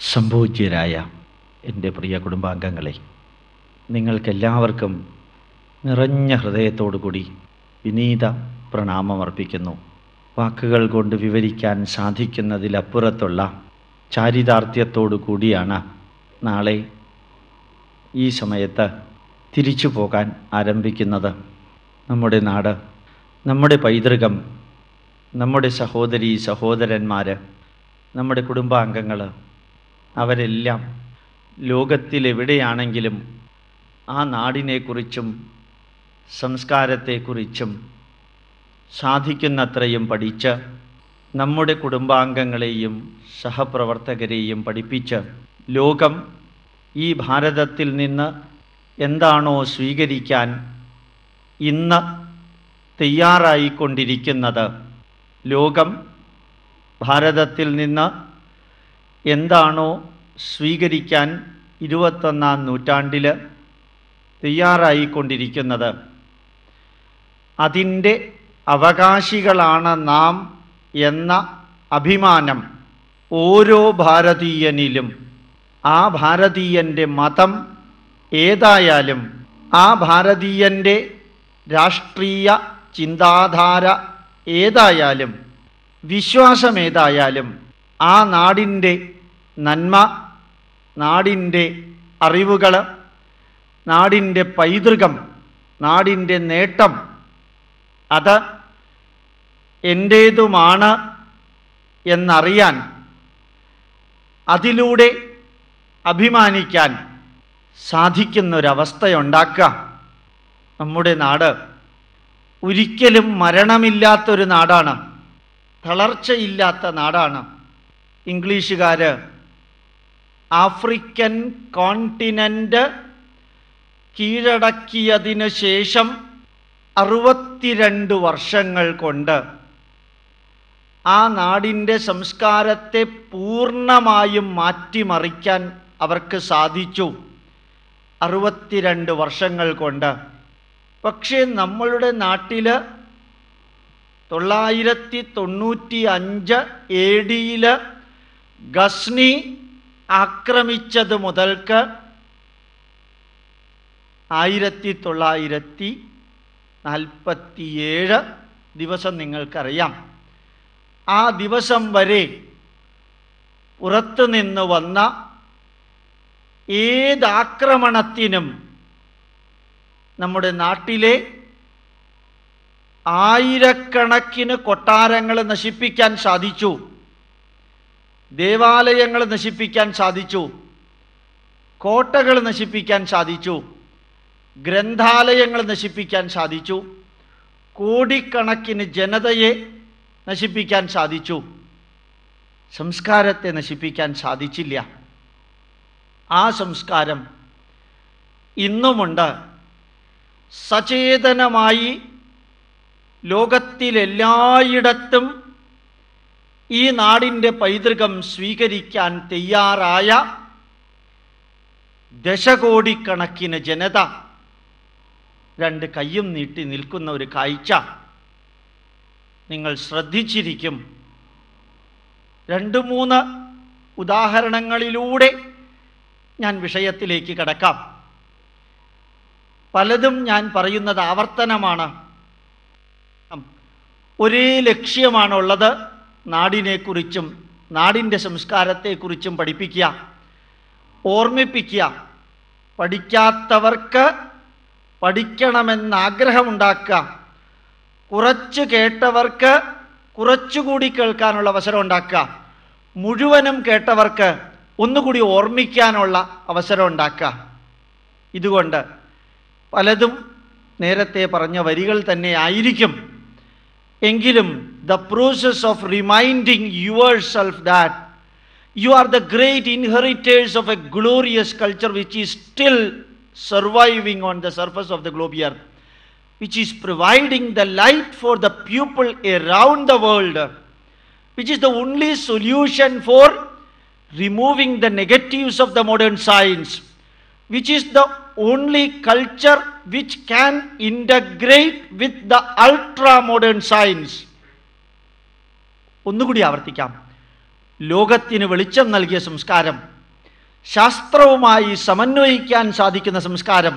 സംഭൂജ്യരായ എന്റെ പ്രിയ കുടുംബാംഗങ്ങളെ നിങ്ങൾക്കെല്ലാവർക്കും നിറഞ്ഞ ഹൃദയത്തോടു കൂടി വിനീത പ്രണാമമർപ്പിക്കുന്നു. വാക്കുകൾ കൊണ്ട് വിവരിക്കാൻ സാധിക്കുന്നതിലപ്പുറത്തുള്ള ചാരിതാർത്ഥ്യത്തോടു കൂടിയാണ് നാളെ ഈ സമയത്ത് തിരിച്ചു പോകാൻ ആരംഭിക്കുന്നത്. നമ്മുടെ നാട് നമ്മുടെ പൈതൃകം നമ്മുടെ സഹോദരി സഹോദരന്മാർ നമ്മുടെ കുടുംബാംഗങ്ങൾ അവരെല്ലാം ലോകത്തിലെവിടെയാണെങ്കിലും ആ നാടിനെക്കുറിച്ചും സംസ്കാരത്തെക്കുറിച്ചും സാധിക്കുന്നത്രയും പഠിച്ച് നമ്മുടെ കുടുംബാംഗങ്ങളെയും സഹപ്രവർത്തകരെയും പഠിപ്പിച്ച് ലോകം ഈ ഭാരതത്തിൽ നിന്ന് എന്താണോ സ്വീകരിക്കാൻ ഇന്ന് തയ്യാറായിക്കൊണ്ടിരിക്കുന്നത്. ലോകം ഭാരതത്തിൽ നിന്ന് എന്താണോ സ്വീകരിക്കാൻ ഇരുപത്തൊന്നാം നൂറ്റാണ്ടിൽ തയ്യാറായിക്കൊണ്ടിരിക്കുന്നത്. അതിന്റെ അവകാശികളാണ് നാം എന്ന അഭിമാനം ഓരോ ഭാരതീയനിലും. ആ ഭാരതീയന്റെ മതം ഏതായാലും ആ ഭാരതീയന്റെ രാഷ്ട്രീയ ചിന്താധാര ഏതായാലും വിശ്വാസമേതായാലും ആ നാടിന്റെ നന്മ നാടിന്റെ അറിവുകൾ നാടിന്റെ പൈതൃകം നാടിന്റെ നേട്ടം അത് എന്റേതുമാണ് എന്നറിയാൻ അതിലൂടെ അഭിമാനിക്കാൻ സാധിക്കുന്നൊരവസ്ഥയുണ്ടാക്കുക. നമ്മുടെ നാട് ഒരിക്കലും മരണമില്ലാത്തൊരു നാടാണ് തളർച്ചയില്ലാത്ത നാടാണ്. ഇംഗ്ലീഷുകാർ ആഫ്രിക്കൻ കോണ്ടിനന്റ് കീഴടക്കിയതിനു ശേഷം അറുപത്തിരണ്ട് വർഷങ്ങൾ കൊണ്ട് ആ നാടിന്റെ സംസ്കാരത്തെ പൂർണമായും മാറ്റിമറിക്കാൻ അവർക്ക് സാധിച്ചു. അറുപത്തിരണ്ട് വർഷങ്ങൾ കൊണ്ട്. പക്ഷേ നമ്മളുടെ നാട്ടിൽ തൊള്ളായിരത്തി തൊണ്ണൂറ്റി അഞ്ച് എ ഡിയിൽ ഗസ്നി ആക്രമിച്ചത് മുതൽക്ക് ആയിരത്തി തൊള്ളായിരത്തി നാൽപ്പത്തിയേഴ് ദിവസം നിങ്ങൾക്കറിയാം. ആ ദിവസം വരെ പുറത്തു നിന്ന് വന്ന ഏതാക്രമണത്തിനും നമ്മുടെ നാട്ടിലെ ആയിരക്കണക്കിന് കൊട്ടാരങ്ങൾ നശിപ്പിക്കാൻ സാധിച്ചു. ദേവാലയങ്ങൾ നശിപ്പിക്കാൻ സാധിച്ചു. കോട്ടകൾ നശിപ്പിക്കാൻ സാധിച്ചു. ഗ്രന്ഥാലയങ്ങൾ നശിപ്പിക്കാൻ സാധിച്ചു. കോടിക്കണക്കിന് ജനതയെ നശിപ്പിക്കാൻ സാധിച്ചു. സംസ്കാരത്തെ നശിപ്പിക്കാൻ സാധിച്ചില്ല. ആ സംസ്കാരം ഇന്നുമുണ്ട്. സചേതനമായി ലോകത്തിലെല്ലായിടത്തും ഈ നാടിന്റെ പൈതൃകം സ്വീകരിക്കാൻ തയ്യാറായ ദശകോടിക്കണക്കിന് ജനത രണ്ട് കയ്യും നീട്ടി നിൽക്കുന്ന ഒരു കാഴ്ച നിങ്ങൾ ശ്രദ്ധിച്ചിരിക്കും. രണ്ട് മൂന്ന് ഉദാഹരണങ്ങളിലൂടെ ഞാൻ വിഷയത്തിലേക്ക് കടക്കാം. പലതും ഞാൻ പറയുന്നത് ആവർത്തനമാണ്. ഒരേ ലക്ഷ്യമാണുള്ളത്. നാടിനെക്കുറിച്ചും നാടിന്റെ സംസ്കാരത്തെക്കുറിച്ചും പഠിപ്പിക്കുക ഓർമ്മിപ്പിക്കുക. പഠിക്കാത്തവർക്ക് പഠിക്കണമെന്ന ആഗ്രഹമുണ്ടാക്കുക കുറച്ച് കേട്ടവർക്ക് കുറച്ചുകൂടി കേൾക്കാനുള്ള അവസരം ഉണ്ടാക്കുക മുഴുവനും കേട്ടവർക്ക് ഒന്നുകൂടി ഓർമ്മിക്കാനുള്ള അവസരം ഉണ്ടാക്കുക ഇതുകൊണ്ട് പലതും നേരത്തെ പറഞ്ഞ വരികൾ തന്നെ ആയിരിക്കും. എങ്കിലും the process of reminding yourself that you are the great inheritors of a glorious culture which is still surviving on the surface of the globe earth, which is providing the light for the people around the world, which is the only solution for removing the negatives of the modern science, which is the only culture which can integrate with the ultra modern science. ഒന്നുകൂടി ആവർത്തിക്കാം ലോകത്തിന് വെളിച്ചം നൽകിയ സംസ്കാരം ശാസ്ത്രവുമായി സമന്വയിക്കാൻ സാധിക്കുന്ന സംസ്കാരം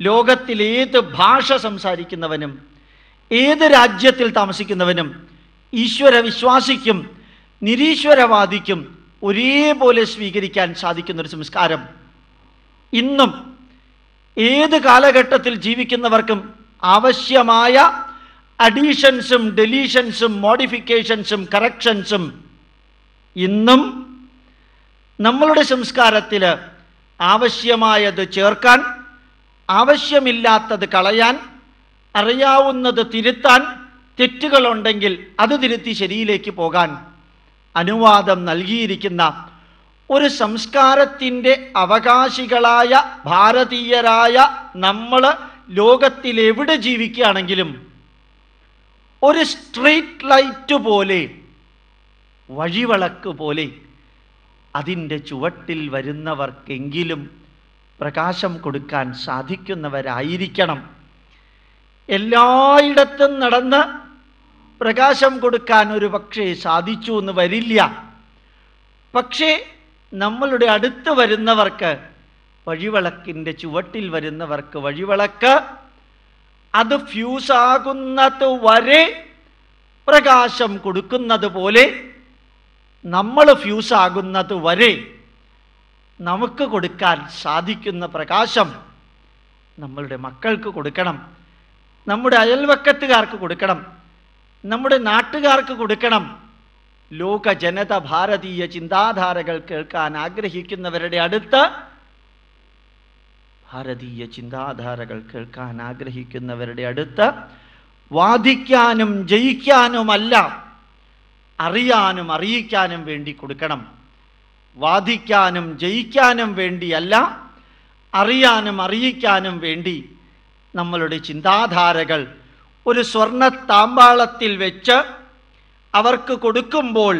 ലോകത്തിൽ ഏത് ഭാഷ സംസാരിക്കുന്നവനും ഏത് രാജ്യത്തിൽ താമസിക്കുന്നവനും ഈശ്വര വിശ്വാസിക്കും നിരീശ്വരവാദിക്കും ഒരേപോലെ സ്വീകരിക്കാൻ സാധിക്കുന്നൊരു സംസ്കാരം ഇന്നും ഏത് കാലഘട്ടത്തിൽ ജീവിക്കുന്നവർക്കും ആവശ്യമായ അഡീഷൻസും ഡെലീഷൻസും മോഡിഫിക്കേഷൻസും കറക്ഷൻസും ഇന്നും നമ്മളുടെ സംസ്കാരത്തിൽ ആവശ്യമായത് ചേർക്കാൻ ആവശ്യമില്ലാത്തത് കളയാൻ അറിയാവുന്നത് തിരുത്താൻ തെറ്റുകളുണ്ടെങ്കിൽ അത് തിരുത്തി ശരിയിലേക്ക് പോകാൻ അനുവാദം നൽകിയിരിക്കുന്ന ഒരു സംസ്കാരത്തിന്റെ അവകാശികളായ ഭാരതീയരായ നമ്മൾ ലോകത്തിൽ എവിടെ ജീവിക്കുകയാണെങ്കിലും ഒരു സ്ട്രീറ്റ് ലൈറ്റ് പോലെ വഴിവിളക്ക് പോലെ അതിന്റെ ചുവട്ടിൽ വരുന്നവർക്കെങ്കിലും പ്രകാശം കൊടുക്കാൻ സാധിക്കുന്നവരായിരിക്കണം. എല്ലായിടത്തും നടന്ന് പ്രകാശം കൊടുക്കാൻ ഒരു പക്ഷേ സാധിച്ചു എന്ന് വരില്ല. പക്ഷേ നമ്മളുടെ അടുത്ത് വരുന്നവർക്ക് വഴിവിളക്കിന്റെ ചുവട്ടിൽ വരുന്നവർക്ക് വഴിവിളക്ക് അത് ഫ്യൂസാകുന്നത് വരെ പ്രകാശം കൊടുക്കുന്നത് പോലെ നമ്മൾ ഫ്യൂസാകുന്നത് വരെ നമുക്ക് കൊടുക്കാൻ സാധിക്കുന്ന പ്രകാശം നമ്മളുടെ മക്കൾക്ക് കൊടുക്കണം. നമ്മുടെ അയൽവക്കത്തുകാർക്ക് കൊടുക്കണം. നമ്മുടെ നാട്ടുകാർക്ക് കൊടുക്കണം. ലോക ജനത ഭാരതീയ ചിന്താധാരകൾ കേൾക്കാൻ ആഗ്രഹിക്കുന്നവരുടെ അടുത്ത് ഭാരതീയ ചിന്താധാരകൾ കേൾക്കാൻ ആഗ്രഹിക്കുന്നവരുടെ അടുത്ത് വാദിക്കാനും ജയിക്കാനുമല്ല അറിയാനും അറിയിക്കാനും വേണ്ടി കൊടുക്കണം. വാദിക്കാനും ജയിക്കാനും വേണ്ടിയല്ല അറിയാനും അറിയിക്കാനും വേണ്ടി നമ്മളുടെ ചിന്താധാരകൾ ഒരു സ്വർണ താമ്പാളത്തിൽ വെച്ച് അവർക്ക് കൊടുക്കുമ്പോൾ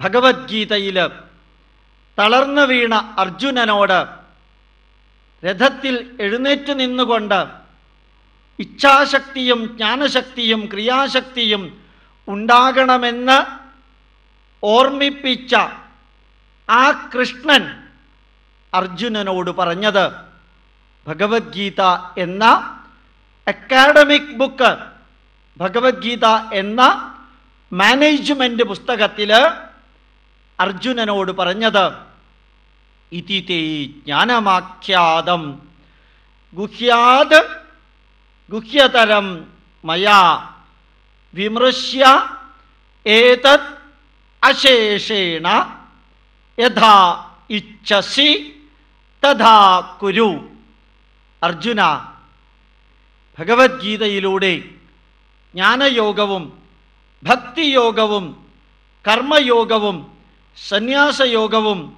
ഭഗവത്ഗീതയിൽ തളർന്നു വീണ അർജുനനോട് രഥത്തിൽ എഴുന്നേറ്റ് നിന്നുകൊണ്ട് ഇച്ഛാശക്തിയും ജ്ഞാനശക്തിയും ക്രിയാശക്തിയും ഉണ്ടാകണമെന്ന് ഓർമ്മിപ്പിച്ച ആ കൃഷ്ണൻ അർജുനനോട് പറഞ്ഞത് ഭഗവത്ഗീത എന്ന അക്കാഡമിക് ബുക്ക് ഭഗവത്ഗീത എന്ന മാനേജ്മെന്റ് പുസ്തകത്തിൽ അർജുനനോട് പറഞ്ഞത് ഇതി തേ ജ്ഞാനമാഖ്യാതം ഗുഹ്യാത് ഗുഹ്യതരം മയാ വിമൃശ്യ ഏതത് അശേഷേണ യഥാ ഇച്ഛസി തഥാ കുരു. അർജുന ഭഗവത്ഗീതയിലൂടെ ജ്ഞാനയോഗവും ഭക്തിയോഗവും കർമ്മയോഗവും സന്യാസയോഗവും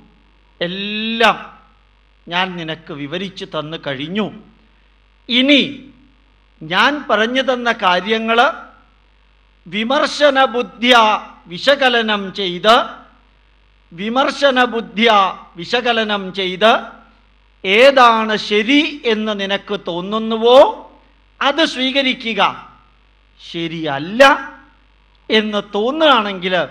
എല്ലാം ഞാൻ നിനക്ക് വിവരിച്ചു തന്നു കഴിഞ്ഞു. ഇനി ഞാൻ പറഞ്ഞു തന്ന കാര്യങ്ങൾ വിമർശന ബുദ്ധ്യ വിശകലനം ചെയ്ത് വിമർശന ബുദ്ധ്യ വിശകലനം ചെയ്ത് ഏതാണ് ശരി എന്ന് നിനക്ക് തോന്നുന്നുവോ അത് സ്വീകരിക്കുക. ശരിയല്ല. എന്ന് തോന്നുകയാണെങ്കിൽ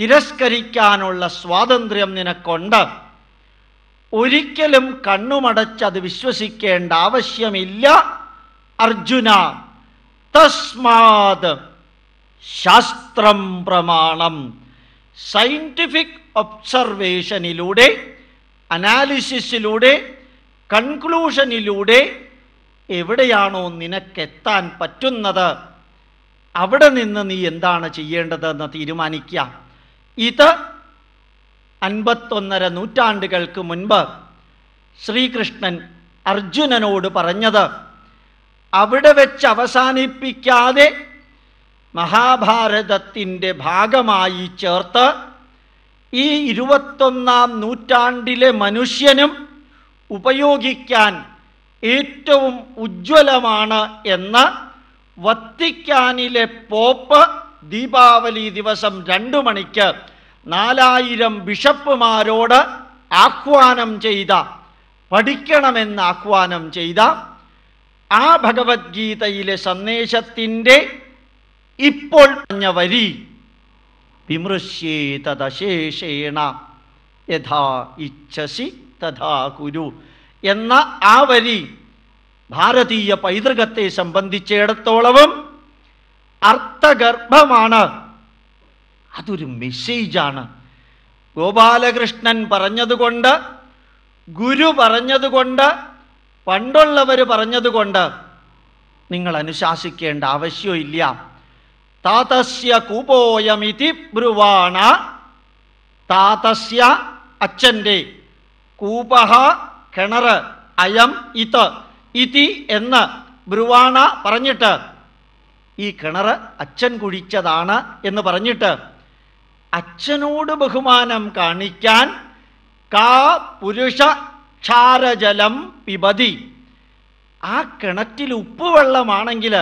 തിരസ്കരിക്കാനുള്ള സ്വാതന്ത്ര്യം നിനക്കുണ്ട്. ഒരിക്കലും അത് വിശ്വസിക്കേണ്ട ആവശ്യമില്ല. അർജുന തസ്മാത് ശാസ്ത്രം പ്രമാണം. സയന്റിഫിക് ഒബ്സർവേഷനിലൂടെ അനാലിസിസിലൂടെ കൺക്ലൂഷനിലൂടെ എവിടെയാണോ നിനക്കെത്താൻ പറ്റുന്നത്? അവിടെ നിന്ന് നീ എന്താണ് ചെയ്യേണ്ടതെന്ന് തീരുമാനിക്കാം ഇത് അൻപത്തൊന്നര നൂറ്റാണ്ടുകൾക്ക് മുൻപ് ശ്രീകൃഷ്ണൻ അർജുനനോട് പറഞ്ഞത്. അവിടെ വെച്ച് അവസാനിപ്പിക്കാതെ മഹാഭാരതത്തിന്റെ ഭാഗമായി ചേർത്ത് ഈ ഇരുപത്തൊന്നാം നൂറ്റാണ്ടിലെ മനുഷ്യനും ഉപയോഗിക്കാൻ ഏറ്റവും ഉജ്ജ്വലമാണ് എന്ന് വത്തിക്കാനിലെ പോപ്പ് ദീപാവലി ദിവസം രണ്ടു മണിക്ക് നാലായിരം ബിഷപ്പുമാരോട് ആഹ്വാനം ചെയ്ത പഠിക്കണമെന്ന് ആഹ്വാനം ചെയ്ത ആ ഭഗവത്ഗീതയിലെ സന്ദേശത്തിന്റെ ഇപ്പോൾ പറഞ്ഞ വരി വിമൃശ്യേതദശേഷേണ യഥാ ഇച്ഛസി തഥാ കുരു എന്ന ആ വരി ഭാരതീയ പൈതൃകത്തെ സംബന്ധിച്ചിടത്തോളവും അർത്ഥഗർഭമാണ്. അതൊരു മെസ്സേജാണ്. ഗോപാലകൃഷ്ണൻ പറഞ്ഞതുകൊണ്ട് ഗുരു പറഞ്ഞതുകൊണ്ട് പണ്ടുള്ളവർ പറഞ്ഞതുകൊണ്ട് നിങ്ങൾ അനുശാസിക്കേണ്ട ആവശ്യമില്ല. താതസ്യ കൂപോയമിതി ബ്രുവാണ. താതസ്യ അച്ഛന്റെ കൂപഹ കിണറ് അയം ഇത് ഇതി എന്ന് ബ്രുവാണ പറഞ്ഞിട്ട് ഈ കിണർ അച്ഛൻ കുഴിച്ചതാണ് എന്ന് പറഞ്ഞിട്ട് അച്ഛനോട് ബഹുമാനം കാണിക്കാൻ കാ പുരുഷ ക്ഷാരജലം പിബതി ആ കിണറ്റിൽ ഉപ്പുവെള്ളമാണെങ്കിൽ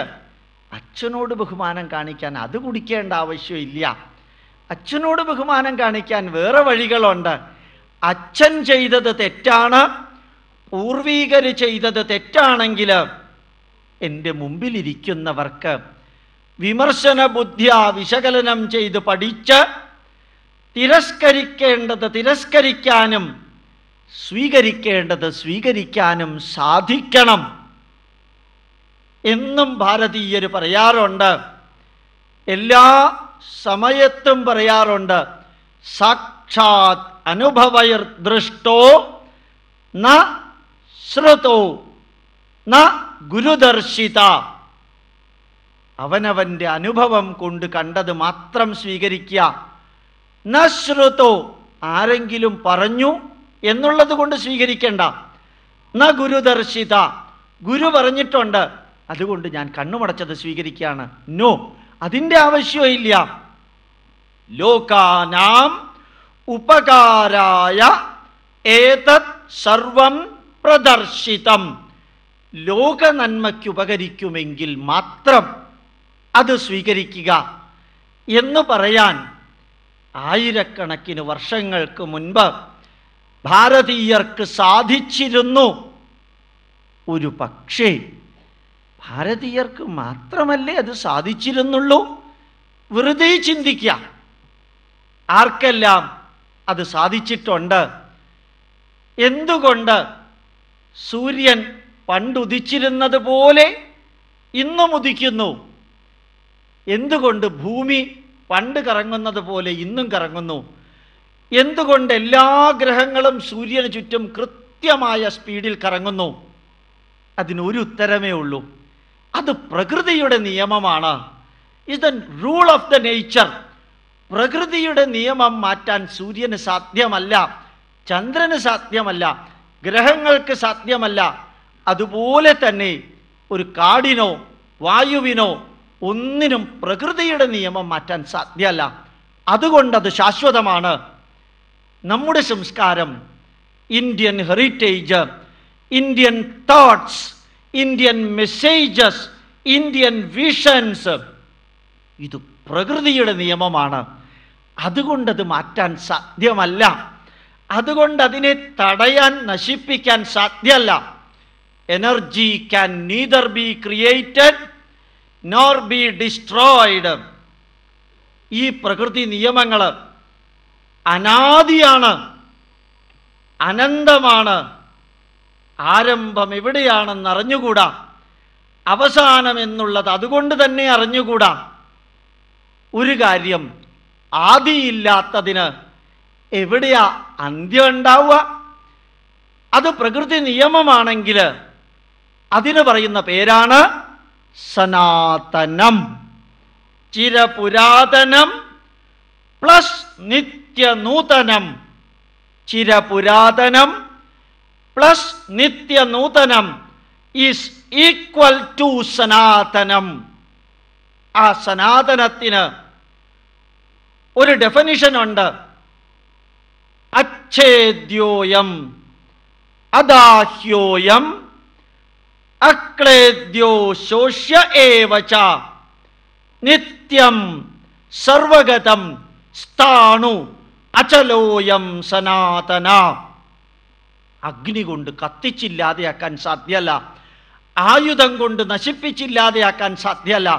അച്ഛനോട് ബഹുമാനം കാണിക്കാൻ അത് കുടിക്കേണ്ട ആവശ്യമില്ല. അച്ഛനോട് ബഹുമാനം കാണിക്കാൻ വേറെ വഴികളുണ്ട്. അച്ഛൻ ചെയ്തത് തെറ്റാണ്. പൂർവീകർ ചെയ്തത് തെറ്റാണെങ്കിൽ എന്റെ മുമ്പിലിരിക്കുന്നവർക്ക് വിമർശന ബുദ്ധ്യ വിശകലനം ചെയ്ത് പഠിച്ച് തിരസ്കരിക്കേണ്ടത് തിരസ്കരിക്കാനും സ്വീകരിക്കേണ്ടത് സ്വീകരിക്കാനും സാധിക്കണം എന്നും ഭാരതീയർ പറയാറുണ്ട്. എല്ലാ സമയത്തും പറയാറുണ്ട്. സാക്ഷാത് അനുഭവയർ ദൃഷ്ടോ ന ശ്രുതോ ന ഗുരുദർശിത. അവനവന്റെ അനുഭവം കൊണ്ട് കണ്ടത് മാത്രം സ്വീകരിക്കുക. ന ശ്രുതോ ആരെങ്കിലും പറഞ്ഞു എന്നുള്ളത് കൊണ്ട് സ്വീകരിക്കേണ്ട. ന ഗുരുദർശിത ഗുരു പറഞ്ഞിട്ടുണ്ട് അതുകൊണ്ട് ഞാൻ കണ്ണുമടച്ചത് സ്വീകരിക്കുകയാണ്. നോ അതിന്റെ ആവശ്യമില്ല. ലോകാനാം ഉപകാരായ ഏതത് സർവം പ്രദർശിതം ലോക നന്മയ്ക്ക് ഉപകരിക്കുമെങ്കിൽ മാത്രം അത് സ്വീകരിക്കുക എന്ന് പറയാൻ ആയിരക്കണക്കിന് വർഷങ്ങൾക്ക് മുൻപ് ഭാരതീയർക്ക് സാധിച്ചിരുന്നു. ഒരു പക്ഷേ ഭാരതീയർക്ക് മാത്രമല്ലേ അത് സാധിച്ചിരുന്നുള്ളൂ? വെറുതെ ചിന്തിക്കുക. ആർക്കെല്ലാം അത് സാധിച്ചിട്ടുണ്ട്? എന്തുകൊണ്ട് സൂര്യൻ പണ്ടുദിച്ചിരുന്നത് പോലെ ഇന്നും ഉദിക്കുന്നു. എന്തുകൊണ്ട് ഭൂമി പണ്ട് കറങ്ങുന്നത് പോലെ ഇന്നും കറങ്ങുന്നു? എന്തുകൊണ്ട് എല്ലാ ഗ്രഹങ്ങളും സൂര്യന് ചുറ്റും കൃത്യമായ സ്പീഡിൽ കറങ്ങുന്നു? അതിനൊരു ഉത്തരമേ ഉള്ളൂ. അത് പ്രകൃതിയുടെ നിയമമാണ്. Is the rule of the nature പ്രകൃതിയുടെ നിയമം മാറ്റാൻ സൂര്യന് സാധ്യമല്ല. ചന്ദ്രന് സാധ്യമല്ല. ഗ്രഹങ്ങൾക്ക് സാധ്യമല്ല അതുപോലെ തന്നെ ഒരു കാടിനോ വായുവിനോ ഒന്നിനും പ്രകൃതിയുടെ നിയമം മാറ്റാൻ സാധ്യമല്ല. അതുകൊണ്ടത് ശാശ്വതമാണ്. നമ്മുടെ സംസ്കാരം Indian heritage Indian thoughts Indian messages Indian visions ഇത് പ്രകൃതിയുടെ നിയമമാണ്. അതുകൊണ്ടത് മാറ്റാൻ സാധ്യമല്ല. അതുകൊണ്ട് അതിനെ തടയാൻ നശിപ്പിക്കാൻ സാധ്യല്ല. Energy can neither be created nor be destroyed ഈ പ്രകൃതി നിയമങ്ങൾ അനാദിയാണ് അനന്തമാണ് ആരംഭം എവിടെയാണെന്ന് അറിഞ്ഞുകൂടാ? അവസാനം എന്നുള്ളത് അതുകൊണ്ട് തന്നെ അറിഞ്ഞുകൂടാ? ഒരു കാര്യം ആദിയില്ലാത്തതിന് എവിടെയാ അന്ത്യം ഉണ്ടാവുക അത് പ്രകൃതി നിയമമാണെങ്കിൽ അതിന് പറയുന്ന പേരാണ് സനാതനം. ചിരപുരാതനം പ്ലസ് നിത്യനൂതനം. ചിരപുരാതനം പ്ലസ് നിത്യനൂതനം ഈസ് ഈക്വൽ ടു സനാതനം. ആ സനാതനത്തിന് ഒരു ഡെഫനിഷൻ ഉണ്ട് അച്ഛേദ്യോയം അദാഹ്യോയം അക്ലേദ്യോ ശോഷ്യ ഏവച നിത്യം സർവഗതം സ്ഥാണു അചലോയം സനാതന. അഗ്നി കൊണ്ട് കത്തിച്ചില്ലാതെയാക്കാൻ സാധ്യമല്ല ആയുധം കൊണ്ട് നശിപ്പിച്ചില്ലാതെയാക്കാൻ സാധ്യമല്ല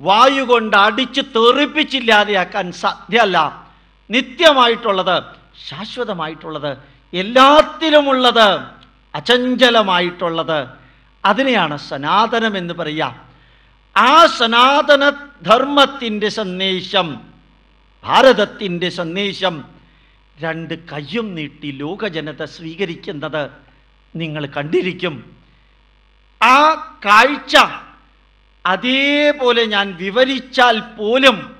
വായു കൊണ്ട് അടിച്ച് തെറിപ്പിച്ചില്ലാതെയാക്കാൻ സാധ്യമല്ല നിത്യമായിട്ടുള്ളത് ശാശ്വതമായിട്ടുള്ളത് എല്ലാത്തിലുമുള്ളത് അചഞ്ചലമായിട്ടുള്ളത്. അതിനെയാണ് സനാതനം എന്ന് പറയുക. ആ സനാതന ധർമ്മത്തിന്റെ സന്ദേശം ഭാരതത്തിന്റെ സന്ദേശം രണ്ട് കയ്യും നീട്ടി ലോകജനത സ്വീകരിക്കുന്നത് നിങ്ങൾ കണ്ടിരിക്കും. ആ കാഴ്ച അതേപോലെ ഞാൻ വിവരിച്ചാൽ പോലും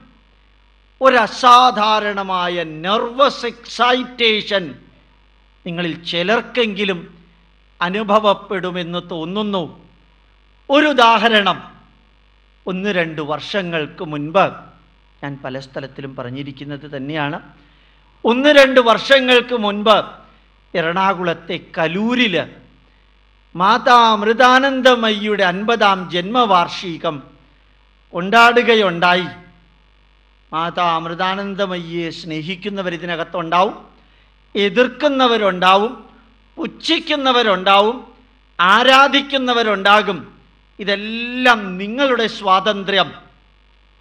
ഒരു അസാധാരണമായ നെർവസ് എക്സൈറ്റേഷൻ നിങ്ങളിൽ ചിലർക്കെങ്കിലും അനുഭവപ്പെടുമെന്ന് തോന്നുന്നു. ഒരു ഉദാഹരണം ഒന്ന് രണ്ട് വർഷങ്ങൾക്ക് മുൻപ് ഞാൻ പല സ്ഥലത്തിലും പറഞ്ഞിരിക്കുന്നത് തന്നെയാണ്. ഒന്ന് രണ്ട് വർഷങ്ങൾക്ക് മുൻപ് എറണാകുളത്തെ കലൂരിൽ മാതാ അമൃതാനന്ദമയ്യുടെ അൻപതാം ജന്മവാർഷികം കൊണ്ടാടുകയുണ്ടായി. മാതാ അമൃതാനന്ദമയ്യെ സ്നേഹിക്കുന്നവർ ഇതിനകത്തുണ്ടാവും എതിർക്കുന്നവരുണ്ടാവും പുച്ഛിക്കുന്നവരുണ്ടാവും ആരാധിക്കുന്നവരുണ്ടാകും. ഇതെല്ലാം നിങ്ങളുടെ സ്വാതന്ത്ര്യം.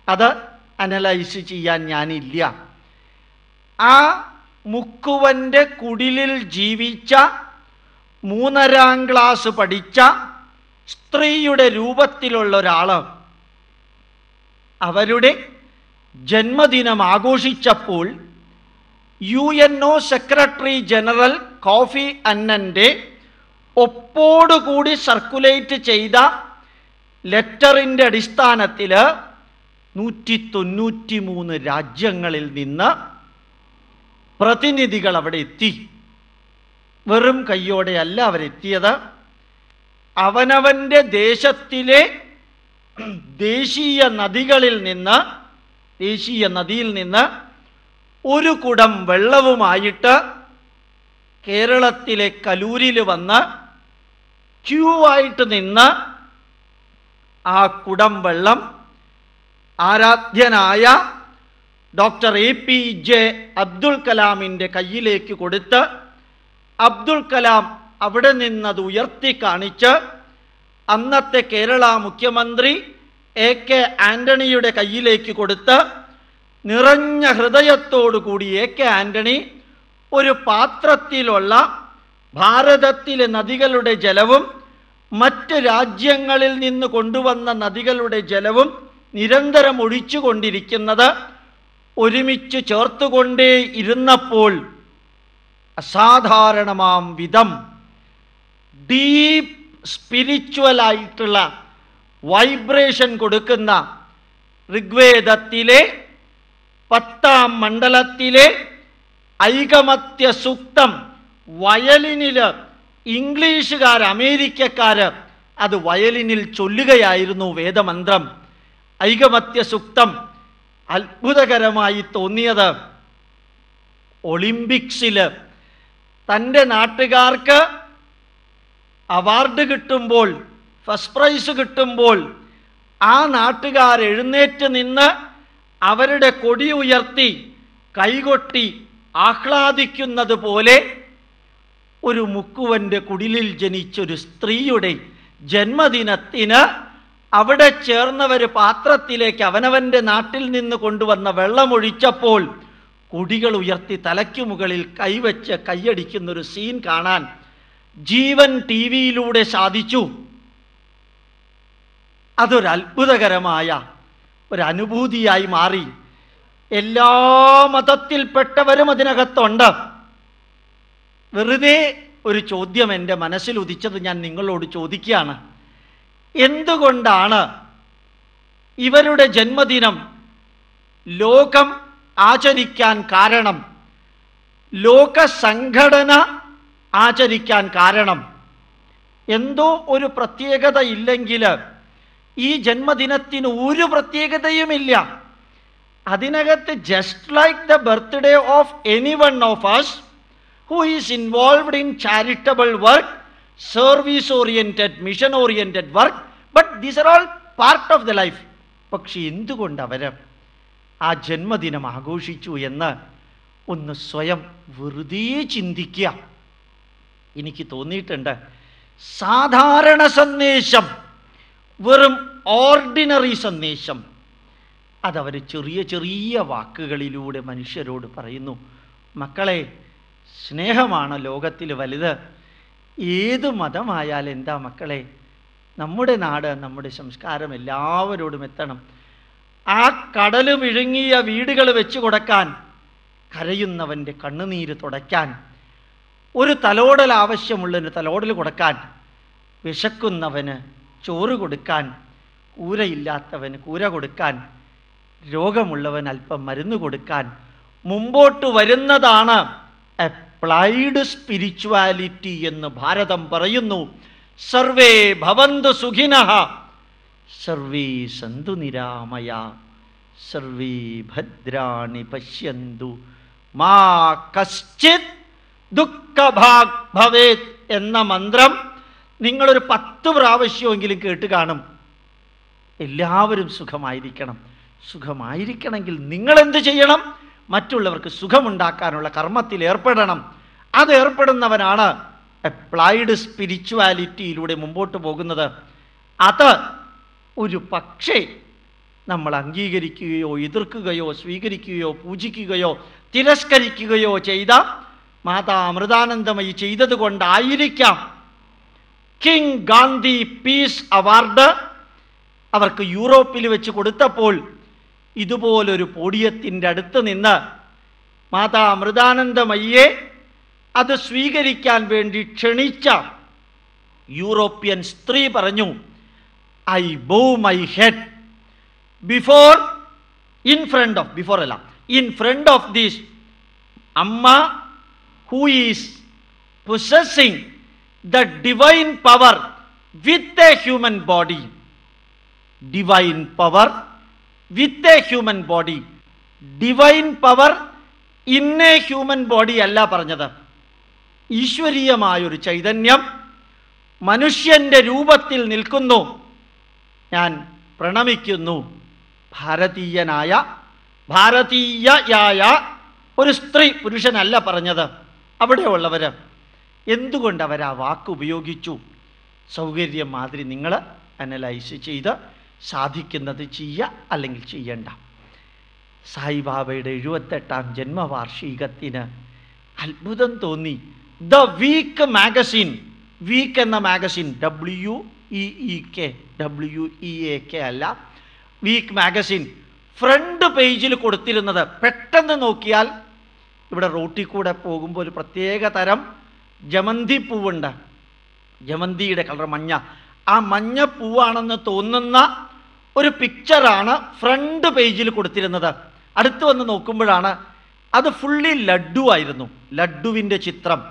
അത് അനലൈസ് ചെയ്യാൻ ഞാനില്ല. ആ മുക്കുവന്റെ കുടിലിൽ ജീവിച്ച മൂന്നരാം ക്ലാസ് പഠിച്ച സ്ത്രീയുടെ രൂപത്തിലുള്ള ഒരാൾ അവരുടെ ജന്മദിനം ആഘോഷിച്ചപ്പോൾ U N O secretary general Kofi അന്നന്റെ ഒപ്പോടുകൂടി സർക്കുലേറ്റ് ചെയ്ത ലെറ്ററിന്റെ അടിസ്ഥാനത്തിൽ നൂറ്റി തൊണ്ണൂറ്റി മൂന്ന് രാജ്യങ്ങളിൽ നിന്ന് പ്രതിനിധികൾ അവിടെ എത്തി. വെറും കയ്യോടെയല്ല അവരെത്തിയത്. അവനവന്റെ ദേശത്തിലെ ദേശീയ നദികളിൽ നിന്ന് ദേശീയ നദിയിൽ നിന്ന് ഒരു കുടം വെള്ളവുമായിട്ട് കേരളത്തിലെ കലൂരിൽ വന്ന് ക്യൂ ആയിട്ട് നിന്ന് ആ കുടം വെള്ളം ആരാധ്യനായ doctor A P J Abdul കലാമിന്റെ കയ്യിലേക്ക് കൊടുത്ത് അബ്ദുൽ കലാം അവിടെ നിന്നത് ഉയർത്തി കാണിച്ച് അന്നത്തെ കേരള മുഖ്യമന്ത്രി എ കെ ആന്റണിയുടെ കയ്യിലേക്ക് കൊടുത്ത് നിറഞ്ഞ ഹൃദയത്തോടുകൂടി എ കെ ആന്റണി ഒരു പാത്രത്തിലുള്ള ഭാരതത്തിലെ നദികളുടെ ജലവും മറ്റ് രാജ്യങ്ങളിൽ നിന്ന് കൊണ്ടുവന്ന നദികളുടെ ജലവും നിരന്തരം ഒഴിച്ചുകൊണ്ടിരിക്കുന്നത് ഒരുമിച്ച് ചേർത്തുകൊണ്ടേ ഇരുന്നപ്പോൾ അസാധാരണമാം വിധം ഡീപ്പ് സ്പിരിച്വലായിട്ടുള്ള വൈബ്രേഷൻ കൊടുക്കുന്ന ഋഗ്വേദത്തിലെ പത്താം മണ്ഡലത്തിലെ ഐകമത്യ സൂക്തം വയലിനിൽ ഇംഗ്ലീഷുകാർ അമേരിക്കക്കാർ അത് വയലിനിൽ ചൊല്ലുകയായിരുന്നു വേദമന്ത്രം. ഐകമത്യ സൂക്തം അത്ഭുതകരമായി തോന്നിയത് ഒളിമ്പിക്സിൽ തന്റെ നാട്ടുകാർക്ക് അവാർഡ് കിട്ടുമ്പോൾ ഫസ്റ്റ് പ്രൈസ് കിട്ടുമ്പോൾ ആ നാട്ടുകാർ എഴുന്നേറ്റ് നിന്ന് അവരുടെ കൊടി ഉയർത്തി കൈകൊട്ടി ആഹ്ലാദിക്കുന്നത് പോലെ ഒരു മുക്കുവന്റെ കുടിലിൽ ജനിച്ചൊരു സ്ത്രീയുടെ ജന്മദിനത്തിന് അവിടെ ചേർന്നവർ പാത്രത്തിലേക്ക് അവനവന്റെ നാട്ടിൽ നിന്ന് കൊണ്ടുവന്ന വെള്ളമൊഴിച്ചപ്പോൾ കുടികൾ ഉയർത്തി തലയ്ക്കു മുകളിൽ കൈവച്ച് കൈയടിക്കുന്നൊരു സീൻ കാണാൻ ജീവൻ ടി വിയിലൂടെ സാധിച്ചു. അതൊരു അത്ഭുതകരമായ ഒരു അനുഭൂതിയായി മാറി. എല്ലാ മതത്തിൽപ്പെട്ടവരും അതിനകത്തുണ്ട്. വെറുതെ ഒരു ചോദ്യം എന്റെ മനസ്സിൽ ഉദിച്ചത് ഞാൻ നിങ്ങളോട് ചോദിക്കുകയാണ്. എന്തുകൊണ്ടാണ് ഇവരുടെ ജന്മദിനം ലോകം ആചരിക്കാൻ കാരണം ലോക സംഘടന ആചരിക്കാൻ കാരണം? എന്തോ ഒരു പ്രത്യേകത ഇല്ലെങ്കിൽ ഈ ജന്മദിനത്തിന് ഒരു പ്രത്യേകതയുമില്ല. അതിനകത്ത് just like the birthday of any one of us who is involved in charitable work service oriented mission oriented work but these are all part of the life പക്ഷെ എന്തുകൊണ്ട് അവർ ആ ജന്മദിനം ആഘോഷിച്ചു എന്ന് ഒന്ന് സ്വയം വെറുതെ ചിന്തിക്കുക? എനിക്ക് തോന്നിയിട്ടുണ്ട്. സാധാരണ സന്ദേശം വെറും ഓർഡിനറി സന്ദേശം. അതവർ ചെറിയ ചെറിയ വാക്കുകളിലൂടെ മനുഷ്യരോട് പറയുന്നു മക്കളെ സ്നേഹമാണ് ലോകത്തിൽ വലുത്. ഏത് മതമായാൽ എന്താ മക്കളെ? നമ്മുടെ നാട് നമ്മുടെ സംസ്കാരം എല്ലാവരോടും എത്തണം. ആ കടൽ വിഴുങ്ങിയ വീടുകൾ വെച്ച് കൊടുക്കാൻ കരയുന്നവന്റെ കണ്ണുനീര് തുടയ്ക്കാൻ ഒരു തലോടൽ ആവശ്യമുള്ളതിന് തലോടൽ കൊടുക്കാൻ വിശക്കുന്നവന് ചോറ് കൊടുക്കാൻ കൂരയില്ലാത്തവന് കൂര കൊടുക്കാൻ രോഗമുള്ളവൻ അല്പം മരുന്ന് കൊടുക്കാൻ മുമ്പോട്ട് വരുന്നതാണ് അപ്ലൈഡ് സ്പിരിച്വാലിറ്റി എന്ന് ഭാരതം പറയുന്നു. സർവേ ഭവന്തു സുഖിന. സർവേ സന്തു നിരാമയ. സർവേ ഭദ്രാണി പശ്യന്തു. മാ കശ്ചിത് ദുഃഖഭാഗ് ഭവേത് എന്ന മന്ത്രം നിങ്ങളൊരു പത്ത് പ്രാവശ്യമെങ്കിലും കേട്ട് കാണും. എല്ലാവരും സുഖമായിരിക്കണം. സുഖമായിരിക്കണമെങ്കിൽ നിങ്ങൾ എന്ത് ചെയ്യണം? മറ്റുള്ളവർക്ക് സുഖമുണ്ടാക്കാനുള്ള കർമ്മത്തിൽ ഏർപ്പെടണം. അത് ഏർപ്പെടുന്നവനാണ് അപ്ലൈഡ് സ്പിരിച്വാലിറ്റിയിലൂടെ മുമ്പോട്ട് പോകുന്നത്. അത് ഒരു പക്ഷേ നമ്മൾ അംഗീകരിക്കുകയോ എതിർക്കുകയോ സ്വീകരിക്കുകയോ പൂജിക്കുകയോ തിരസ്കരിക്കുകയോ ചെയ്ത മാതാ അമൃതാനന്ദമയി ചെയ്തത് കൊണ്ടായിരിക്കാം കിങ് ഗാന്ധി പീസ് അവാർഡ് അവർക്ക് യൂറോപ്പിൽ വെച്ച് കൊടുത്തപ്പോൾ ഇതുപോലൊരു പോഡിയത്തിന്റെ അടുത്ത് നിന്ന് മാതാ അമൃതാനന്ദമയ്യെ അത് സ്വീകരിക്കാൻ വേണ്ടി ക്ഷണിച്ച യൂറോപ്യൻ സ്ത്രീ പറഞ്ഞു I bow my head before in front of before അല്ല in front of these Amma who is possessing the divine power with a human body divine power with a human body divine power in a human body അല്ല പറഞ്ഞത്. ഈശ്വരീയമായൊരു ചൈതന്യം മനുഷ്യന്റെ രൂപത്തിൽ നിൽക്കുന്നു. ഞാൻ പ്രണമിക്കുന്നു. ഭാരതീയനായ ഭാരതീയയായ ഒരു സ്ത്രീ പുരുഷനല്ല പറഞ്ഞത്. അവിടെയുള്ളവർ എന്തുകൊണ്ട് അവർ ആ വാക്ക് ഉപയോഗിച്ചു? സൗകര്യം മാതിരി നിങ്ങൾ അനലൈസ് ചെയ്ത് സാധിക്കുന്നത് ചെയ്യുക അല്ലെങ്കിൽ ചെയ്യണ്ട. സായിബാബയുടെ എഴുപത്തെട്ടാം ജന്മവാർഷികത്തിന് അത്ഭുതം തോന്നി. ദ വീക്ക് മാഗസിൻ വീക്ക് എന്ന magazine W E E K W E A K അല്ല. വീക്ക് മാഗസിൻ ഫ്രണ്ട് പേജിൽ കൊടുത്തിരുന്നത്. പെട്ടെന്ന് നോക്കിയാൽ ഇവിടെ റോട്ടിൽ കൂടെ പോകുമ്പോൾ ഒരു പ്രത്യേക തരം ജമന്തി പൂവുണ്ട്. ജമന്തിയുടെ കളർ മഞ്ഞ. ആ മഞ്ഞ പൂവാണെന്ന് തോന്നുന്ന ഒരു പിക്ചറാണ് ഫ്രണ്ട് പേജിൽ കൊടുത്തിരുന്നത്. അടുത്ത് വന്ന് നോക്കുമ്പോഴാണ് അത് ഫുള്ളി ലഡു ആയിരുന്നു. ലഡുവിന്റെ ചിത്രം.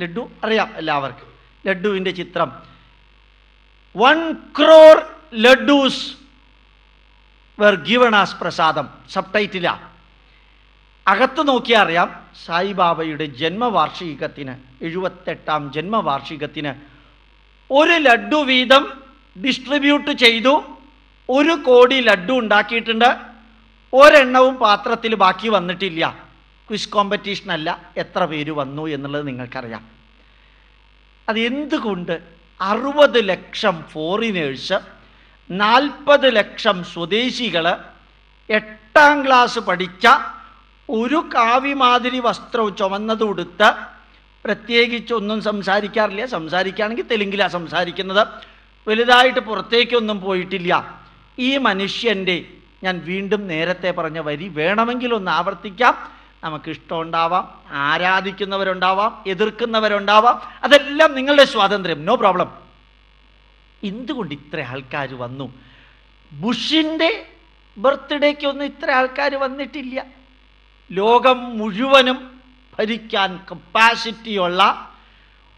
ലഡു അറിയാം എല്ലാവർക്കും. ലഡുവിന്റെ ചിത്രം. One crore laddoos were given as prasadam. Sub ടൈറ്റിലാ അകത്ത് നോക്കിയാൽ അറിയാം സായിബാബയുടെ ജന്മവാർഷികത്തിന് എഴുപത്തെട്ടാം ജന്മവാർഷികത്തിന് ഒരു ലഡ്ഡു വീതം ഡിസ്ട്രിബ്യൂട്ട് ചെയ്തു ഒരു കോടി ലഡ്ഡു ഉണ്ടാക്കിയിട്ടുണ്ട് ഒരെണ്ണവും പാത്രത്തിൽ ബാക്കി വന്നിട്ടില്ല. ക്വിസ് കോമ്പറ്റീഷൻ അല്ല എത്ര പേര് വന്നു എന്നുള്ളത് നിങ്ങൾക്കറിയാം. അത് എന്തുകൊണ്ട് അറുപത് ലക്ഷം ഫോറിനേഴ്സ് നാൽപ്പത് ലക്ഷം സ്വദേശികൾ എട്ടാം ക്ലാസ് പഠിച്ച ഒരു കാവി മാതിരി വസ്ത്രം ചുമന്നത് ഉടുത്ത് പ്രത്യേകിച്ചൊന്നും സംസാരിക്കാറില്ല. സംസാരിക്കുകയാണെങ്കിൽ തെലുങ്കിലാണ് സംസാരിക്കുന്നത്. വലുതായിട്ട് പുറത്തേക്കൊന്നും പോയിട്ടില്ല. ഈ മനുഷ്യന്റെ ഞാൻ വീണ്ടും നേരത്തെ പറഞ്ഞ വരി വേണമെങ്കിൽ ഒന്ന് ആവർത്തിക്കാം. നമുക്ക് ഇഷ്ടമുണ്ടാവാം ആരാധിക്കുന്നവരുണ്ടാവാം. എതിർക്കുന്നവരുണ്ടാവാം. അതെല്ലാം നിങ്ങളുടെ സ്വാതന്ത്ര്യം. നോ പ്രോബ്ലം എന്തുകൊണ്ട് ഇത്ര ആൾക്കാർ വന്നു? ബുഷിന്റെ ബർത്ത്ഡേക്കൊന്നും ഇത്ര ആൾക്കാർ വന്നിട്ടില്ല. ലോകം മുഴുവനും ഭരിക്കാൻ കപ്പാസിറ്റിയുള്ള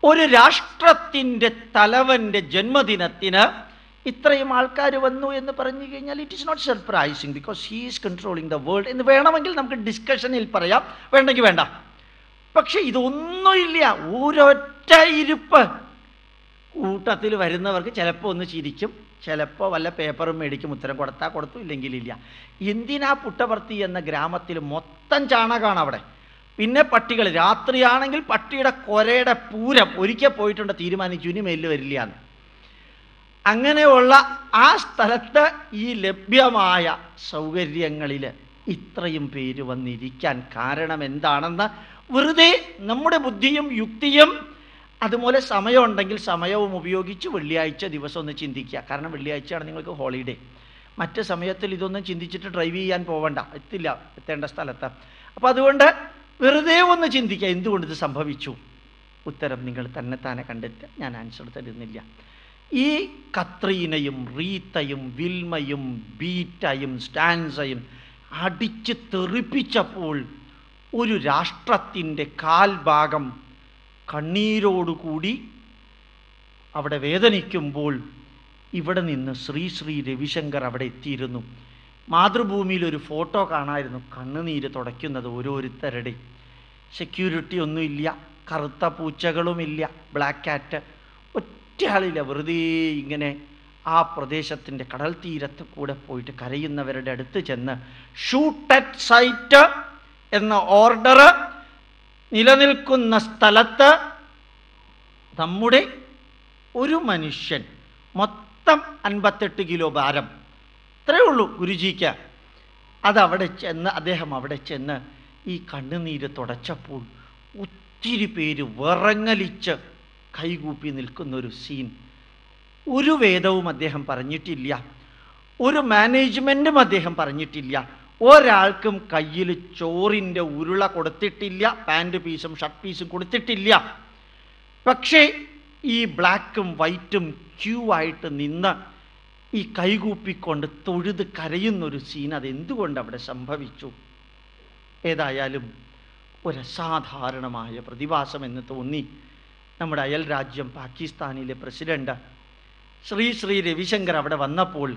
ഒരു രാഷ്ട്രത്തിന്റെ തലവന്റെ ജന്മദിനത്തിന് ഇത്രയും ആൾക്കാർ വന്നു എന്ന് പറഞ്ഞു കഴിഞ്ഞാൽ it is not surprising because he is controlling the world എന്ന് വേണമെങ്കിൽ നമുക്ക് ഡിസ്കഷനിൽ പറയാം. വേണ്ടെങ്കിൽ വേണ്ട. പക്ഷെ ഇതൊന്നുമില്ല. ഒരൊറ്റ ഇരിപ്പ്. കൂട്ടത്തിൽ വരുന്നവർക്ക് ചിലപ്പോൾ ഒന്ന് ചിരിക്കും. ചിലപ്പോൾ വല്ല പേപ്പറും മേടിക്കും ഉത്തരം കൊടുത്താൽ കൊടുത്തു ഇല്ലെങ്കിൽ ഇല്ല. എന്തിനാ പുട്ടപർത്തി എന്ന ഗ്രാമത്തിൽ മൊത്തം ചാണകമാണ് അവിടെ. പിന്നെ പട്ടികൾ രാത്രിയാണെങ്കിൽ പട്ടിയുടെ കൊരയുടെ പൂരം ഒരിക്കൽ പോയിട്ടുണ്ട് തീരുമാനിച്ചു ഇനി മേലിൽ വരില്ല എന്ന് അങ്ങനെയുള്ള ആ സ്ഥലത്ത് ഈ ലഭ്യമായ സൗകര്യങ്ങളിൽ ഇത്രയും പേര് വന്നിരിക്കാൻ കാരണം എന്താണെന്ന് വെറുതെ നമ്മുടെ ബുദ്ധിയും യുക്തിയും അതുപോലെ സമയമുണ്ടെങ്കിൽ സമയവും ഉപയോഗിച്ച് വെള്ളിയാഴ്ച ദിവസം ഒന്ന് ചിന്തിക്കുക. കാരണം വെള്ളിയാഴ്ചയാണ് നിങ്ങൾക്ക് ഹോളിഡേ മറ്റ് സമയത്തിൽ ഇതൊന്നും ചിന്തിച്ചിട്ട് ഡ്രൈവ് ചെയ്യാൻ പോവണ്ട. എത്തില്ല എത്തേണ്ട സ്ഥലത്ത്. അപ്പോൾ അതുകൊണ്ട് വെറുതെ ഒന്ന് ചിന്തിക്കുക. എന്തുകൊണ്ട് ഇത് സംഭവിച്ചു? ഉത്തരം നിങ്ങൾ തന്നെ തന്നെ കണ്ടെത്തുക. ഞാൻ ആൻസർ തരുന്നില്ല. ഈ കത്രീനയും റീത്തയും വിൽമയും ബീറ്റയും സ്റ്റാൻസയും അടിച്ച് തെറിപ്പിച്ചപ്പോൾ ഒരു രാഷ്ട്രത്തിന്റെ കാൽഭാഗം കണ്ണീരോടുകൂടി അവിടെ വേദനിക്കുമ്പോൾ ഇവിടെ നിന്ന് ശ്രീ ശ്രീ രവിശങ്കർ അവിടെ എത്തിയിരുന്നു. മാതൃഭൂമിയിൽ ഒരു ഫോട്ടോ കാണായിരുന്നു. കണ്ണുനീര് തുടയ്ക്കുന്നത് ഓരോരുത്തരുടെ. സെക്യൂരിറ്റി ഒന്നുമില്ല കറുത്ത പൂച്ചകളുമില്ല ബ്ലാക്ക് കാറ്റ് ഒറ്റയാളില്ല വെറുതെ ഇങ്ങനെ ആ പ്രദേശത്തിന്റെ കടൽ തീരത്ത് കൂടെ പോയിട്ട് കരയുന്നവരുടെ അടുത്ത് ചെന്ന് ഷൂട്ട് അറ്റ് സൈറ്റ് എന്ന ഓർഡർ നിലനിൽക്കുന്ന സ്ഥലത്ത് നമ്മുടെ ഒരു മനുഷ്യൻ മൊത്തം അൻപത്തെട്ട് കിലോ ഭാരം. ഇത്രയേ ഉള്ളൂ ഗുരുജിക്ക്. അതവിടെ ചെന്ന് അദ്ദേഹം അവിടെ ചെന്ന് ഈ കണ്ണുനീര് തുടച്ചപ്പോൾ ഒത്തിരി പേര് വിറങ്ങലിച്ച് കൈകൂപ്പി നിൽക്കുന്ന ഒരു സീൻ ഒരു വേദവും അദ്ദേഹം പറഞ്ഞിട്ടില്ല. ഒരു മാനേജ്മെന്റും അദ്ദേഹം പറഞ്ഞിട്ടില്ല. ഒരാൾക്കും കയ്യിൽ ചോറിന്റെ ഉരുള കൊടുത്തിട്ടില്ല പാന്റ് പീസും ഷർട്ട് പീസും കൊടുത്തിട്ടില്ല. പക്ഷേ ഈ ബ്ലാക്കും വൈറ്റും ക്യൂ ആയിട്ട് നിന്ന് ഈ കൈകൂപ്പിക്കൊണ്ട് തൊഴുത് കരയുന്നൊരു സീൻ അതെന്തുകൊണ്ട് അവിടെ സംഭവിച്ചു? ഏതായാലും ഒരു അസാധാരണമായ പ്രതിഭാസം എന്ന് തോന്നി. നമ്മുടെ അയൽ രാജ്യം പാകിസ്ഥാനിലെ പ്രസിഡന്റ് ശ്രീ ശ്രീ രവിശങ്കർ അവിടെ വന്നപ്പോൾ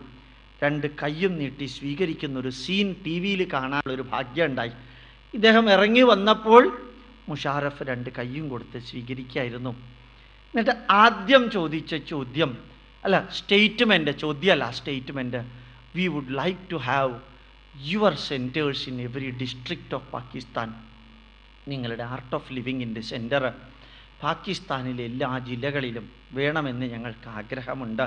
രണ്ട് കയ്യും നീട്ടി സ്വീകരിക്കുന്ന ഒരു സീൻ ടി വിയിൽ കാണാനുള്ളൊരു ഭാഗ്യം ഉണ്ടായി ഇദ്ദേഹം ഇറങ്ങി വന്നപ്പോൾ മുഷാറഫ് രണ്ട് കയ്യും കൊടുത്ത് സ്വീകരിക്കായിരുന്നു. എന്നിട്ട് ആദ്യം ചോദിച്ച ചോദ്യം അല്ല statement ചോദ്യമല്ല statement we would like to have your centres in every district of Pakistan നിങ്ങളുടെ ആർട്ട് ഓഫ് ലിവിങ്ങിന്റെ സെന്റർ പാകിസ്ഥാനിലെ എല്ലാ ജില്ലകളിലും വേണമെന്ന് ഞങ്ങൾക്ക് ആഗ്രഹമുണ്ട്.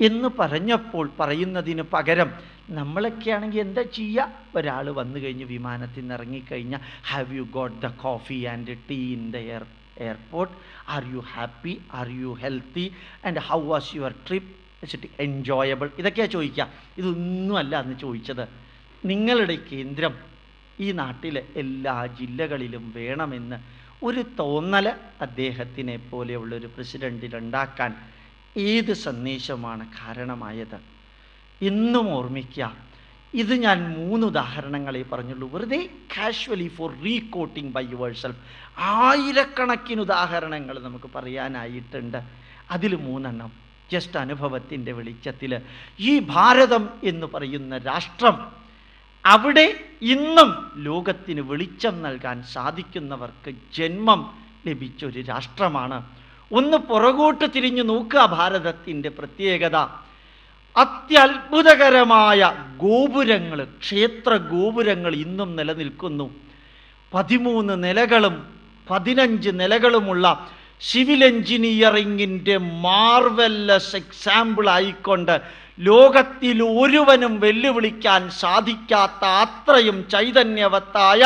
എന്ന് പറഞ്ഞപ്പോൾ പറയുന്നതിന് പകരം നമ്മളൊക്കെ ആണെങ്കിൽ എന്താ ചെയ്യുക ഒരാൾ വന്നു കഴിഞ്ഞ് വിമാനത്തിൽ നിന്ന് ഇറങ്ങിക്കഴിഞ്ഞാൽ have you got the coffee and tea in the air airport are you happy are you healthy and how was your trip വെച്ചിട്ട് എൻജോയബിൾ ഇതൊക്കെയാണ് ചോദിക്കുക ഇതൊന്നുമല്ല അന്ന് ചോദിച്ചത്. നിങ്ങളുടെ കേന്ദ്രം ഈ നാട്ടിലെ എല്ലാ ജില്ലകളിലും വേണമെന്ന് ഒരു തോന്നൽ അദ്ദേഹത്തിനെ പോലെയുള്ളൊരു പ്രസിഡന്റിലുണ്ടാക്കാൻ ഏത് സന്ദേശമാണ് കാരണമായത്? എന്നും ഓർമ്മിക്കുക. ഇത് ഞാൻ മൂന്ന് ഉദാഹരണങ്ങളെ പറഞ്ഞുള്ളൂ. വെറുതെ casually for recording by yourself ആയിരക്കണക്കിന് ഉദാഹരണങ്ങൾ നമുക്ക് പറയാനായിട്ടുണ്ട്. അതിൽ മൂന്നെണ്ണം. ജസ്റ്റ് അനുഭവത്തിന്റെ വെളിച്ചത്തിൽ. ഈ ഭാരതം എന്ന് പറയുന്ന രാഷ്ട്രം അവിടെ ഇന്നും ലോകത്തിന് വെളിച്ചം നൽകാൻ സാധിക്കുന്നവർക്ക് ജന്മം ലഭിച്ചൊരു രാഷ്ട്രമാണ്. ഒന്ന് പുറകോട്ട് തിരിഞ്ഞു നോക്കുക ഭാരതത്തിന്റെ പ്രത്യേകത. അത്യത്ഭുതകരമായ ഗോപുരങ്ങൾ ക്ഷേത്ര ഗോപുരങ്ങൾ ഇന്നും നിലനിൽക്കുന്നു. പതിമൂന്ന് നിലകളും പതിനഞ്ച് നിലകളുമുള്ള സിവിൽ എഞ്ചിനീയറിങ്ങിന്റെ മാർവെല്ലസ് എക്സാമ്പിൾ ആയിക്കൊണ്ട് ലോകത്തിൽ ഒരുവനും വെല്ലുവിളിക്കാൻ സാധിക്കാത്ത അത്രയും ചൈതന്യവത്തായ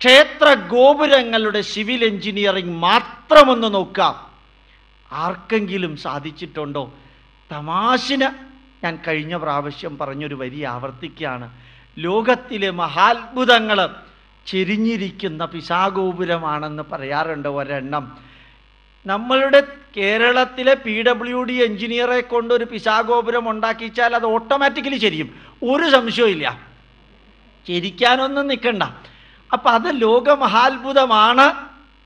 ക്ഷേത്ര ഗോപുരങ്ങളുടെ സിവിൽ എഞ്ചിനീയറിംഗ് മാത്രമൊന്ന് നോക്കാം ആർക്കെങ്കിലും സാധിച്ചിട്ടുണ്ടോ? തമാശിന് ഞാൻ കഴിഞ്ഞ പ്രാവശ്യം പറഞ്ഞൊരു വരി ആവർത്തിക്കുകയാണ്. ലോകത്തിലെ മഹാത്ഭുതങ്ങൾ ചെരിഞ്ഞിരിക്കുന്ന പിശാഗോപുരമാണെന്ന് പറയാറുണ്ട് ഒരെണ്ണം. നമ്മളുടെ കേരളത്തിലെ പി ഡബ്ല്യു ഡി എഞ്ചിനീയറെ കൊണ്ട് ഒരു പിശാഗോപുരം ഉണ്ടാക്കിച്ചാൽ അത് ഓട്ടോമാറ്റിക്കലി ചെരിയും. ഒരു സംശയമില്ല ചെരിക്കാനൊന്നും നിൽക്കണ്ട. അപ്പം അത് ലോകമഹാത്ഭുതമാണ്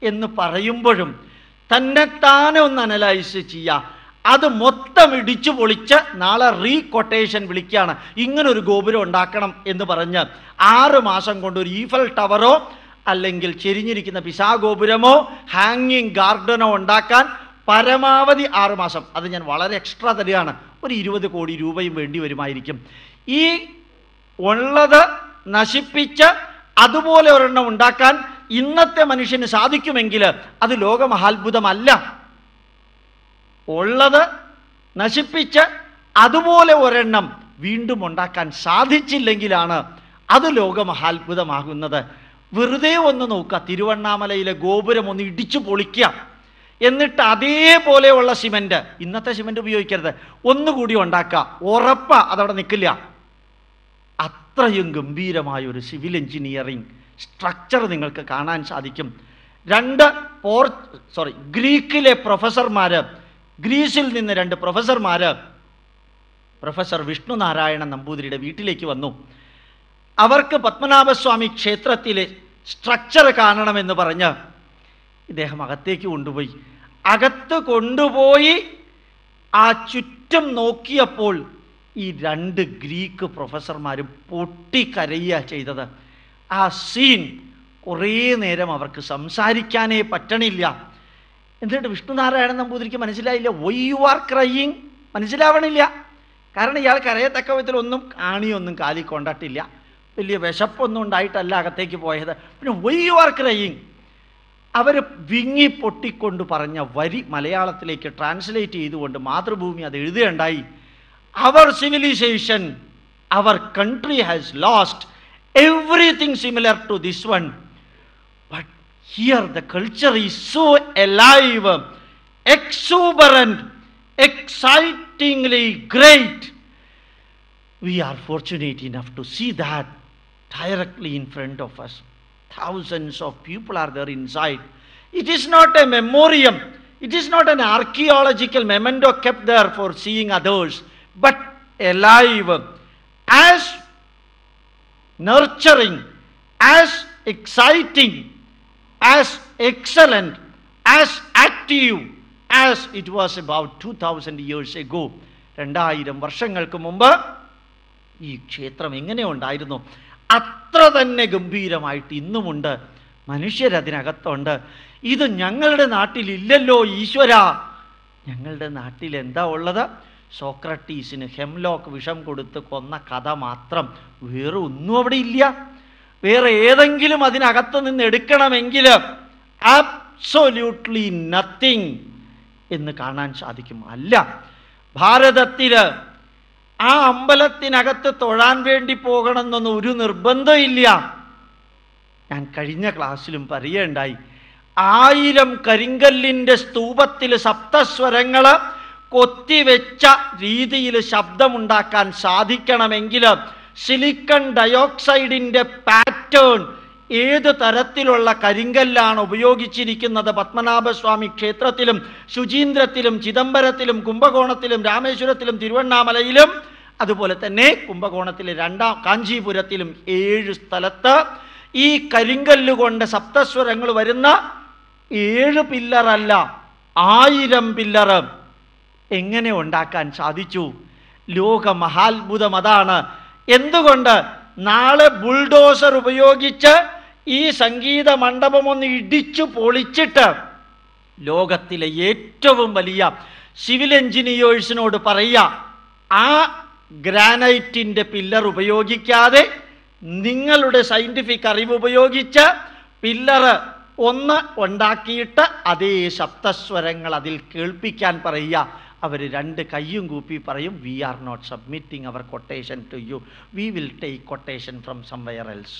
എന്ന് പറയുമ്പോഴും തന്നെത്താനെ ഒന്ന് അനലൈസ് ചെയ്യുക അത് മൊത്തം ഇടിച്ചു പൊളിച്ച് നാളെ റീ കൊട്ടേഷൻ വിളിക്കുകയാണ്. ഇങ്ങനെ ഒരു ഗോപുരം ഉണ്ടാക്കണം എന്ന് പറഞ്ഞ് ആറ് മാസം കൊണ്ട് ഒരു ഈഫൽ ടവറോ അല്ലെങ്കിൽ ചെരിഞ്ഞിരിക്കുന്ന പിശാഗോപുരമോ ഹാങ്ങിങ് ഗാർഡനോ ഉണ്ടാക്കാൻ പരമാവധി ആറ് മാസം. അത് ഞാൻ വളരെ എക്സ്ട്രാ തരികയാണ്. ഒരു ഇരുപത് കോടി രൂപയും വേണ്ടി വരുമായിരിക്കും. ഈ ഉള്ളത് നശിപ്പിച്ച് അതുപോലെ ഒരെണ്ണം ഉണ്ടാക്കാൻ ഇന്നത്തെ മനുഷ്യന് സാധിക്കുമെങ്കിൽ അത് ലോകമഹാത്ഭുതമല്ല. ഉള്ളത് നശിപ്പിച്ച് അതുപോലെ ഒരെണ്ണം വീണ്ടും ഉണ്ടാക്കാൻ സാധിച്ചില്ലെങ്കിലാണ് അത് ലോകമഹാത്ഭുതമാകുന്നത്. വെറുതെ ഒന്ന് നോക്കുക തിരുവണ്ണാമലയിലെ ഗോപുരം ഒന്ന് ഇടിച്ചു പൊളിക്കുക. എന്നിട്ട് അതേപോലെയുള്ള സിമന്റ് ഇന്നത്തെ സിമന്റ് ഉപയോഗിക്കരുത്. ഒന്നുകൂടി ഉണ്ടാക്കുക ഉറപ്പാ അതവിടെ നിൽക്കില്ല. അത്രയും ഗംഭീരമായ ഒരു സിവിൽ എഞ്ചിനീയറിംഗ് സ്ട്രക്ചർ നിങ്ങൾക്ക് കാണാൻ സാധിക്കും. രണ്ട് പോർ സോറി ഗ്രീക്കിലെ പ്രൊഫസർമാർ ഗ്രീസിൽ നിന്ന് രണ്ട് പ്രൊഫസർമാർ പ്രൊഫസർ വിഷ്ണുനാരായണ നമ്പൂതിരിയുടെ വീട്ടിലേക്ക് വന്നു. അവർക്ക് പത്മനാഭസ്വാമി ക്ഷേത്രത്തിലെ സ്ട്രക്ചർ കാണണമെന്ന് പറഞ്ഞ് ഇദ്ദേഹം അകത്തേക്ക് കൊണ്ടുപോയി. അകത്ത് കൊണ്ടുപോയി ആ ചുറ്റും നോക്കിയപ്പോൾ ഈ രണ്ട് ഗ്രീക്ക് പ്രൊഫസർമാരും പൊട്ടിക്കരയുക ചെയ്തത്. ആ സീൻ കുറേ നേരം അവർക്ക് സംസാരിക്കാനേ പറ്റണില്ല. എന്നിട്ട് വിഷ്ണുനാരായണൻ നമ്പൂതിരിക്ക് മനസ്സിലായില്ല വൈ യു ആർ ക്രൈയിങ് മനസ്സിലാവണില്ല. കാരണം ഇയാൾ കരയത്തക്ക വിധത്തിൽ ഒന്നും കാണിയൊന്നും കാലി കൊണ്ടിട്ടില്ല. വലിയ വിശപ്പൊന്നും ഉണ്ടായിട്ടല്ല അകത്തേക്ക് പോയത്. പിന്നെ വൈ യു ആർ ക്രൈയിങ് അവർ വിങ്ങി പൊട്ടിക്കൊണ്ട് പറഞ്ഞ വരി മലയാളത്തിലേക്ക് ട്രാൻസ്ലേറ്റ് ചെയ്തുകൊണ്ട് മാതൃഭൂമി അത് എഴുതുകയുണ്ടായി. Our civilisation our country has lost everything similar to this one. But here the culture is so alive, exuberant, excitingly great. We are fortunate enough to see that directly in front of us. Thousands of people are there inside. It is not a memoriam. It is not an archaeological memento kept there for seeing others, but alive. As nurturing, as exciting, as excellent, as active as it was about 2000 years ago. രണ്ടായിരം വർഷങ്ങൾക്ക് മുമ്പ് ഈ ക്ഷേത്രം എങ്ങനെ ഉണ്ടായിരുന്നു? അത്ര തന്നെ ഗംഭീരമായിട്ട് ഇന്നുമുണ്ട്. മനുഷ്യരതിനകത്തുണ്ട് ഇത് ഞങ്ങളുടെ നാട്ടിലില്ലല്ലോ ഈശ്വര. ഞങ്ങളുടെ നാട്ടിൽ എന്താ ഉള്ളത്? സോക്രട്ടീസിന് ഹെംലോക്ക് വിഷം കൊടുത്ത് കൊന്ന കഥ മാത്രം വേറെ ഒന്നും അവിടെ ഇല്ല. വേറെ ഏതെങ്കിലും അതിനകത്ത് നിന്ന് എടുക്കണമെങ്കിൽ ആബ്സൊല്യൂട്ട്ലി നത്തിങ് എന്ന് കാണാൻ സാധിക്കും. അല്ല ഭാരതത്തിൽ ആ അമ്പലത്തിനകത്ത് തൊഴാൻ വേണ്ടി പോകണമെന്നൊന്നും ഒരു നിർബന്ധമില്ല ഞാൻ കഴിഞ്ഞ ക്ലാസ്സിലും പറയുകയുണ്ടായി ആയിരം കരിങ്കല്ലിന്റെ സ്തൂപത്തിൽ സപ്തസ്വരങ്ങൾ കൊത്തിവെച്ച രീതിയിൽ ശബ്ദമുണ്ടാക്കാൻ സാധിക്കണമെങ്കിൽ സിലിക്കൺ ഡയോക്സൈഡിന്റെ പാറ്റേൺ ഏത് തരത്തിലുള്ള കരിങ്കല്ലാണ് ഉപയോഗിച്ചിരിക്കുന്നത്? പത്മനാഭസ്വാമി ക്ഷേത്രത്തിലും ശുചീന്ദ്രത്തിലും ചിദംബരത്തിലും കുംഭകോണത്തിലും രാമേശ്വരത്തിലും തിരുവണ്ണാമലയിലും അതുപോലെ തന്നെ കുംഭകോണത്തിലെ രണ്ടാം കാഞ്ചീപുരത്തിലും ഏഴ് സ്ഥലത്ത് ഈ കരിങ്കല്ലുകൊണ്ട് സപ്തസ്വരങ്ങൾ വരുന്ന ഏഴ് പില്ലറല്ല ആയിരം പില്ലർ എങ്ങനെ ഉണ്ടാക്കാൻ സാധിച്ചു? ലോക മഹാത്ഭുതം അതാണ് എന്തുകൊണ്ട് നാളെ ബുൾഡോസർ ഉപയോഗിച്ച് ഈ സംഗീത മണ്ഡപം ഒന്ന് ഇടിച്ചു പൊളിച്ചിട്ട് ലോകത്തിലെ ഏറ്റവും വലിയ സിവിൽ എഞ്ചിനീയേഴ്സിനോട് പറയുക ആ ഗ്രാനൈറ്റിന്റെ പില്ലർ ഉപയോഗിക്കാതെ നിങ്ങളുടെ സയന്റിഫിക് അറിവ് ഉപയോഗിച്ച് പില്ലറ് ഒന്ന് ഉണ്ടാക്കിയിട്ട് അതേ ശബ്ദസ്വരങ്ങൾ അതിൽ കേൾപ്പിക്കാൻ പറയുക. അവർ രണ്ട് കൈയും കൂപ്പി പറയും we are not submitting our quotation to you we will take quotation from somewhere else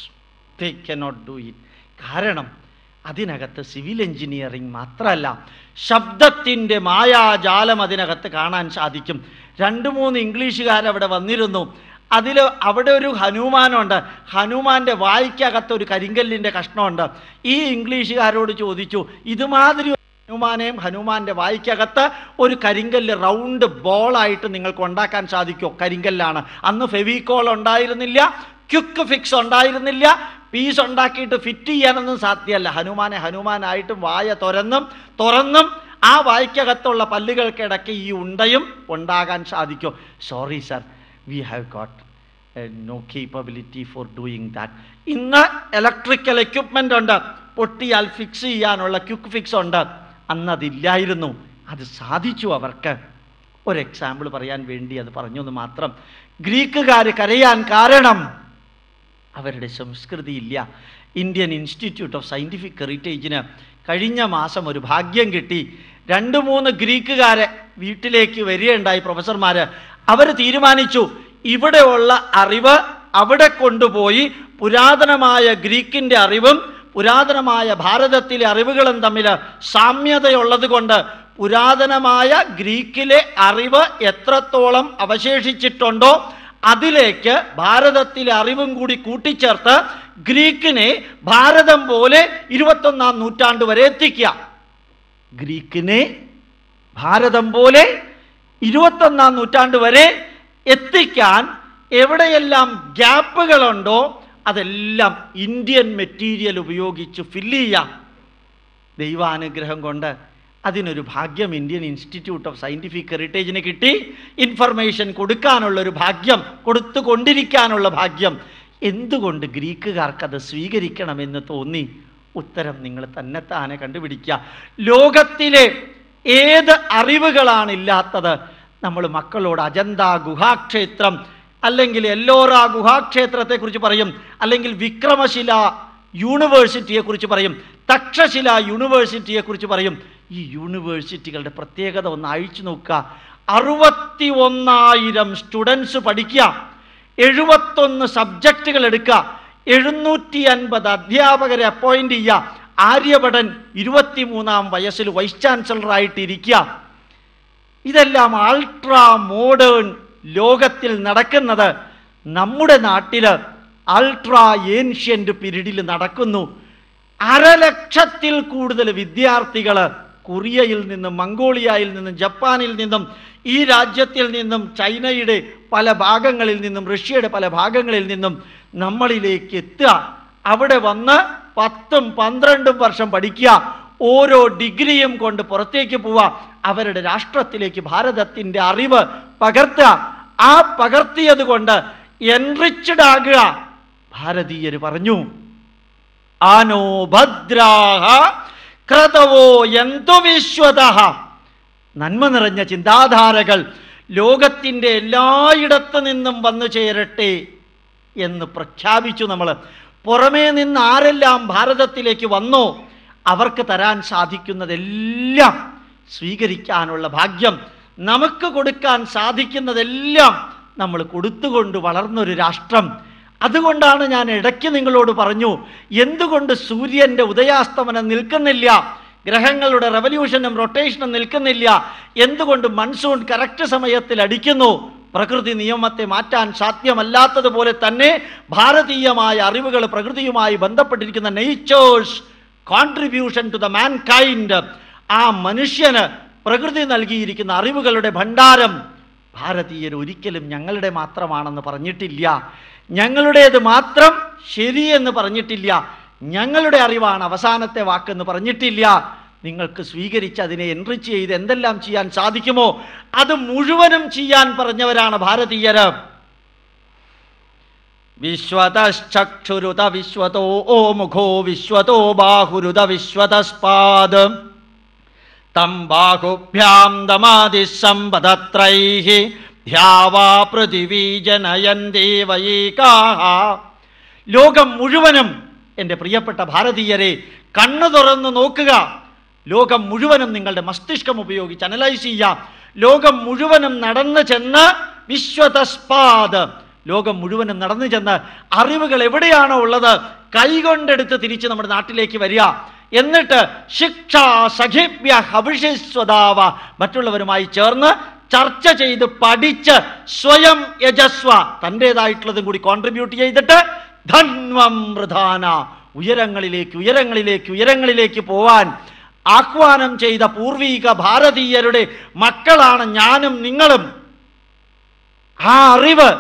they cannot do it കാരണം അതിനകത്ത് സിവിൽ എഞ്ചിനീയറിംഗ് മാത്രമല്ല ശബ്ദത്തിന്റെ മായാജാലം അതിനകത്ത് കാണാൻ സാധിക്കും. രണ്ട് മൂന്ന് ഇംഗ്ലീഷുകാരവിടെ വന്നിരുന്നു. അതിൽ അവിടെ ഒരു ഹനുമാനുണ്ട്. ഹനുമാന്റെ വായിക്കകത്ത് ഒരു കരിങ്കല്ലിന്റെ കഷ്ണമുണ്ട്. ഈ ഇംഗ്ലീഷുകാരോട് ചോദിച്ചു ഇതുമാതിരി ഹനുമാനെയും ഹനുമാന്റെ വായിക്കകത്ത് ഒരു കരിങ്കല്ല് റൗണ്ട് ബോളായിട്ട് നിങ്ങൾക്ക് ഉണ്ടാക്കാൻ സാധിക്കുമോ? കരിങ്കല്ലാണ്. അന്ന് ഫെവിക്കോൾ ഉണ്ടായിരുന്നില്ല ക്യുക്ക് ഫിക്സ് ഉണ്ടായിരുന്നില്ല പീസ് ഉണ്ടാക്കിയിട്ട് ഫിറ്റ് ചെയ്യാനൊന്നും സാധ്യമല്ല. ഹനുമാനെ ഹനുമാനായിട്ടും വായ തുറന്നും തുറന്നും ആ വായിക്കകത്തുള്ള പല്ലുകൾക്കിടയ്ക്ക് ഈ ഉണ്ടയും ഉണ്ടാകാൻ സാധിക്കും. Sorry sir we have got no capability for doing that ഇന്ന് ഇലക്ട്രിക്കൽ എക്യുപ്മെന്റ് ഉണ്ട്. പൊട്ടിയാൽ ഫിക്സ് ചെയ്യാനുള്ള ക്യുക്ക് ഫിക്സ് ഉണ്ട്. അന്ന് അതില്ലായിരുന്നു അത് സാധിച്ചു അവർക്ക്. ഒരു എക്സാമ്പിൾ പറയാൻ വേണ്ടി അത് പറഞ്ഞു എന്ന് മാത്രം. ഗ്രീക്കുകാർ കരയാൻ കാരണം അവരുടെ സംസ്കൃതി ഇല്ല. ഇന്ത്യൻ ഇൻസ്റ്റിറ്റ്യൂട്ട് ഓഫ് സയന്റിഫിക് ഹെറിറ്റേജിന് കഴിഞ്ഞ മാസം ഒരു ഭാഗ്യം കിട്ടി. രണ്ട് മൂന്ന് ഗ്രീക്കുകാരെ വീട്ടിലേക്ക് വരികയുണ്ടായി പ്രൊഫസർമാർ അവർ തീരുമാനിച്ചു ഇവിടെയുള്ള അറിവ് അവിടെ കൊണ്ടുപോയി പുരാതനമായ ഗ്രീക്കിന്റെ അറിവും പുരാതനമായ ഭാരതത്തിലെ അറിവുകളും തമ്മിൽ സാമ്യതയുള്ളത് കൊണ്ട് പുരാതനമായ ഗ്രീക്കിലെ അറിവ് എത്രത്തോളം അവശേഷിച്ചിട്ടുണ്ടോ അതിലേക്ക് ഭാരതത്തിലെ അറിവും കൂടി കൂട്ടിച്ചേർത്ത് ഗ്രീക്കിനെ ഭാരതം പോലെ ഇരുപത്തൊന്നാം നൂറ്റാണ്ട് വരെ എത്തിക്കുക. ഗ്രീക്കിനെ ഭാരതം പോലെ ഇരുപത്തൊന്നാം നൂറ്റാണ്ട് വരെ എത്തിക്കാൻ എവിടെയെല്ലാം ഗ്യാപ്പുകളുണ്ടോ അതെല്ലാം ഇന്ത്യൻ മെറ്റീരിയൽ ഉപയോഗിച്ച് ഫില്ല് ചെയ്യാം. ദൈവാനുഗ്രഹം കൊണ്ട് അതിനൊരു ഭാഗ്യം ഇന്ത്യൻ ഇൻസ്റ്റിറ്റ്യൂട്ട് ഓഫ് സയന്റിഫിക് ഹെറിറ്റേജിന് കിട്ടി. ഇൻഫർമേഷൻ കൊടുക്കാനുള്ള ഒരു ഭാഗ്യം കൊടുത്തുകൊണ്ടിരിക്കാനുള്ള ഭാഗ്യം. എന്തുകൊണ്ട് അത് സ്വീകരിക്കണമെന്ന് തോന്നി? ഉത്തരം നിങ്ങൾ തന്നെത്താനെ കണ്ടുപിടിക്കുക. ലോകത്തിലെ ഏത് അറിവുകളാണ് ഇല്ലാത്തത്? നമ്മൾ മക്കളോട് അജന്ത ഗുഹാക്ഷേത്രം അല്ലെങ്കിൽ എല്ലോറ ഗുഹാക്ഷേത്രത്തെക്കുറിച്ച് പറയും. അല്ലെങ്കിൽ വിക്രമശില യൂണിവേഴ്സിറ്റിയെ കുറിച്ച് പറയും. തക്ഷശില യൂണിവേഴ്സിറ്റിയെ കുറിച്ച് പറയും. ഈ യൂണിവേഴ്സിറ്റികളുടെ പ്രത്യേകത ഒന്ന് അഴിച്ചു നോക്കുക. അറുപത്തി ഒന്നായിരം സ്റ്റുഡൻസ് പഠിക്കുക. എഴുപത്തൊന്ന് സബ്ജക്റ്റുകൾ എടുക്കുക. എഴുന്നൂറ്റി അൻപത് അധ്യാപകരെ അപ്പോയിന്റ് ചെയ്യുക. ആര്യഭടൻ ഇരുപത്തിമൂന്നാം വയസ്സിൽ വൈസ് ചാൻസലറായിട്ട് ഇരിക്കുക ഇതെല്ലാം അൾട്രാ മോഡേൺ ലോകത്തിൽ നടക്കുന്നത് നമ്മുടെ നാട്ടിൽ അൾട്രാ ഏൻഷ്യന്റ് പീരീഡിൽ നടക്കുന്നു. അരലക്ഷത്തിൽ കൂടുതൽ വിദ്യാർത്ഥികൾ കൊറിയയിൽ നിന്നും മംഗോളിയയിൽ നിന്നും ജപ്പാനിൽ നിന്നും ഈ രാജ്യത്തിൽ നിന്നും ചൈനയുടെ പല ഭാഗങ്ങളിൽ നിന്നും റഷ്യയുടെ പല ഭാഗങ്ങളിൽ നിന്നും നമ്മളിലേക്ക് എത്തുക. അവിടെ വന്ന് പത്തും പന്ത്രണ്ടും വർഷം പഠിക്കുക. ഓരോ ഡിഗ്രിയും കൊണ്ട് പുറത്തേക്ക് പോവുക. അവരുടെ രാഷ്ട്രത്തിലേക്ക് ഭാരതത്തിന്റെ അറിവ് പകർത്തുക. ആ പകർത്തിയത് കൊണ്ട് എൻറിച്ചഡ് ആകുക. ഭാരതീയർ പറഞ്ഞു ആനോ ഭദ്രാഹ ക്രതവോ എന്തുവിശ്വത നന്മ നിറഞ്ഞ ചിന്താധാരകൾ ലോകത്തിന്റെ എല്ലായിടത്തു നിന്നും വന്നു ചേരട്ടെ എന്ന് പ്രഖ്യാപിച്ചു നമ്മൾ. പുറമേ നിന്ന് ആരെല്ലാം ഭാരതത്തിലേക്ക് വന്നോ അവർക്ക് തരാൻ സാധിക്കുന്നതെല്ലാം സ്വീകരിക്കാനുള്ള ഭാഗ്യം നമുക്ക് കൊടുക്കാൻ സാധിക്കുന്നതെല്ലാം നമ്മൾ കൊടുത്തുകൊണ്ട് വളർന്നൊരു രാഷ്ട്രം. അതുകൊണ്ടാണ് ഞാൻ ഇടയ്ക്ക് നിങ്ങളോട് പറഞ്ഞു എന്തുകൊണ്ട് സൂര്യന്റെ ഉദയാസ്തമനം നിൽക്കുന്നില്ല ഗ്രഹങ്ങളുടെ റെവല്യൂഷനും റൊട്ടേഷനും നിൽക്കുന്നില്ല എന്തുകൊണ്ട് മൺസൂൺ കറക്റ്റ് സമയത്തിൽ അടിക്കുന്നു പ്രകൃതി നിയമത്തെ മാറ്റാൻ സാധ്യമല്ലാത്തതുപോലെ തന്നെ ഭാരതീയമായ അറിവുകൾ പ്രകൃതിയുമായി ബന്ധപ്പെട്ടിരിക്കുന്ന nature's contribution to the mankind ആ മനുഷ്യന് പ്രകൃതി നൽകിയിരിക്കുന്ന അറിവുകളുടെ ഭണ്ഡാരം ഭാരതീയർ ഒരിക്കലും ഞങ്ങളുടെ മാത്രമാണെന്ന് പറഞ്ഞിട്ടില്ല. ഞങ്ങളുടേത് മാത്രം ശരിയെന്ന് പറഞ്ഞിട്ടില്ല. ഞങ്ങളുടെ അറിവാണ് അവസാനത്തെ വാക്കെന്ന് പറഞ്ഞിട്ടില്ല. നിങ്ങൾക്ക് സ്വീകരിച്ച് അതിനെ എൻറിച്ച് ചെയ്ത് എന്തെല്ലാം ചെയ്യാൻ സാധിക്കുമോ അത് മുഴുവനും ചെയ്യാൻ പറഞ്ഞവരാണ് ഭാരതീയര് വിശ്വതശ്ചക്ഷുരുത വിശ്വതോ ഓ മുഖോ വിശ്വതോ ബാഹുരുത വിശ്വതസ്പാദ്. തം ബാഹുഭ്യാം ദമാതിസമ്പദത്രൈः ധ്യാവാ പൃഥിവീ ജനയൻ ദേവൈകാഹ ലോകം മുഴുവനും എന്റെ പ്രിയപ്പെട്ട ഭാരതീയരെ കണ്ണു തുറന്ന് നോക്കുക. ലോകം മുഴുവനും നിങ്ങളുടെ മസ്തിഷ്കം ഉപയോഗിച്ച് അനലൈസ് ചെയ്യാം ലോകം മുഴുവനും നടന്നു ചെന്ന് വിശ്വതസ്പാദ്. ലോകം മുഴുവനും നടന്നു ചെന്ന് അറിവുകൾ എവിടെയാണോ ഉള്ളത് കൈകൊണ്ടെടുത്ത് തിരിച്ച് നമ്മുടെ നാട്ടിലേക്ക് വരിക. എന്നിട്ട് ശിക്ഷ സഖിഭ്യ ഹവിഷസ്വതാവ മറ്റുള്ളവരുമായി ചേർന്ന് ചർച്ച ചെയ്ത് പഠിച്ച് സ്വയം യജസ്വ. തന്റെതായിട്ടുള്ളതും കൂടി കോൺട്രിബ്യൂട്ട് ചെയ്തിട്ട് ധന്വം പ്രധാന ഉയരങ്ങളിലേക്ക് ഉയരങ്ങളിലേക്ക് ഉയരങ്ങളിലേക്ക് പോവാൻ ആഹ്വാനം ചെയ്ത പൂർവീക ഭാരതീയരുടെ മക്കളാണ് ഞാനും നിങ്ങളും. ആ അറിവ്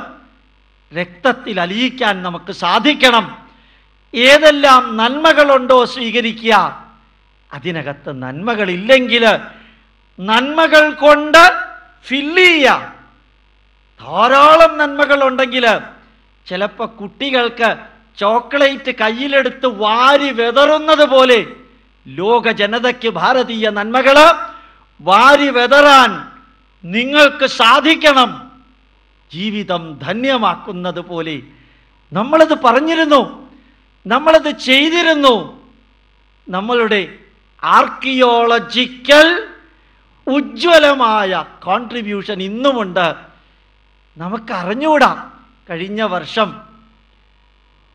രക്തത്തിൽ അലിയിക്കാൻ നമുക്ക് സാധിക്കണം. ഏതെല്ലാം നന്മകളുണ്ടോ സ്വീകരിക്കുക? അതിനകത്ത് നന്മകളില്ലെങ്കിൽ നന്മകൾ കൊണ്ട് ഫില്ല് ചെയ്യുക. ധാരാളം നന്മകളുണ്ടെങ്കിൽ ചിലപ്പോൾ കുട്ടികൾക്ക് ചോക്ലേറ്റ് കയ്യിലെടുത്ത് വാരി വെതറുന്നത് പോലെ ലോക ജനതയ്ക്ക് ഭാരതീയ നന്മകൾ വാരി വെതറാൻ നിങ്ങൾക്ക് സാധിക്കണം. ജീവിതം ധന്യമാക്കുന്നത് പോലെ നമ്മളത് പറഞ്ഞിരുന്നു. നമ്മളത് ചെയ്തിരുന്നു. നമ്മളുടെ ആർക്കിയോളജിക്കൽ ഉജ്ജ്വലമായ കോൺട്രിബ്യൂഷൻ ഇന്നുമുണ്ട്. നമുക്കറിഞ്ഞൂടാ കഴിഞ്ഞ വർഷം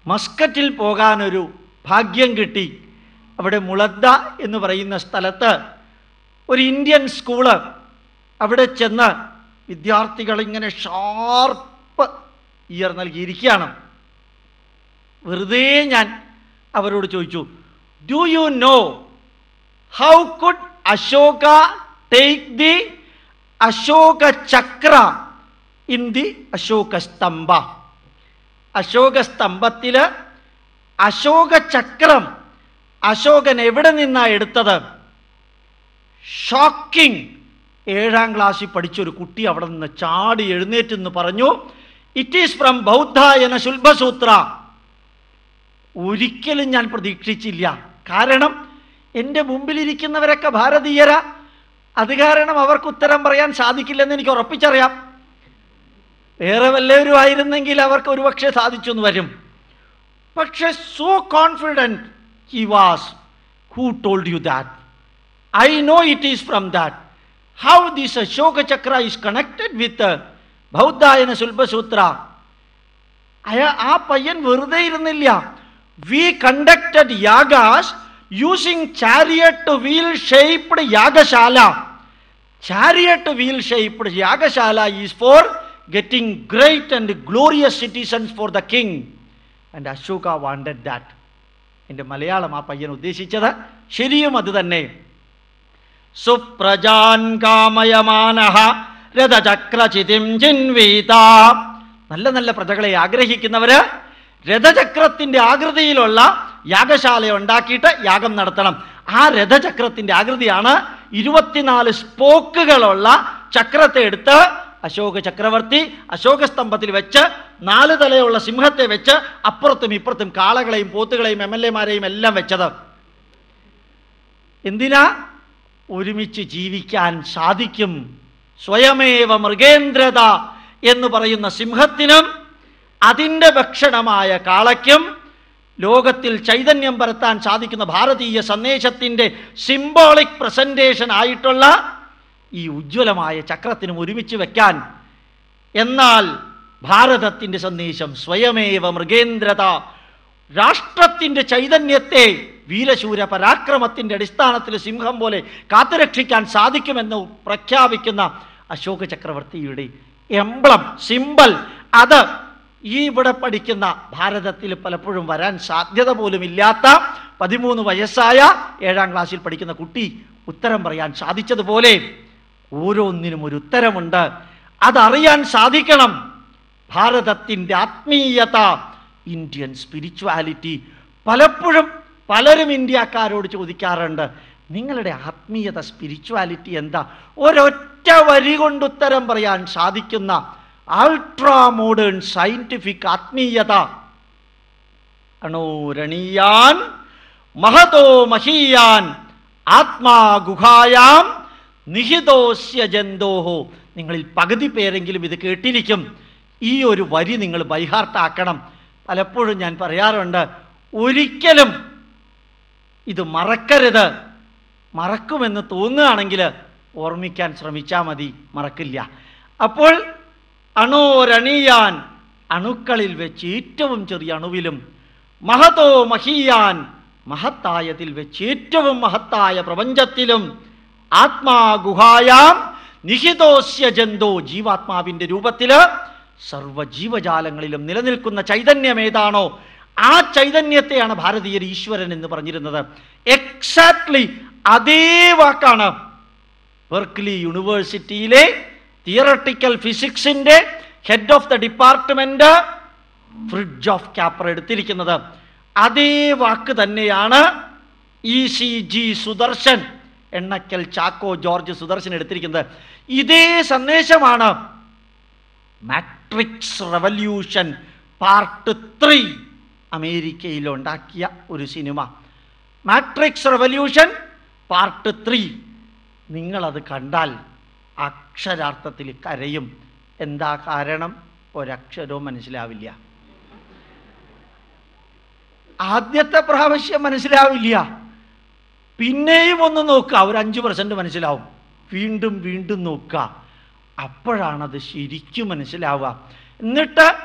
മസ്കറ്റിൽ പോകാനൊരു ഭാഗ്യം കിട്ടി. അവിടെ മുളദ്ദ എന്ന് പറയുന്ന സ്ഥലത്ത് ഒരു ഇന്ത്യൻ സ്കൂൾ അവിടെ ചെന്ന് വിദ്യാർത്ഥികൾ ഇങ്ങനെ ഷാർപ്പ് ഇയർ നൽകിയിരിക്കുകയാണ്. വെറുതെ ഞാൻ അവരോട് ചോദിച്ചു do you know how could Ashoka take the Ashoka chakra in the Ashoka stambha Ashoka സ്തംഭത്തിൽ Ashoka ചക്രം അശോകൻ എവിടെ നിന്നാ എടുത്തത്? ഷോക്കിംഗ് ഏഴാം ക്ലാസ്സിൽ പഠിച്ചൊരു കുട്ടി അവിടെ നിന്ന് ചാടി എഴുന്നേറ്റെന്ന് പറഞ്ഞു. It is from Baudhayana Shulbasutra. ഒരിക്കലും ഞാൻ പ്രതീക്ഷിച്ചില്ല. കാരണം എന്റെ മുമ്പിലിരിക്കുന്നവരൊക്കെ ഭാരതീയര. അത് കാരണം അവർക്ക് ഉത്തരം പറയാൻ സാധിക്കില്ലെന്ന് എനിക്ക് ഉറപ്പിച്ചറിയാം. വേറെ വല്ലവരും ആയിരുന്നെങ്കിൽ അവർക്ക് ഒരുപക്ഷെ സാധിച്ചു എന്ന് വരും. പക്ഷെ so confident he was who told you that I know it is from that how this Ashoka chakra is connected with Baudhayana Shulbasutra ആ പയ്യൻ വെറുതെ ഇരുന്നില്ല. We conducted yagas using chariot wheel shaped yagashala chariot wheel shaped yagashala is for getting great and glorious citizens for the king and Ashoka wanted that എന്റെ മലയാളം ആ പയ്യൻ ഉദ്ദേശിച്ചത് ശരിയും അത് തന്നെ. സുപ്രജാൻ കാമയമാനഹ രഥചക്രചിതിം ചിൻവീത. നല്ല നല്ല പ്രജകളെ ആഗ്രഹിക്കുന്നവര് രഥചക്രത്തിന്റെ ആകൃതിയിലുള്ള യാഗശാല ഉണ്ടാക്കിയിട്ട് യാഗം നടത്തണം. ആ രഥചക്രത്തിന്റെ ആകൃതിയാണ് ഇരുപത്തിനാല് സ്പോക്കുകളുള്ള ചക്രത്തെ എടുത്ത് അശോക ചക്രവർത്തി അശോക സ്തംഭത്തിൽ വെച്ച് നാല് തലയുള്ള സിംഹത്തെ വെച്ച് അപ്പുറത്തും ഇപ്പുറത്തും കാളകളെയും പോത്തുകളെയും എം എൽ എമാരെയും എല്ലാം വെച്ചത്. എന്തിനാ? ഒരുമിച്ച് ജീവിക്കാൻ സാധിക്കും. സ്വയമേവ മൃഗേന്ദ്രത എന്ന് പറയുന്ന സിംഹത്തിനും അതിന്റെ ഭക്ഷണമായ കാളയ്ക്കും ലോകത്തിൽ ചൈതന്യം പരത്താൻ സാധിക്കുന്ന ഭാരതീയ സന്ദേശത്തിന്റെ സിംബോളിക് പ്രസന്റേഷൻ ആയിട്ടുള്ള ഈ ഉജ്ജ്വലമായ ചക്രത്തിനും ഒരുമിച്ച് വയ്ക്കാൻ എന്നാൽ ഭാരതത്തിന്റെ സന്ദേശം സ്വയമേവ മൃഗേന്ദ്രത. രാഷ്ട്രത്തിന്റെ ചൈതന്യത്തെ വീരശൂര പരാക്രമത്തിന്റെ അടിസ്ഥാനത്തിൽ സിംഹം പോലെ കാത്തുരക്ഷിക്കാൻ സാധിക്കുമെന്ന് പ്രഖ്യാപിക്കുന്ന അശോക ചക്രവർത്തിയുടെ എംബ്ലം സിംബൽ അത് ഈ ഇവിടെ പഠിക്കുന്ന ഭാരതത്തിൽ പലപ്പോഴും വരാൻ സാധ്യത പോലും ഇല്ലാത്ത പതിമൂന്ന് വയസ്സായ ഏഴാം ക്ലാസ്സിൽ പഠിക്കുന്ന കുട്ടി ഉത്തരം പറയാൻ സാധിച്ചതുപോലെ ഓരോന്നിനും ഒരു ഉത്തരമുണ്ട്. അതറിയാൻ സാധിക്കണം. ഭാരതത്തിന്റെ ആത്മീയത ഇന്ത്യൻ സ്പിരിച്വാലിറ്റി പലപ്പോഴും പലരും ഇന്ത്യക്കാരോട് ചോദിക്കാറുണ്ട് നിങ്ങളുടെ ആത്മീയത സ്പിരിച്വാലിറ്റി എന്താ? ഒരൊറ്റ വരി കൊണ്ട് ഉത്തരം പറയാൻ സാധിക്കുന്ന അൾട്രാ മോഡേൺ സയന്റിഫിക് ആത്മീയത. അണോരണീയാൻ മഹതോ മഹീയാൻ ആത്മാ ഗുഹായാം നിഹിതോസ്യ ജന്തോഹോ. നിങ്ങളിൽ പകുതി പേരെങ്കിലും ഇത് കേട്ടിരിക്കും. ഈ ഒരു വരി നിങ്ങൾ ബൈഹാർട്ടാക്കണം. പലപ്പോഴും ഞാൻ പറയാറുണ്ട് ഒരിക്കലും ഇത് മറക്കരുത്. മറക്കുമെന്ന് തോന്നുകയാണെങ്കിൽ ഓർമ്മിക്കാൻ ശ്രമിച്ചാൽ മതി. മറക്കില്ല. അപ്പോൾ അണോരണീയാൻ അണുക്കളിൽ വെച്ച് ഏറ്റവും ചെറിയ അണുവിലും മഹതോ മഹീയാൻ മഹത്തായതിൽ വെച്ച് ഏറ്റവും മഹത്തായ പ്രപഞ്ചത്തിലും ആത്മാഗുഹായാം നിഹിതോസ്യ ജന്തോ ജീവാത്മാവിന്റെ രൂപത്തിൽ സർവജീവജാലങ്ങളിലും നിലനിൽക്കുന്ന ചൈതന്യം ഏതാണോ ആ ചൈതന്യത്തെയാണ് ഭാരതീയർ ഈശ്വരൻ എന്ന് പറഞ്ഞിരുന്നത്. എക്സാക്ട്ലി അതേ വാക്കാണ് ബെർക്ക്ലി യൂണിവേഴ്സിറ്റിയിലെ theoretical ഫിസിക്സിന്റെ head of the department Fritjof Capra എടുത്തിരിക്കുന്നത്. അതേ വാക്ക് തന്നെയാണ് E C G Sudarshan Ennakkal Chacko George Sudarshan എടുത്തിരിക്കുന്നത്. ഇതേ സന്ദേശമാണ് മാട്രിക്സ് റവല്യൂഷൻ പാർട്ട് ത്രീ അമേരിക്കയിൽ ഉണ്ടാക്കിയ ഒരു cinema. Matrix revolution part three നിങ്ങളത് കണ്ടാൽ അക്ഷരാർത്ഥത്തിൽ കരയും. എന്താ കാരണം? ഒരക്ഷരവും മനസ്സിലാവില്ല. ആദ്യത്തെ പ്രാവശ്യം മനസ്സിലാവില്ല. പിന്നെയും ഒന്ന് നോക്കുക. ഒരു അഞ്ച് പെർസെന്റ് മനസ്സിലാവും. വീണ്ടും വീണ്ടും നോക്കുക. അപ്പോഴാണത് ശരിക്കും മനസ്സിലാവുക. എന്നിട്ട്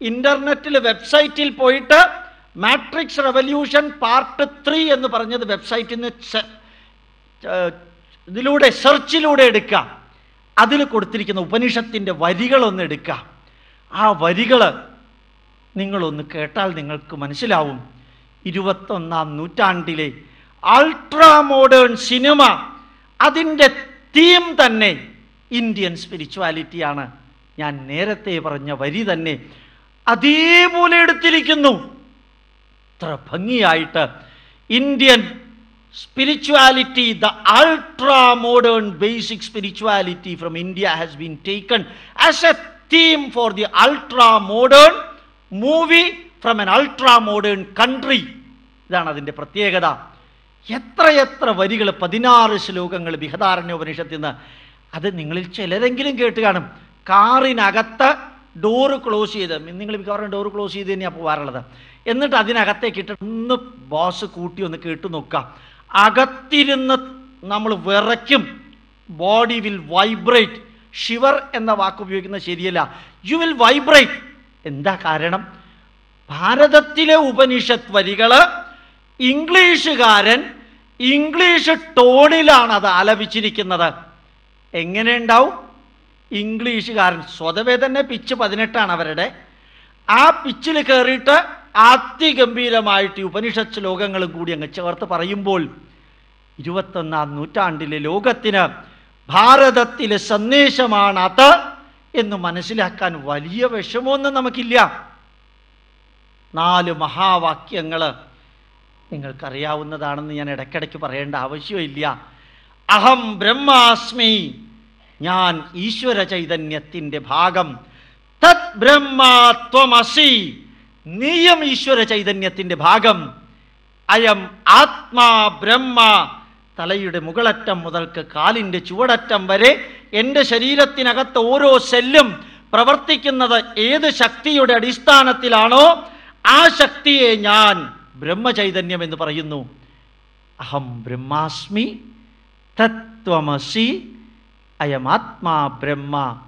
ഇന്റർനെറ്റിൽ വെബ്സൈറ്റിൽ പോയിട്ട് മാട്രിക്സ് റെവല്യൂഷൻ പാർട്ട് ത്രീ എന്ന് പറഞ്ഞത് വെബ്സൈറ്റിൽ നിന്ന് ഇതിലൂടെ സെർച്ചിലൂടെ എടുക്കാം. അതിൽ കൊടുത്തിരിക്കുന്ന ഉപനിഷത്തിന്റെ വരികളൊന്ന് എടുക്കാം. ആ വരികൾ നിങ്ങളൊന്ന് കേട്ടാൽ നിങ്ങൾക്ക് മനസ്സിലാവും. ഇരുപത്തൊന്നാം നൂറ്റാണ്ടിലെ അൾട്രാ മോഡേൺ സിനിമ അതിന്റെ തീം തന്നെ ഇന്ത്യൻ സ്പിരിച്വാലിറ്റിയാണ് ഞാൻ നേരത്തെ പറഞ്ഞ വരി തന്നെ അതേപോലെ എടുത്തിരിക്കുന്നു. ഇത്ര ഭംഗിയായിട്ട് Indian spirituality the ultra modern basic spirituality from India has been taken as a theme for the ultra modern movie from an ultra modern country ഇതാണ് അതിന്റെ പ്രത്യേകത. എത്രയെത്ര വരികൾ പതിനാറ് ശ്ലോകങ്ങൾ ബിഹദാരണ്യോപനിഷത്തിൽ നിന്ന് അത് നിങ്ങളിൽ ചിലരെങ്കിലും കേട്ട് കാണും. കാറിനകത്ത് ഡോറ് ക്ലോസ് ചെയ്ത് നിങ്ങൾ മിക്കവാറും ഡോറ് ക്ലോസ് ചെയ്ത് തന്നെയാണ് പോകാറുള്ളത് എന്നിട്ട് അതിനകത്തേക്ക് ഇട്ട് ഒന്ന് ബോസ് കൂട്ടി ഒന്ന് കേട്ടു നോക്കുക. അകത്തിരുന്ന് നമ്മൾ വിറയ്ക്കും. ബോഡി വിൽ വൈബ്രേറ്റ് ഷിവർ എന്ന വാക്ക് ഉപയോഗിക്കുന്നത് ശരിയല്ല. യു വിൽ വൈബ്രേറ്റ് എന്താ കാരണം? ഭാരതത്തിലെ ഉപനിഷത്ത് വരികൾ ഇംഗ്ലീഷുകാരൻ ഇംഗ്ലീഷ് ടോണിലാണ് അത് ആലപിച്ചിരിക്കുന്നത്. എങ്ങനെ ഉണ്ടാവും? ഇംഗ്ലീഷുകാരൻ സ്വതവേ തന്നെ പിച്ച് പതിനെട്ടാണ് അവരുടെ. ആ പിച്ചിൽ കയറിയിട്ട് അതിഗംഭീരമായിട്ട് ഈ ഉപനിഷത്ത് ശ്ലോകങ്ങളും കൂടി അങ്ങ് ചേർത്ത് പറയുമ്പോൾ ഇരുപത്തൊന്നാം നൂറ്റാണ്ടിലെ ലോകത്തിന് ഭാരതത്തിലെ സന്ദേശമാണ് അത് എന്ന് മനസ്സിലാക്കാൻ വലിയ വിഷമമൊന്നും നമുക്കില്ല. നാല് മഹാവാക്യങ്ങൾ നിങ്ങൾക്കറിയാവുന്നതാണെന്ന് ഞാൻ ഇടയ്ക്കിടയ്ക്ക് പറയേണ്ട ആവശ്യമില്ല. അഹം ബ്രഹ്മാസ്മി ഞാൻ ഈശ്വര ചൈതന്യത്തിന്റെ ഭാഗം. തത് ബ്രഹ്മാത്വമസി നീയം ഈശ്വര ചൈതന്യത്തിന്റെ ഭാഗം. അയം ആത്മാ ബ്രഹ്മ. തലയുടെ മുകളറ്റം മുതൽക്ക് കാലിന്റെ ചുവടറ്റം വരെ എന്റെ ശരീരത്തിനകത്ത് ഓരോ സെല്ലും പ്രവർത്തിക്കുന്നത് ഏത് ശക്തിയുടെ അടിസ്ഥാനത്തിലാണോ ആ ശക്തിയെ ഞാൻ ബ്രഹ്മചൈതന്യം എന്ന് പറയുന്നു. അഹം ബ്രഹ്മാസ്മി തത്വമസി അയമാത്മാ ബ്രഹ്മ.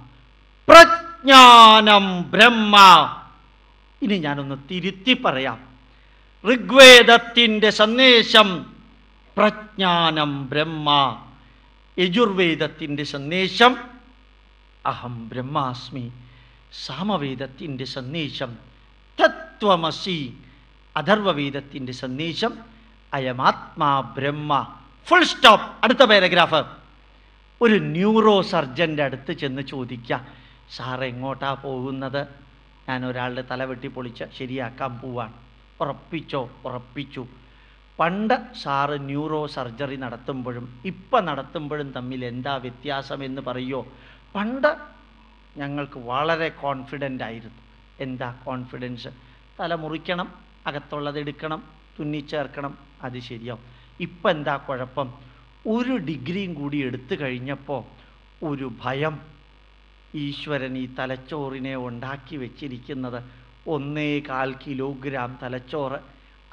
പ്രജ്ഞാനം ബ്രഹ്മ. ഇനി ഞാനൊന്ന് തിരുത്തി പറയാം. ഋഗ്വേദത്തിന്റെ സന്ദേശം പ്രജ്ഞാനം ബ്രഹ്മ. യജുർവേദത്തിന്റെ സന്ദേശം അഹം ബ്രഹ്മാസ്മി. സാമവേദത്തിന്റെ സന്ദേശം തത്വമസി. അഥർവവേദത്തിന്റെ സന്ദേശം അയമാത്മാ ബ്രഹ്മ. ഫുൾ സ്റ്റോപ്പ് അടുത്ത പാരഗ്രാഫ് ഒരു ന്യൂറോ സർജന്റെ അടുത്ത് ചെന്ന് ചോദിക്കുക സാർ എങ്ങോട്ടാ പോകുന്നത്? ഞാൻ ഒരാളുടെ തല വെട്ടി പൊളിച്ച് ശരിയാക്കാൻ പോവാണ്. ഉറപ്പിച്ചോ? ഉറപ്പിച്ചു. പണ്ട് സാറ് ന്യൂറോ സർജറി നടത്തുമ്പോഴും ഇപ്പം നടത്തുമ്പോഴും തമ്മിൽ എന്താ വ്യത്യാസം എന്ന് പറയുമോ പണ്ട് ഞങ്ങൾക്ക് വളരെ കോൺഫിഡന്റ് ആയിരുന്നു. എന്താ കോൺഫിഡൻസ് തല മുറിക്കണം അകത്തുള്ളത് എടുക്കണം തുന്നിച്ചേർക്കണം അത് ശരിയാവും. ഇപ്പം എന്താ കുഴപ്പം? ഒരു ഡിഗ്രിയും കൂടി എടുത്തു കഴിഞ്ഞപ്പോൾ ഒരു ഭയം. ഈശ്വരൻ ഈ തലച്ചോറിനെ ഉണ്ടാക്കി വെച്ചിരിക്കുന്നത് ഒന്നേ കാൽ കിലോഗ്രാം തലച്ചോറ്.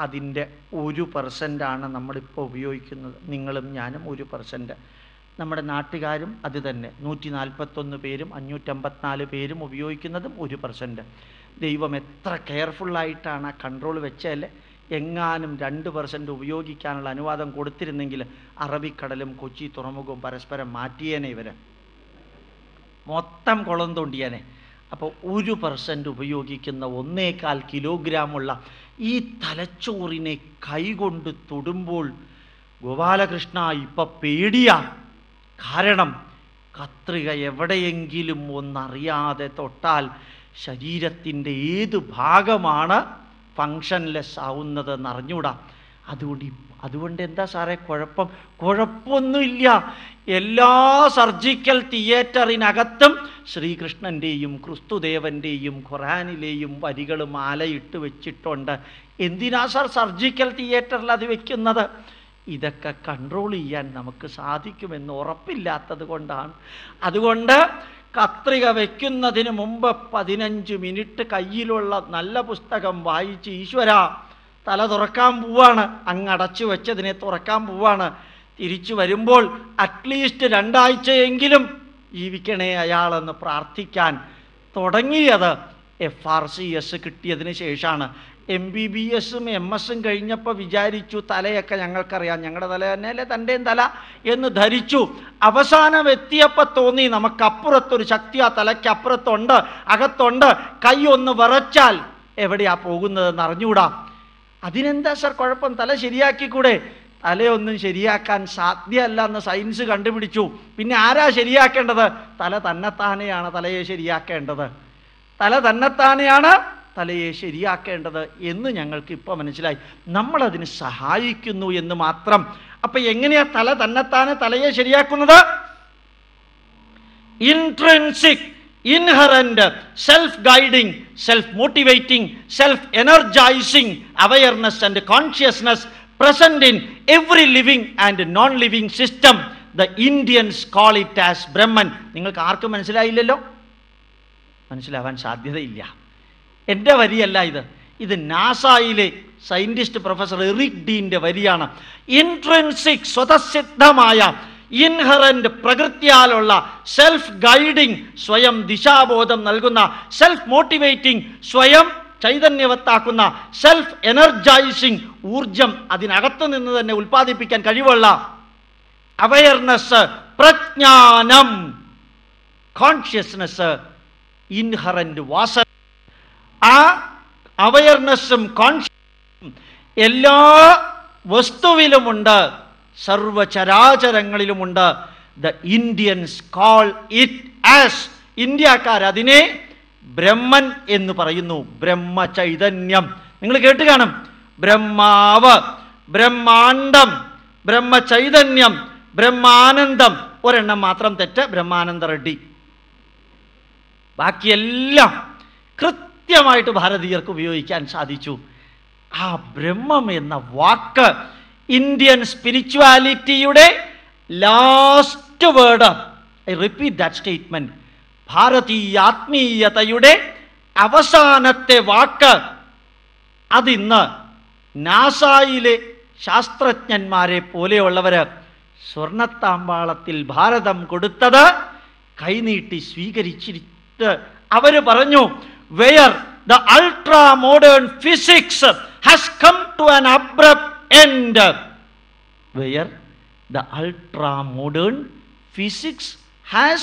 അതിന്റെ ഒരു പെർസെന്റാണ് നമ്മളിപ്പോൾ ഉപയോഗിക്കുന്നത്. നിങ്ങളും ഞാനും ഒരു പെർസെന്റ് നമ്മുടെ നാട്ടുകാരും അത് തന്നെ. നൂറ്റി നാൽപ്പത്തൊന്ന് പേരും അഞ്ഞൂറ്റമ്പത്തിനാല് പേരും ഉപയോഗിക്കുന്നതും ഒരു പെർസെന്റ്. ദൈവം എത്ര കെയർഫുള്ളായിട്ടാണ് ആ കൺട്രോൾ വെച്ചാൽ എങ്ങാനും രണ്ട് പെർസെന്റ് ഉപയോഗിക്കാനുള്ള അനുവാദം കൊടുത്തിരുന്നെങ്കിൽ അറബിക്കടലും കൊച്ചി തുറമുഖവും പരസ്പരം മാറ്റിയേനെ ഇവർ മൊത്തം കുളം തോണ്ടിയാനെ. അപ്പോൾ ഒരു പെർസെന്റ് ഉപയോഗിക്കുന്ന ഒന്നേകാൽ കിലോഗ്രാമുള്ള ഈ തലച്ചോറിനെ കൈകൊണ്ട് തൊടുമ്പോൾ ഗോപാലകൃഷ്ണ ഇപ്പം പേടിയാ. കാരണം കത്രിക എവിടെയെങ്കിലും ഒന്നറിയാതെ തൊട്ടാൽ ശരീരത്തിന്റെ ഏത് ഭാഗമാണ് ഫങ്ഷൻലെസ് ആവുന്നതെന്ന് അറിഞ്ഞൂടാം അതുകൊണ്ട് ഇപ്പ- അതുകൊണ്ട് എന്താ സാറേ കുഴപ്പം? കുഴപ്പമൊന്നുമില്ല. എല്ലാ സർജിക്കൽ തിയേറ്ററിനകത്തും ശ്രീകൃഷ്ണന്റെയും ക്രിസ്തുദേവന്റെയും ഖുറാനിലെയും വരികൾ മാലയിട്ട് വെച്ചിട്ടുണ്ട്. എന്തിനാ സാർ സർജിക്കൽ തിയേറ്ററിൽ അത് വെക്കുന്നത്? ഇതൊക്കെ കൺട്രോൾ ചെയ്യാൻ നമുക്ക് സാധിക്കുമെന്ന് ഉറപ്പില്ലാത്തത് കൊണ്ടാണ്. അതുകൊണ്ട് കത്രിക വയ്ക്കുന്നതിന് മുമ്പ് പതിനഞ്ച് മിനിറ്റ് കയ്യിലുള്ള നല്ല പുസ്തകം വായിച്ച് ഈശ്വര തല തുറക്കാൻ പോവാണ്. അങ്ങ് അടച്ചു വെച്ചതിനെ തുറക്കാൻ പോവാണ്. തിരിച്ചു വരുമ്പോൾ അറ്റ്ലീസ്റ്റ് രണ്ടാഴ്ചയെങ്കിലും ജീവിക്കണേ അയാളെന്ന് പ്രാർത്ഥിക്കാൻ തുടങ്ങിയത് എഫ് ആർ സി എസ് കിട്ടിയതിന് ശേഷമാണ്. എം ബി ബി എസും എം എസും കഴിഞ്ഞപ്പോൾ വിചാരിച്ചു തലയൊക്കെ ഞങ്ങൾക്കറിയാം. ഞങ്ങളുടെ തല തന്നെയല്ലേ തന്റെയും തല എന്ന് ധരിച്ചു. അവസാനം എത്തിയപ്പോൾ തോന്നി നമുക്കപ്പുറത്തൊരു ശക്തി ആ തലയ്ക്കപ്പുറത്തുണ്ട് അകത്തുണ്ട്. കൈ ഒന്ന് വിറച്ചാൽ എവിടെയാ പോകുന്നതെന്ന് അറിഞ്ഞുകൂടാ അതിനെന്താ സാർ കുഴപ്പം? തല ശരിയാക്കിക്കൂടെ? തലയൊന്നും ശരിയാക്കാൻ സാധ്യമല്ല എന്ന് സയൻസ് കണ്ടുപിടിച്ചു. പിന്നെ ആരാ ശരിയാക്കേണ്ടത്? തല തന്നെത്താനെയാണ് തലയെ ശരിയാക്കേണ്ടത്. തല തന്നെത്താനെയാണ് തലയെ ശരിയാക്കേണ്ടത് എന്ന് ഞങ്ങൾക്ക് ഇപ്പോൾ മനസ്സിലായി. നമ്മളതിന് സഹായിക്കുന്നു എന്ന് മാത്രം. അപ്പം എങ്ങനെയാ തല തന്നെത്താനെ തലയെ ശരിയാക്കുന്നത്? Intrinsic inherent self guiding self motivating self energising awareness and consciousness present in every living and non living system the Indians call it as Brahman നിങ്ങൾക്ക് ആർക്കും മനസ്സിലായില്ലല്ലോ? മനസ്സിലാവാൻ സാധ്യതയില്ല. എന്റെ വരിയല്ല ഇത്. ഇത് നാസായിലെ സയന്റിസ്റ്റ് പ്രൊഫസർ എറിക് ഡീന്റെ വരിയാണ്. ഇൻട്രൻസിക് സ്വതസിദ്ധമായ ഇൻഹറന്റ് പ്രകൃതിയാലുള്ള സെൽഫ് ഗൈഡിങ് സ്വയം ദിശാബോധം നൽകുന്ന സെൽഫ് മോട്ടിവേറ്റിംഗ് സ്വയം ചൈതന്യവത്താക്കുന്ന സെൽഫ് എനർജൈസിങ് ഊർജം അതിനകത്ത് നിന്ന് തന്നെ ഉൽപ്പാദിപ്പിക്കാൻ കഴിവുള്ള അവയർനെസ് പ്രജ്ഞാനം കോൺഷ്യസ്നെസ് ഇൻഹറന്റ് വാസ ആ അവയർനെസ്സും കോൺഷ്യസും എല്ലാ വസ്തുവിലുമുണ്ട്. സർവചരാചരങ്ങളിലുമുണ്ട്. The Indians call it as ഇന്ത്യക്കാർ അതിനെ ബ്രഹ്മൻ എന്ന് പറയുന്നു. ബ്രഹ്മചൈതന്യം. നിങ്ങൾ കേട്ട് കാണും. ബ്രഹ്മാവ് ബ്രഹ്മാണ്ടം ബ്രഹ്മചൈതന്യം ബ്രഹ്മാനന്ദം. ഒരെണ്ണം മാത്രം തെറ്റ് ബ്രഹ്മാനന്ദ റെഡ്ഡി. ബാക്കിയെല്ലാം കൃത്യമായിട്ട് ഭാരതീയർക്ക് ഉപയോഗിക്കാൻ സാധിച്ചു. ആ ബ്രഹ്മം എന്ന വാക്ക് Indian സ്പിരിച്വാലിറ്റിയുടെ last word I repeat that statement ഭാരതീയ ആത്മീയതയുടെ അവസാനത്തെ വാക്ക് അതിന്ന് നാസായിലെ ശാസ്ത്രജ്ഞന്മാരെ പോലെയുള്ളവർ സ്വർണത്താമ്പാളത്തിൽ ഭാരതം കൊടുത്തത് കൈനീട്ടി സ്വീകരിച്ചിട്ട് അവർ പറഞ്ഞു where the ultra modern physics has come to an abrupt end where the ultra modern physics has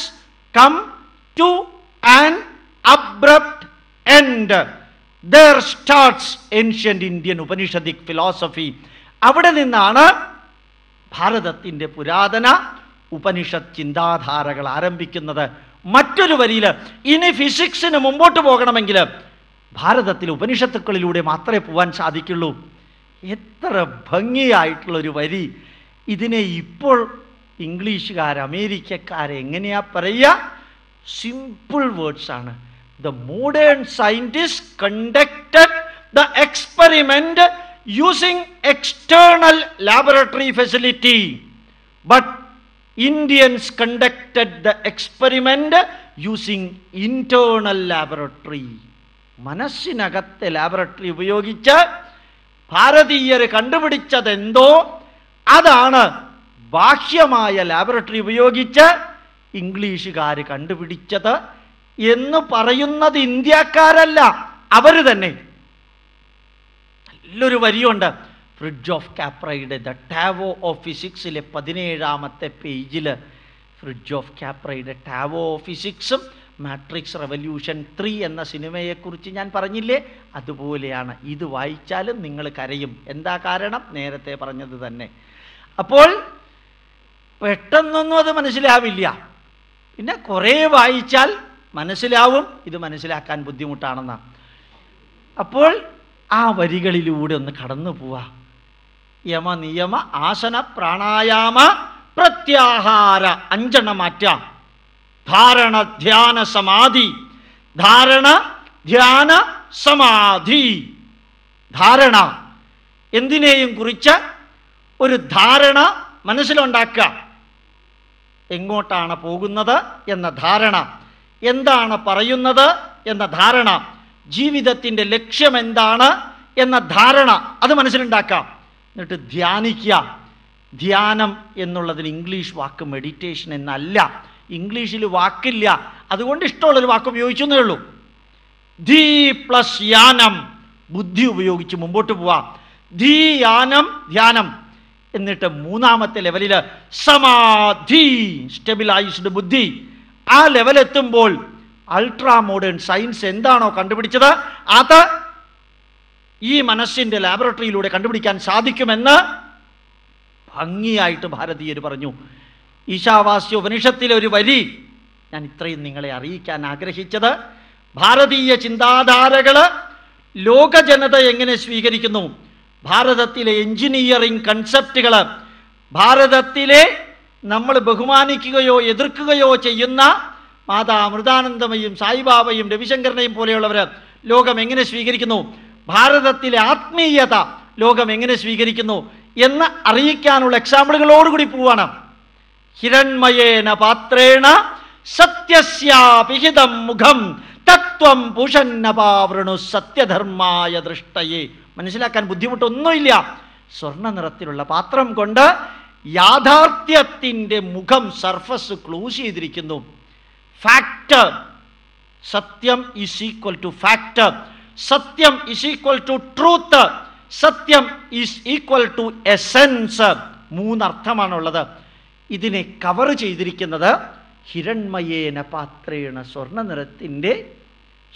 come to an abrupt end there starts ancient indian upanishadic philosophy avade ninnana ഭാരതത്തിന്റെ പുരാതന ഉപനിഷത്ത് ചിന്താധാരകൾ ആരംഭിക്കുന്നത് മറ്റൊരു വരിയിൽ ഇനി ഫിസിക്സിന് മുമ്പോട്ട് പോകണമെങ്കിൽ ഭാരതത്തിൽ ഉപനിഷത്തുക്കളിലൂടെ മാത്രമേ പോകാൻ സാധിക്കുള്ളൂ എത്ര ഭംഗിയായിട്ടുള്ളൊരു വരി. ഇതിനെ ഇപ്പോൾ ഇംഗ്ലീഷുകാർ അമേരിക്കക്കാർ എങ്ങനെയാ പറയുക? സിമ്പിൾ വേർഡ്സ് ആണ്. The modern scientist conducted the experiment using external laboratory facility but Indians conducted the experiment using internal laboratory മനസ്സിനകത്തെ ലാബറട്ടറി ഉപയോഗിച്ച് ഭാരതീയർ കണ്ടുപിടിച്ചതെന്തോ അതാണ് ബാഹ്യമായ ലാബറട്ടറി ഉപയോഗിച്ച് ഇംഗ്ലീഷുകാർ കണ്ടുപിടിച്ചത് എന്ന് പറയുന്നത് ഇന്ത്യക്കാരല്ല അവർ തന്നെ. നല്ലൊരു വരിയുണ്ട്. ഫ്രിഡ്ജ് ഓഫ് കാപ്രയുടെ ദ ടാവോ ഓഫ് ഫിസിക്സിലെ പതിനേഴാമത്തെ പേജിൽ ഫ്രിഡ്ജ് ഓഫ് കാപ്രയുടെ ടാവോ ഓഫ് ഫിസിക്സും മാട്രിക്സ് റെവല്യൂഷൻ ത്രീ എന്ന സിനിമയെക്കുറിച്ച് ഞാൻ പറഞ്ഞില്ലേ? അതുപോലെയാണ്. ഇത് വായിച്ചാലും നിങ്ങൾ കരയും. എന്താ കാരണം? നേരത്തെ പറഞ്ഞത് തന്നെ. അപ്പോൾ പെട്ടെന്നൊന്നും അത് മനസ്സിലാവില്ല. പിന്നെ കുറേ വായിച്ചാൽ മനസ്സിലാവും. ഇത് മനസ്സിലാക്കാൻ ബുദ്ധിമുട്ടാണെന്ന്. അപ്പോൾ ആ വരികളിലൂടെ ഒന്ന് കടന്നു പോവാ. യമ നിയമ ആസന പ്രാണായാമ പ്രത്യാഹാര അഞ്ചെണ്ണം മാറ്റാം. ധാരണ ധ്യാന സമാധി. ധാരണ ധ്യാന സമാധി. ധാരണ. എന്തിനേയും കുറിച്ച് ഒരു ധാരണ മനസ്സിലുണ്ടാക്കുക. എങ്ങോട്ടാണ് പോകുന്നത് എന്ന ധാരണ. എന്താണ് പറയുന്നത് എന്ന ധാരണ. ജീവിതത്തിന്റെ ലക്ഷ്യം എന്താണ് എന്ന ധാരണ. അത് മനസ്സിലുണ്ടാക്കാം എന്നിട്ട് ധ്യാനിക്കുക. ധ്യാനം എന്നുള്ളതിന് ഇംഗ്ലീഷ് വാക്ക് മെഡിറ്റേഷൻ എന്നല്ല. ഇംഗ്ലീഷിൽ വാക്കില്ല. അതുകൊണ്ട് ഇഷ്ടമുള്ളൊരു വാക്ക് ഉപയോഗിച്ചു എന്നേ ഉള്ളൂ. ധീ പ്ലസ് യാനം. ബുദ്ധി ഉപയോഗിച്ച് മുമ്പോട്ട് പോവാം. ധീ യാനം ധ്യാനം. എന്നിട്ട് മൂന്നാമത്തെ ലെവലിൽ സമാധി സ്റ്റെബിലൈസ്ഡ് ബുദ്ധി. ആ ലെവലെത്തുമ്പോൾ അൾട്രാ മോഡേൺ സയൻസ് എന്താണോ കണ്ടുപിടിച്ചത് അത് ഈ മനസ്സിന്റെ ലാബറട്ടറിയിലൂടെ കണ്ടുപിടിക്കാൻ സാധിക്കുമെന്ന് ഭംഗിയായിട്ട് ഭാരതീയർ പറഞ്ഞു. ഈശാവാസ്യ ഉപനിഷത്തിലെ ഒരു വരി ഞാൻ ഇത്രയും നിങ്ങളെ അറിയിക്കാൻ ആഗ്രഹിച്ചത്. ഭാരതീയ ചിന്താധാരകൾ ലോകജനത എങ്ങനെ സ്വീകരിക്കുന്നു? ഭാരതത്തിലെ എഞ്ചിനീയറിംഗ് കൺസെപ്റ്റുകൾ ഭാരതത്തിലെ നമ്മൾ ബഹുമാനിക്കുകയോ എതിർക്കുകയോ ചെയ്യുന്ന മാതാ അമൃതാനന്ദമയും സായിബാബയും രവിശങ്കരനെയും പോലെയുള്ളവർ ലോകം എങ്ങനെ സ്വീകരിക്കുന്നു? ഭാരതത്തിലെ ആത്മീയത ലോകം എങ്ങനെ സ്വീകരിക്കുന്നു? എന്ന് അറിയിക്കാനുള്ള എക്സാമ്പിളുകളോടുകൂടി പോവാണ്. ഹിരൺമയേന പാത്രേണ സത്യസ്യാപിഹിതം മുഖം തത്വം പുഷന്നപാവൃണു സത്യധർമായ ദൃഷ്ടയെ. മനസ്സിലാക്കാൻ ബുദ്ധിമുട്ടൊന്നുമില്ല. സ്വർണ നിറത്തിലുള്ള പാത്രം കൊണ്ട് യാഥാർത്ഥ്യത്തിന്റെ മുഖം സർഫസ് ക്ലോസ് ചെയ്തിരിക്കുന്നു. ഫാക്ട് സത്യം ഈസ് ഈക്വൽ ടു ഫാക്ട് സത്യം ഈസ് ഈക്വൽ ടു ട്രൂത്ത്. സത്യം ഈസ് ഈക്വൽ ടു എസെൻസ് മൂന്നർത്ഥമാണുള്ളത്. ഇതിനെ കവർ ചെയ്തിരിക്കുന്നത് ഹിരൺമയേന പാത്രേണ സ്വർണ നിറത്തിന്റെ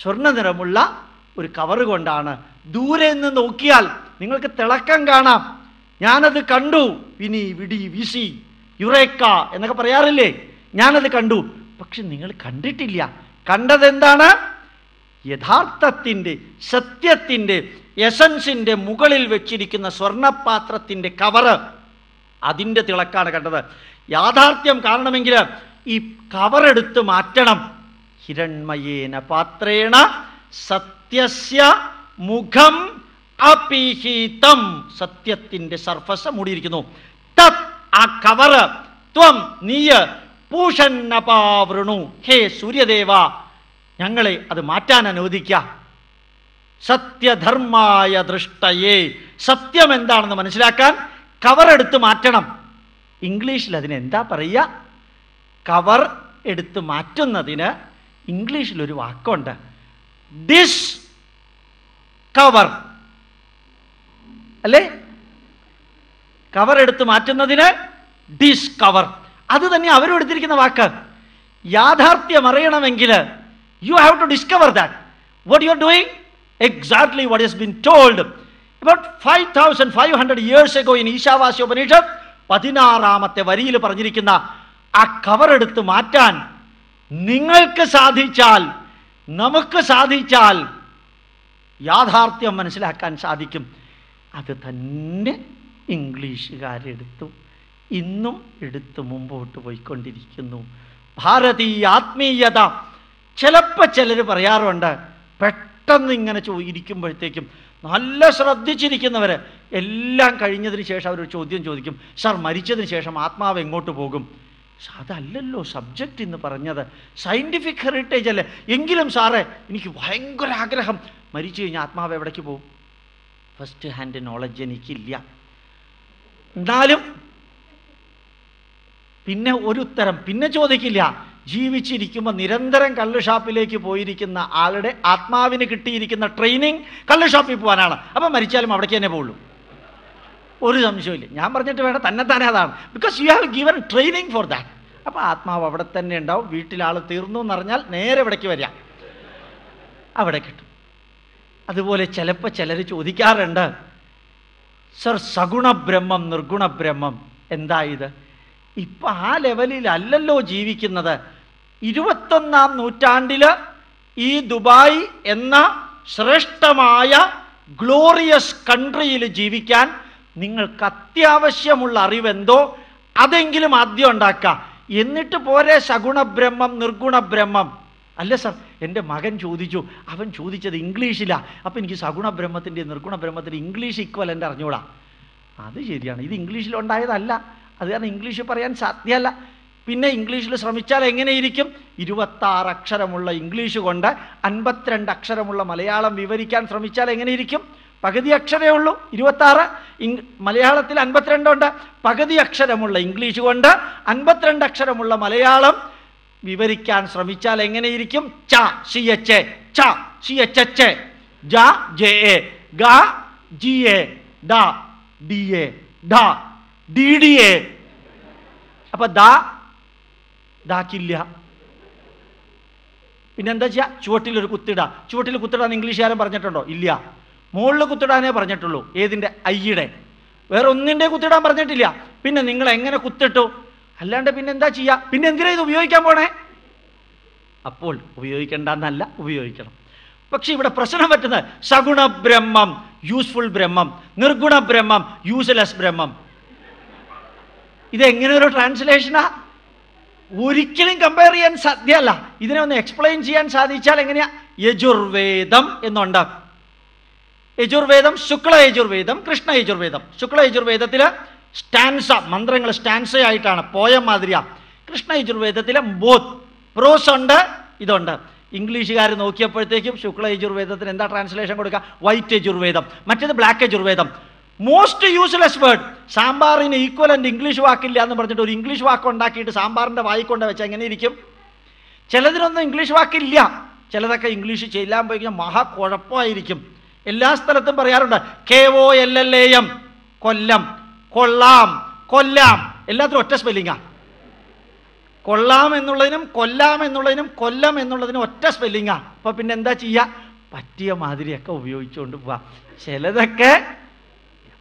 സ്വർണ നിറമുള്ള ഒരു കവർ കൊണ്ടാണ്. ദൂരെ നിന്ന് നോക്കിയാൽ നിങ്ങൾക്ക് തിളക്കം കാണാം. ഞാനത് കണ്ടു. വിനി വിടി വിസി യുറേക്ക എന്നൊക്കെ പറയാറില്ലേ? ഞാനത് കണ്ടു. പക്ഷെ നിങ്ങൾ കണ്ടിട്ടില്ല. കണ്ടതെന്താണ്? യഥാർത്ഥത്തിന്റെ സത്യത്തിന്റെ എസൻസിന്റെ മുകളിൽ വെച്ചിരിക്കുന്ന സ്വർണപാത്രത്തിന്റെ കവറ് അതിന്റെ തിളക്കാണ് കണ്ടത്. യാഥാർത്ഥ്യം കാണണമെങ്കിൽ ഈ കവറെടുത്ത് മാറ്റണം. ഹിരൺമയേന പാത്രേണ സത്യസ്യ മുഖം അപീഹീതം. സത്യത്തിന്റെ സർഫസ് മൂടിയിരിക്കുന്നു. തത് ആ കവറ് ത്വം നീയ് പൂഷന്നപാവൃണു. ഹേ സൂര്യദേവ ഞങ്ങളെ അത് മാറ്റാൻ അനുവദിക്ക. സത്യധർമായ ദൃഷ്ടയെ. സത്യം എന്താണെന്ന് മനസ്സിലാക്കാൻ കവറെടുത്ത് മാറ്റണം. ഇംഗ്ലീഷിൽ അതിന് എന്താ പറയുക? കവർ എടുത്ത് മാറ്റുന്നതിന് ഇംഗ്ലീഷിലൊരു വാക്കുണ്ട്. Dish cover. അല്ലേ? കവർ എടുത്ത് മാറ്റുന്നതിന് ഡിഷ് കവർ. അത് തന്നെ അവരെടുത്തിരിക്കുന്ന വാക്ക്. യാഥാർത്ഥ്യം അറിയണമെങ്കിൽ you have to discover that what you are doing exactly what has been told five hundred years ago in Ishavasya Upanishad പതിനാറാമത്തെ വരിയിൽ പറഞ്ഞിരിക്കുന്ന ആ കവർ എടുത്ത് മാറ്റാൻ നിങ്ങൾക്ക് സാധിച്ചാൽ നമുക്ക് സാധിച്ചാൽ യാഥാർത്ഥ്യം മനസ്സിലാക്കാൻ സാധിക്കും. അത് തന്നെ ഇംഗ്ലീഷുകാരെടുത്തു. ഇന്നും എടുത്തു മുമ്പോട്ട് പോയിക്കൊണ്ടിരിക്കുന്നു. ഭാരതീയ ആത്മീയത. ചിലപ്പോൾ ചിലർ പറയാറുണ്ട് പെട്ടെന്ന് ഇങ്ങനെ ഇരിക്കുമ്പോഴത്തേക്കും നല്ല ശ്രദ്ധിച്ചിരിക്കുന്നവർ എല്ലാം കഴിഞ്ഞതിന് ശേഷം അവരൊരു ചോദ്യം ചോദിക്കും സാർ മരിച്ചതിന് ശേഷം ആത്മാവ് എങ്ങോട്ട് പോകും? അതല്ലല്ലോ സബ്ജക്റ്റ് എന്ന് പറഞ്ഞത്. സയന്റിഫിക് ഹെറിറ്റേജ് അല്ലേ? എങ്കിലും സാറേ എനിക്ക് ഭയങ്കര ആഗ്രഹം. മരിച്ചു കഴിഞ്ഞാൽ ആത്മാവ് എവിടേക്ക് പോകും? ഫസ്റ്റ് ഹാൻഡ് നോളജ് എനിക്കില്ല. എന്നാലും പിന്നെ ഒരു ഉത്തരം പിന്നെ ചോദിക്കില്ല. ജീവിച്ചിരിക്കുമ്പോൾ നിരന്തരം കള്ള് ഷാപ്പിലേക്ക് പോയിരിക്കുന്ന ആളുടെ ആത്മാവിന് കിട്ടിയിരിക്കുന്ന ട്രെയിനിങ് കള്ള് ഷാപ്പിൽ പോകാനാണ്. അപ്പം മരിച്ചാലും അവിടേക്ക് തന്നെ പോകുള്ളൂ. ഒരു സംശയമില്ല ഞാൻ പറഞ്ഞിട്ട് വേണം തന്നെ തന്നെ അതാണ്. Because you have given training for that അപ്പോൾ ആത്മാവ് അവിടെ തന്നെ ഉണ്ടാവും. വീട്ടിലാൾ തീർന്നു എന്നറിഞ്ഞാൽ നേരെ ഇവിടേക്ക് വരിക. അവിടെ കിട്ടും. അതുപോലെ ചിലപ്പോൾ ചിലർ ചോദിക്കാറുണ്ട് സർ സഗുണ സഗുണബ്രഹ്മം നിർഗുണബ്രഹ്മം എന്താ ഇത്? ഇപ്പം ആ ലെവലിലല്ലല്ലോ ജീവിക്കുന്നത്. ഇരുപത്തൊന്നാം നൂറ്റാണ്ടിൽ ഈ ദുബായ് എന്ന ശ്രേഷ്ഠമായ ഗ്ലോറിയസ് കൺട്രിയിൽ ജീവിക്കാൻ നിങ്ങൾക്ക് അത്യാവശ്യമുള്ള അറിവെന്തോ അതെങ്കിലും ആദ്യം ഉണ്ടാക്കാം. എന്നിട്ട് പോരെ സഗുണബ്രഹ്മം നിർഗുണബ്രഹ്മം അല്ല സർ എന്റെ മകൻ ചോദിച്ചു. അവൻ ചോദിച്ചത് ഇംഗ്ലീഷിലാണ് അപ്പം എനിക്ക് സഗുണബ്രഹ്മത്തിന്റെ നിർഗുണബ്രഹ്മത്തിന്റെ ഇംഗ്ലീഷ് ഇക്വലന്റ് അറിഞ്ഞൂടാ. അത് ശരിയാണ്. ഇത് ഇംഗ്ലീഷിലുണ്ടായതല്ല. അത് കാരണം ഇംഗ്ലീഷ് പറയാൻ സാധ്യമല്ല പിന്നെ ഇംഗ്ലീഷിൽ ശ്രമിച്ചാൽ എങ്ങനെയിരിക്കും? ഇരുപത്താറ് അക്ഷരമുള്ള ഇംഗ്ലീഷ് കൊണ്ട് അൻപത്തിരണ്ട് അക്ഷരമുള്ള മലയാളം വിവരിക്കാൻ ശ്രമിച്ചാൽ എങ്ങനെയിരിക്കും? പകുതി അക്ഷരമേ ഉള്ളൂ. ഇരുപത്താറ്. ഇങ് മലയാളത്തിൽ അൻപത്തിരണ്ടുണ്ട് പകുതി അക്ഷരമുള്ള ഇംഗ്ലീഷ് കൊണ്ട് അൻപത്തിരണ്ട് അക്ഷരമുള്ള മലയാളം വിവരിക്കാൻ ശ്രമിച്ചാൽ എങ്ങനെയിരിക്കും? ച സി എച്ച് എ. ച സി എച്ച് എച്ച് എ. ജ ജെ എ. ഗ ജി എ. ഡ ഡി എ. ഡ ഡി ഡി എ. അപ്പൊ ദ ദാക്കില്ല. പിന്നെന്താ ചെയ്യുക ചുവട്ടിലൊരു കുത്തിട. ചുവട്ടിൽ കുത്തിടാന്ന് ഇംഗ്ലീഷുകാരൻ പറഞ്ഞിട്ടുണ്ടോ? ഇല്ല. മുകളിൽ കുത്തിടാനേ പറഞ്ഞിട്ടുള്ളൂ. ഏതിന്റെ? ഐയുടെ വേറെ ഒന്നിന്റെ കുത്തിടാൻ പറഞ്ഞിട്ടില്ല. പിന്നെ നിങ്ങൾ എങ്ങനെ കുത്തിട്ടു? അല്ലാണ്ട് പിന്നെ എന്താ ചെയ്യുക പിന്നെ എന്തിനാ ഇത് ഉപയോഗിക്കാൻ പോണേ? അപ്പോൾ ഉപയോഗിക്കേണ്ടെന്നല്ല ഉപയോഗിക്കണം. പക്ഷെ ഇവിടെ പ്രശ്നം പറ്റുന്നത് സഗുണ ബ്രഹ്മം യൂസ്ഫുൾ ബ്രഹ്മം നിർഗുണ ബ്രഹ്മം യൂസ്ലെസ് ബ്രഹ്മം. ഇതെങ്ങനെ ഒരു ട്രാൻസ്ലേഷനാ? ഒരിക്കലും കമ്പയർ ചെയ്യാൻ സാധ്യമല്ല. ഇതിനെ ഒന്ന് എക്സ്പ്ലെയിൻ ചെയ്യാൻ സാധിച്ചാൽ എങ്ങനെയാ? യജുർവേദം എന്നുണ്ട്. യജുർവേദം ശുക്ല യജുർവേദം കൃഷ്ണ യജുർവേദം. ശുക്ല യജുർവേദത്തിൽ സ്റ്റാൻസ മന്ത്രങ്ങൾ സ്റ്റാൻസ ആയിട്ടാണ് പോയം മാതിരിയാ. കൃഷ്ണ യജുർവേദത്തിലെ ബോത്ത് പ്രോസ് ഉണ്ട് ഇതുണ്ട്. ഇംഗ്ലീഷുകാർ നോക്കിയപ്പോഴത്തേക്കും ശുക്ല യജുർവേദത്തിന് എന്താ ട്രാൻസ്ലേഷൻ കൊടുക്കുക വൈറ്റ് യജുർവേദം മറ്റേത് black Yajurveda. Most useless word സാമ്പാറിന് ഈക്വലന്റ് ഇംഗ്ലീഷ് വാക്കില്ല എന്ന് പറഞ്ഞിട്ട് ഒരു ഇംഗ്ലീഷ് വാക്ക് ഉണ്ടാക്കിയിട്ട് സാമ്പാറിന്റെ വായിക്കൊണ്ട് വെച്ചാൽ എങ്ങനെ ഇരിക്കും? ചിലതിനൊന്നും ഇംഗ്ലീഷ് വാക്കില്ല. ചിലതൊക്കെ ഇംഗ്ലീഷ് ചെയ്യാൻ പോയി കഴിഞ്ഞാൽ മഹാ കുഴപ്പമായിരിക്കും. എല്ലാ സ്ഥലത്തും പറയാറുണ്ട്. K O L L A M Kollam. കൊള്ളാം. കൊല്ലാം. എല്ലാത്തിനും ഒറ്റ സ്പെല്ലിങ്ങാ കൊള്ളാം എന്നുള്ളതിനും കൊല്ലാം എന്നുള്ളതിനും കൊല്ലം എന്നുള്ളതിനും ഒറ്റ സ്പെല്ലിങ്ങാ അപ്പോൾ പിന്നെ എന്താ ചെയ്യുക പറ്റിയ മാതിരിയൊക്കെ ഉപയോഗിച്ചുകൊണ്ട് പോവാം. ചിലതൊക്കെ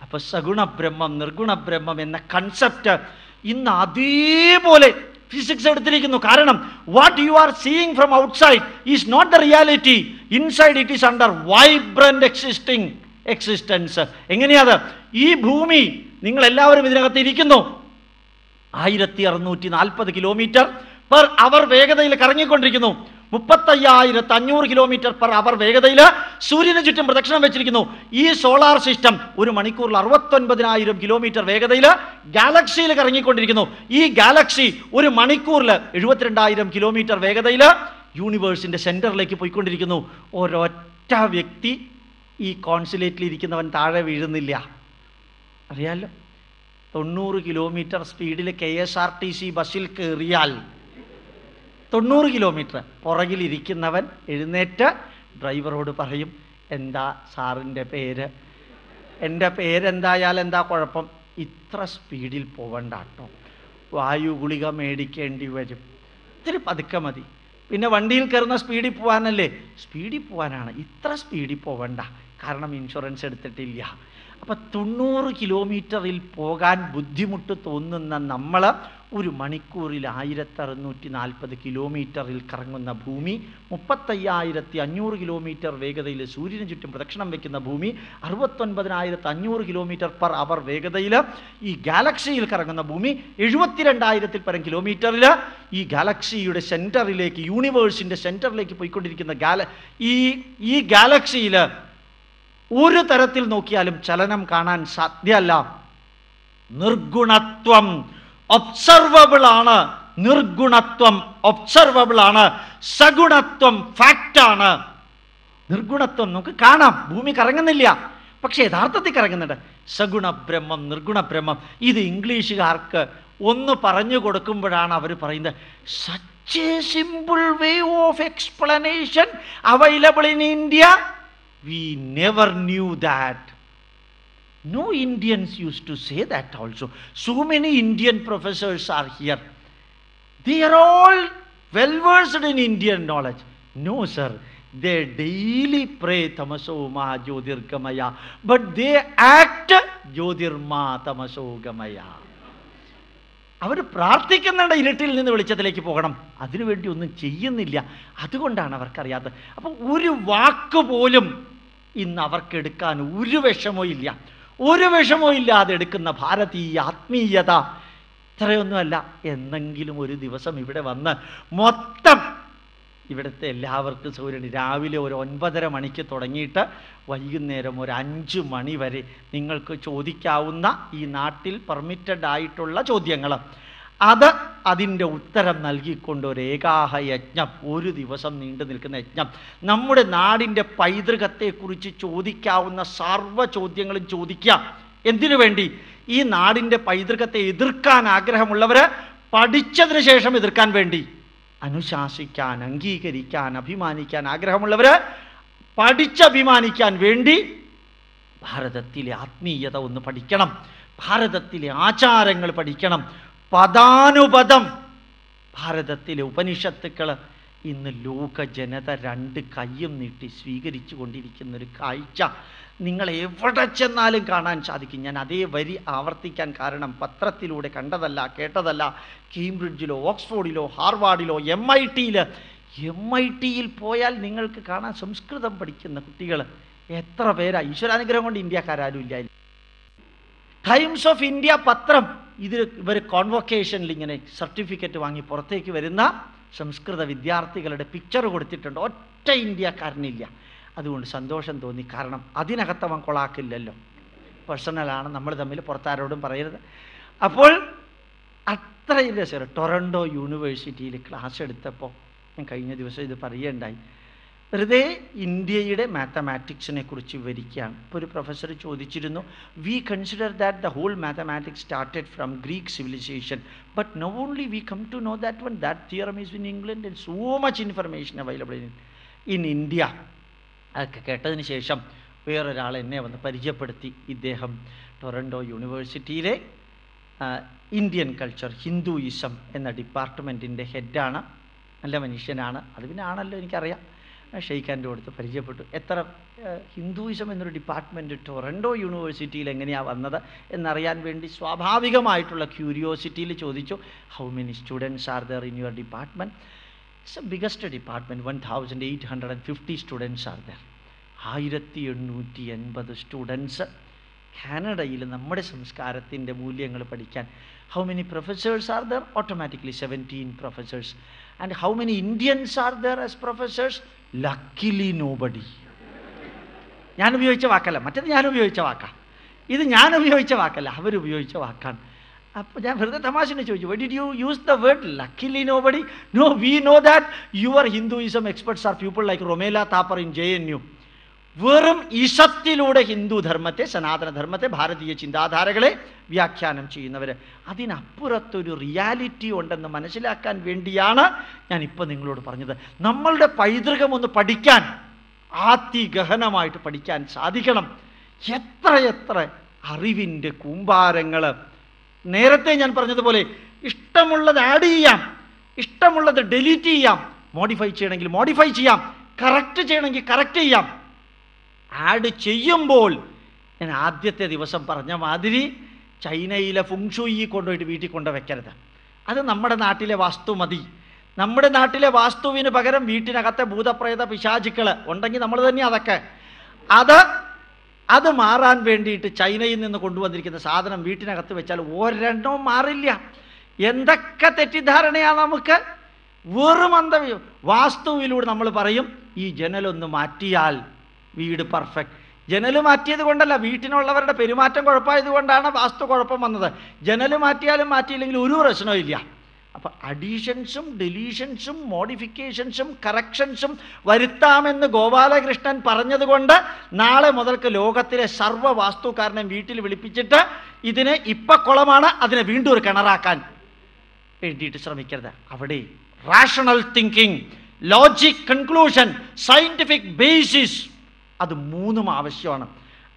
അപ്പൊ സഗുണ ബ്രഹ്മം നിർഗുണ ബ്രഹ്മം എന്ന കൺസെപ്റ്റ് ഇന്ന് അതേപോലെ ഫിസിക്സ് എടുത്തിരിക്കുന്നു. കാരണം what you are seeing from outside is not the reality inside it is under vibrant existing existence എങ്ങനെയാത്? ഈ ഭൂമി നിങ്ങൾ എല്ലാവരും ഇതിനകത്ത് ഇരിക്കുന്നു. ആയിരത്തി അറുന്നൂറ്റി നാൽപ്പത് കിലോമീറ്റർ പെർ അവർ വേഗതയിൽ കറങ്ങിക്കൊണ്ടിരിക്കുന്നു. മുപ്പത്തയ്യായിരത്തി അഞ്ഞൂറ് കിലോമീറ്റർ പെർ അവർ വേഗതയിൽ സൂര്യന് ചുറ്റും പ്രദക്ഷിണം വെച്ചിരിക്കുന്നു. ഈ സോളാർ സിസ്റ്റം ഒരു മണിക്കൂറിൽ അറുപത്തൊൻപതിനായിരം കിലോമീറ്റർ വേഗതയിൽ ഗാലക്സിയിൽ കറങ്ങിക്കൊണ്ടിരിക്കുന്നു. ഈ ഗാലക്സി ഒരു മണിക്കൂറിൽ എഴുപത്തിരണ്ടായിരം കിലോമീറ്റർ വേഗതയിൽ യൂണിവേഴ്സിന്റെ സെന്ററിലേക്ക് പോയിക്കൊണ്ടിരിക്കുന്നു. ഒരൊറ്റ വ്യക്തി ഈ കോൺസുലേറ്റിൽ ഇരിക്കുന്നവൻ താഴെ വീഴുന്നില്ല. അറിയാലോ? തൊണ്ണൂറ് കിലോമീറ്റർ സ്പീഡിൽ K S R T C ബസ്സിൽ കയറിയാൽ തൊണ്ണൂറ് കിലോമീറ്റർ പുറകിലിരിക്കുന്നവൻ എഴുന്നേറ്റ് ഡ്രൈവറോട് പറയും എന്താ സാറിന്റെ പേര്? എന്റെ പേരെന്തായാൽ എന്താ കുഴപ്പം? ഇത്ര സ്പീഡിൽ പോവണ്ട കേട്ടോ വായു ഗുളിക മേടിക്കേണ്ടി വരും. ഇത്തിരി പതുക്കെ മതി. പിന്നെ വണ്ടിയിൽ കയറുന്ന സ്പീഡിൽ പോകാനല്ലേ സ്പീഡിൽ പോകാനാണ് ഇത്ര സ്പീഡിൽ പോവണ്ട. കാരണം ഇൻഷുറൻസ് എടുത്തിട്ടില്ല. അപ്പം തൊണ്ണൂറ് കിലോമീറ്ററിൽ പോകാൻ ബുദ്ധിമുട്ട് തോന്നുന്ന നമ്മൾ ഒരു മണിക്കൂറിൽ ആയിരത്തി അറുന്നൂറ്റി നാൽപ്പത് കിലോമീറ്ററിൽ കറങ്ങുന്ന ഭൂമി മുപ്പത്തയ്യായിരത്തി അഞ്ഞൂറ് കിലോമീറ്റർ വേഗതയിൽ സൂര്യന് ചുറ്റും പ്രദക്ഷിണം വയ്ക്കുന്ന ഭൂമി അറുപത്തൊൻപതിനായിരത്തി അഞ്ഞൂറ് കിലോമീറ്റർ പെർ അവർ വേഗതയിൽ ഈ ഗാലക്സിയിൽ കറങ്ങുന്ന ഭൂമി എഴുപത്തിരണ്ടായിരത്തിൽ പരം കിലോമീറ്ററിൽ ഈ ഗാലക്സിയുടെ സെന്ററിലേക്ക് യൂണിവേഴ്സിന്റെ സെന്ററിലേക്ക് പോയിക്കൊണ്ടിരിക്കുന്ന ഗാല ഈ ഈ ഗാലക്സിയിൽ ഒരു തരത്തിൽ നോക്കിയാലും ചലനം കാണാൻ സാധ്യമല്ല. നിർഗുണത്വം. ഒബ്സർവബിൾ ആണ് നിർഗുണത്വം ഒബ്സർവബിൾ ആണ് സഗുണത്വം ഫാക്റ്റ് ആണ്. നിർഗുണത്വം നമുക്ക് കാണാം ഭൂമി കറങ്ങുന്നില്ല. പക്ഷെ യഥാർത്ഥത്തിൽ കറങ്ങുന്നുണ്ട്. സഗുണ ബ്രഹ്മം നിർഗുണ ബ്രഹ്മം. ഇത് ഇംഗ്ലീഷുകാർക്ക് ഒന്ന് പറഞ്ഞു കൊടുക്കുമ്പോഴാണ് അവർ പറയുന്നത് such a simple way of explanation available in India we never knew that No Indians used to say that also. So many Indian professors are here. They are all well versed in Indian knowledge. No, sir. They daily pray Tamaso Ma Jyotirgamaya, but they act Jyotirma Tamaso Gamaya. അവർ പ്രാർത്ഥിക്കുന്നുണ്ട് ഇരുട്ടിൽ നിന്ന് വെളിച്ചത്തിലേക്ക് പോകണം അതിനുവേണ്ടി ഒന്നും ചെയ്യുന്നില്ല അതുകൊണ്ടാണ് അവർക്കറിയാത്തത് അപ്പം ഒരു വാക്ക് പോലും ഇന്ന് അവർക്കെടുക്കാൻ ഒരു വിഷമവും ഇല്ല ഒരു വിഷമവും ഇല്ലാതെ എടുക്കുന്ന ഭാരതീയ ആത്മീയത ഇത്രയൊന്നുമല്ല. എന്നെങ്കിലും ഒരു ദിവസം ഇവിടെ വന്ന് മൊത്തം ഇവിടുത്തെ എല്ലാവർക്കും സൗകര്യം രാവിലെ ഒരു ഒൻപതര മണിക്ക് തുടങ്ങിയിട്ട് വൈകുന്നേരം ഒരു അഞ്ച് മണി വരെ നിങ്ങൾക്ക് ചോദിക്കാവുന്ന ഈ നാട്ടിൽ പെർമിറ്റഡ് ആയിട്ടുള്ള ചോദ്യങ്ങൾ. അത് അതിന്റെ ഉത്തരം നൽകിക്കൊണ്ട് ഒരു ഏകാഹ യജ്ഞം ഒരു ദിവസം നീണ്ടു നിൽക്കുന്ന യജ്ഞം. നമ്മുടെ നാടിന്റെ പൈതൃകത്തെക്കുറിച്ച് ചോദിക്കാവുന്ന സർവ ചോദ്യങ്ങളും ചോദിക്കാം. എന്തിനു വേണ്ടി? ഈ നാടിന്റെ പൈതൃകത്തെ എതിർക്കാൻ ആഗ്രഹമുള്ളവർ പഠിച്ചതിന് ശേഷം എതിർക്കാൻ വേണ്ടി. അനുശാസിക്കാൻ അംഗീകരിക്കാൻ അഭിമാനിക്കാൻ ആഗ്രഹമുള്ളവർ പഠിച്ചഭിമാനിക്കാൻ വേണ്ടി ഭാരതത്തിലെ ആത്മീയത ഒന്ന് പഠിക്കണം. ഭാരതത്തിലെ ആചാരങ്ങൾ പഠിക്കണം. പദാനുപദം. ഭാരതത്തിലെ ഉപനിഷത്തുക്കൾ ഇന്ന് ലോക ജനത രണ്ട് കൈയും നീട്ടി സ്വീകരിച്ചു കൊണ്ടിരിക്കുന്ന ഒരു കാഴ്ച നിങ്ങൾ എവിടെ ചെന്നാലും കാണാൻ സാധിക്കും. ഞാൻ അതേ വരി ആവർത്തിക്കാൻ കാരണം പത്രത്തിലൂടെ കണ്ടതല്ല കേട്ടതല്ല. കേംബ്രിഡ്ജിലോ ഓക്സ്ഫോർഡിലോ ഹാർവാർഡിലോ എം ഐ ടിയിൽ എം ഐ ടിയിൽ പോയാൽ നിങ്ങൾക്ക് കാണാൻ സംസ്കൃതം പഠിക്കുന്ന കുട്ടികൾ എത്ര പേരാ? ഈശ്വരാനുഗ്രഹം കൊണ്ട് ഇന്ത്യക്കാരും ഇല്ല ടൈംസ് ഓഫ് ഇന്ത്യ പത്രം ഇത് ഇവർ കോൺവൊക്കേഷനിൽ ഇങ്ങനെ സർട്ടിഫിക്കറ്റ് വാങ്ങി പുറത്തേക്ക് വരുന്ന സംസ്കൃത വിദ്യാർത്ഥികളുടെ പിക്ചർ കൊടുത്തിട്ടുണ്ട്. ഒറ്റ ഇന്ത്യക്കാരനില്ല. അതുകൊണ്ട് സന്തോഷം തോന്നി. കാരണം അതിനകത്ത് അവൻ കൊളാക്കില്ലല്ലോ. പേഴ്സണലാണ് നമ്മൾ തമ്മിൽ പുറത്താരോടും പറയരുത്. അപ്പോൾ അത്രയും രസം ടൊറൻഡോ യൂണിവേഴ്സിറ്റിയിൽ ക്ലാസ് എടുത്തപ്പോൾ ഞാൻ കഴിഞ്ഞ ദിവസം ഇത് പറയുകയുണ്ടായി വെറുതെ ഇന്ത്യയുടെ മാത്തമാറ്റിക്സിനെ കുറിച്ച് വിവരിക്കുകയാണ്. ഇപ്പോൾ ഒരു പ്രൊഫസർ ചോദിച്ചിരുന്നു we consider that the whole mathematics started from Greek civilisation but no only we come to know that one that theorem is in England and so much information available in in India അതൊക്കെ കേട്ടതിന് ശേഷം വേറൊരാൾ എന്നെ വന്ന് പരിചയപ്പെടുത്തി. ഇദ്ദേഹം Toronto യൂണിവേഴ്സിറ്റിയിലെ Indian culture Hinduism എന്ന ഡിപ്പാർട്ട്മെന്റിന്റെ ഹെഡാണ് നല്ല മനുഷ്യനാണ്. അത് പിന്നെ ആണല്ലോ എനിക്കറിയാം. ഷെയ്ഖാന്റെ അടുത്ത് പരിചയപ്പെട്ടു. എത്ര ഹിന്ദുയിസം എന്നൊരു ഡിപ്പാർട്ട്മെന്റ് ടൊറൻഡോ യൂണിവേഴ്സിറ്റിയിൽ എങ്ങനെയാണ് വന്നത് എന്നറിയാൻ വേണ്ടി സ്വാഭാവികമായിട്ടുള്ള ക്യൂരിയോസിറ്റിയിൽ ചോദിച്ചു how many students are there in your department it's a biggest department one thousand eight hundred and fifty students are there ആയിരത്തി എണ്ണൂറ്റി എൺപത് സ്റ്റുഡൻസ് കാനഡയിൽ നമ്മുടെ സംസ്കാരത്തിന്റെ മൂല്യങ്ങൾ പഠിക്കാൻ. How many professors are there automatically seventeen professors and how many Indians are there as professors luckily nobody ഞാൻ ഉപയോഗിച്ച വാക്കല്ല. മറ്റേത് ഞാൻ ഉപയോഗിച്ച വാക്കാണ് ഇത് ഞാൻ ഉപയോഗിച്ച വാക്കല്ല. അവരുപയോഗിച്ച വാക്കാണ്. അപ്പോൾ ഞാൻ വെറുതെ തമാശനെ ചോദിച്ചു. Why did you use the word luckily nobody no we know that your Hinduism experts are people like Romila Thapar in J N U വെറും ഇഷത്തിലൂടെ ഹിന്ദു ധർമ്മത്തെ സനാതന ധർമ്മത്തെ ഭാരതീയ ചിന്താധാരകളെ വ്യാഖ്യാനം ചെയ്യുന്നവർ അതിനപ്പുറത്തൊരു റിയാലിറ്റി ഉണ്ടെന്ന് മനസ്സിലാക്കാൻ വേണ്ടിയാണ് ഞാൻ ഇപ്പം നിങ്ങളോട് പറഞ്ഞത്. നമ്മളുടെ പൈതൃകം ഒന്ന് പഠിക്കാൻ ആത്തിഗഹനമായിട്ട് പഠിക്കാൻ സാധിക്കണം. എത്രയെത്ര എത്ര അറിവിന്റെ കൂമ്പാരങ്ങൾ നേരത്തെ ഞാൻ പറഞ്ഞതുപോലെ ഇഷ്ടമുള്ളത് ആഡ് ചെയ്യാം ഇഷ്ടമുള്ളത് ഡെലീറ്റ് ചെയ്യാം. മോഡിഫൈ ചെയ്യണമെങ്കിൽ മോഡിഫൈ ചെയ്യാം കറക്റ്റ് ചെയ്യണമെങ്കിൽ കറക്റ്റ് ചെയ്യാം. ആഡ് ചെയ്യുമ്പോൾ ഞാൻ ആദ്യത്തെ ദിവസം പറഞ്ഞ മാതിരി ചൈനയിലെ ഫുങ്ഷുയി കൊണ്ടുപോയിട്ട് വീട്ടിൽ കൊണ്ട് വെക്കരുത് അത് നമ്മുടെ നാട്ടിലെ വാസ്തു മതി. നമ്മുടെ നാട്ടിലെ വാസ്തുവിന് പകരം വീട്ടിനകത്തെ ഭൂതപ്രേത പിശാചുക്കൾ ഉണ്ടെങ്കിൽ നമ്മൾ തന്നെ അതൊക്കെ. അത് അത് മാറാൻ വേണ്ടിയിട്ട് ചൈനയിൽ നിന്ന് കൊണ്ടുവന്നിരിക്കുന്ന സാധനം വീട്ടിനകത്ത് വെച്ചാൽ ഒരെണ്ണവും മാറില്ല. എന്തൊക്കെ തെറ്റിദ്ധാരണയാണ് നമുക്ക്? വെറും അന്ത വാസ്തുവിലൂടെ നമ്മൾ പറയും ഈ ജനലൊന്ന് മാറ്റിയാൽ വീട് പെർഫെക്റ്റ് ജനൽ മാറ്റിയത് കൊണ്ടല്ല വീട്ടിനുള്ളവരുടെ പെരുമാറ്റം കുഴപ്പമായത് കൊണ്ടാണ് വാസ്തു കുഴപ്പം വന്നത്. ജനൽ മാറ്റിയാലും മാറ്റിയില്ലെങ്കിൽ ഒരു പ്രശ്നവും ഇല്ല. അപ്പം അഡീഷൻസും ഡെലീഷൻസും മോഡിഫിക്കേഷൻസും കറക്ഷൻസും വരുത്താമെന്ന് ഗോപാലകൃഷ്ണൻ പറഞ്ഞതുകൊണ്ട് നാളെ മുതൽക്ക് ലോകത്തിലെ സർവ വാസ്തുക്കാരനെ വീട്ടിൽ വിളിപ്പിച്ചിട്ട് ഇതിനെ ഇപ്പം കുളമാണ് അതിനെ വീണ്ടും ഒരു കിണറാക്കാൻ വേണ്ടിയിട്ട് ശ്രമിക്കരുത്. അവിടെ rational thinking logic conclusion scientific basis അത് മൂന്നും ആവശ്യമാണ്.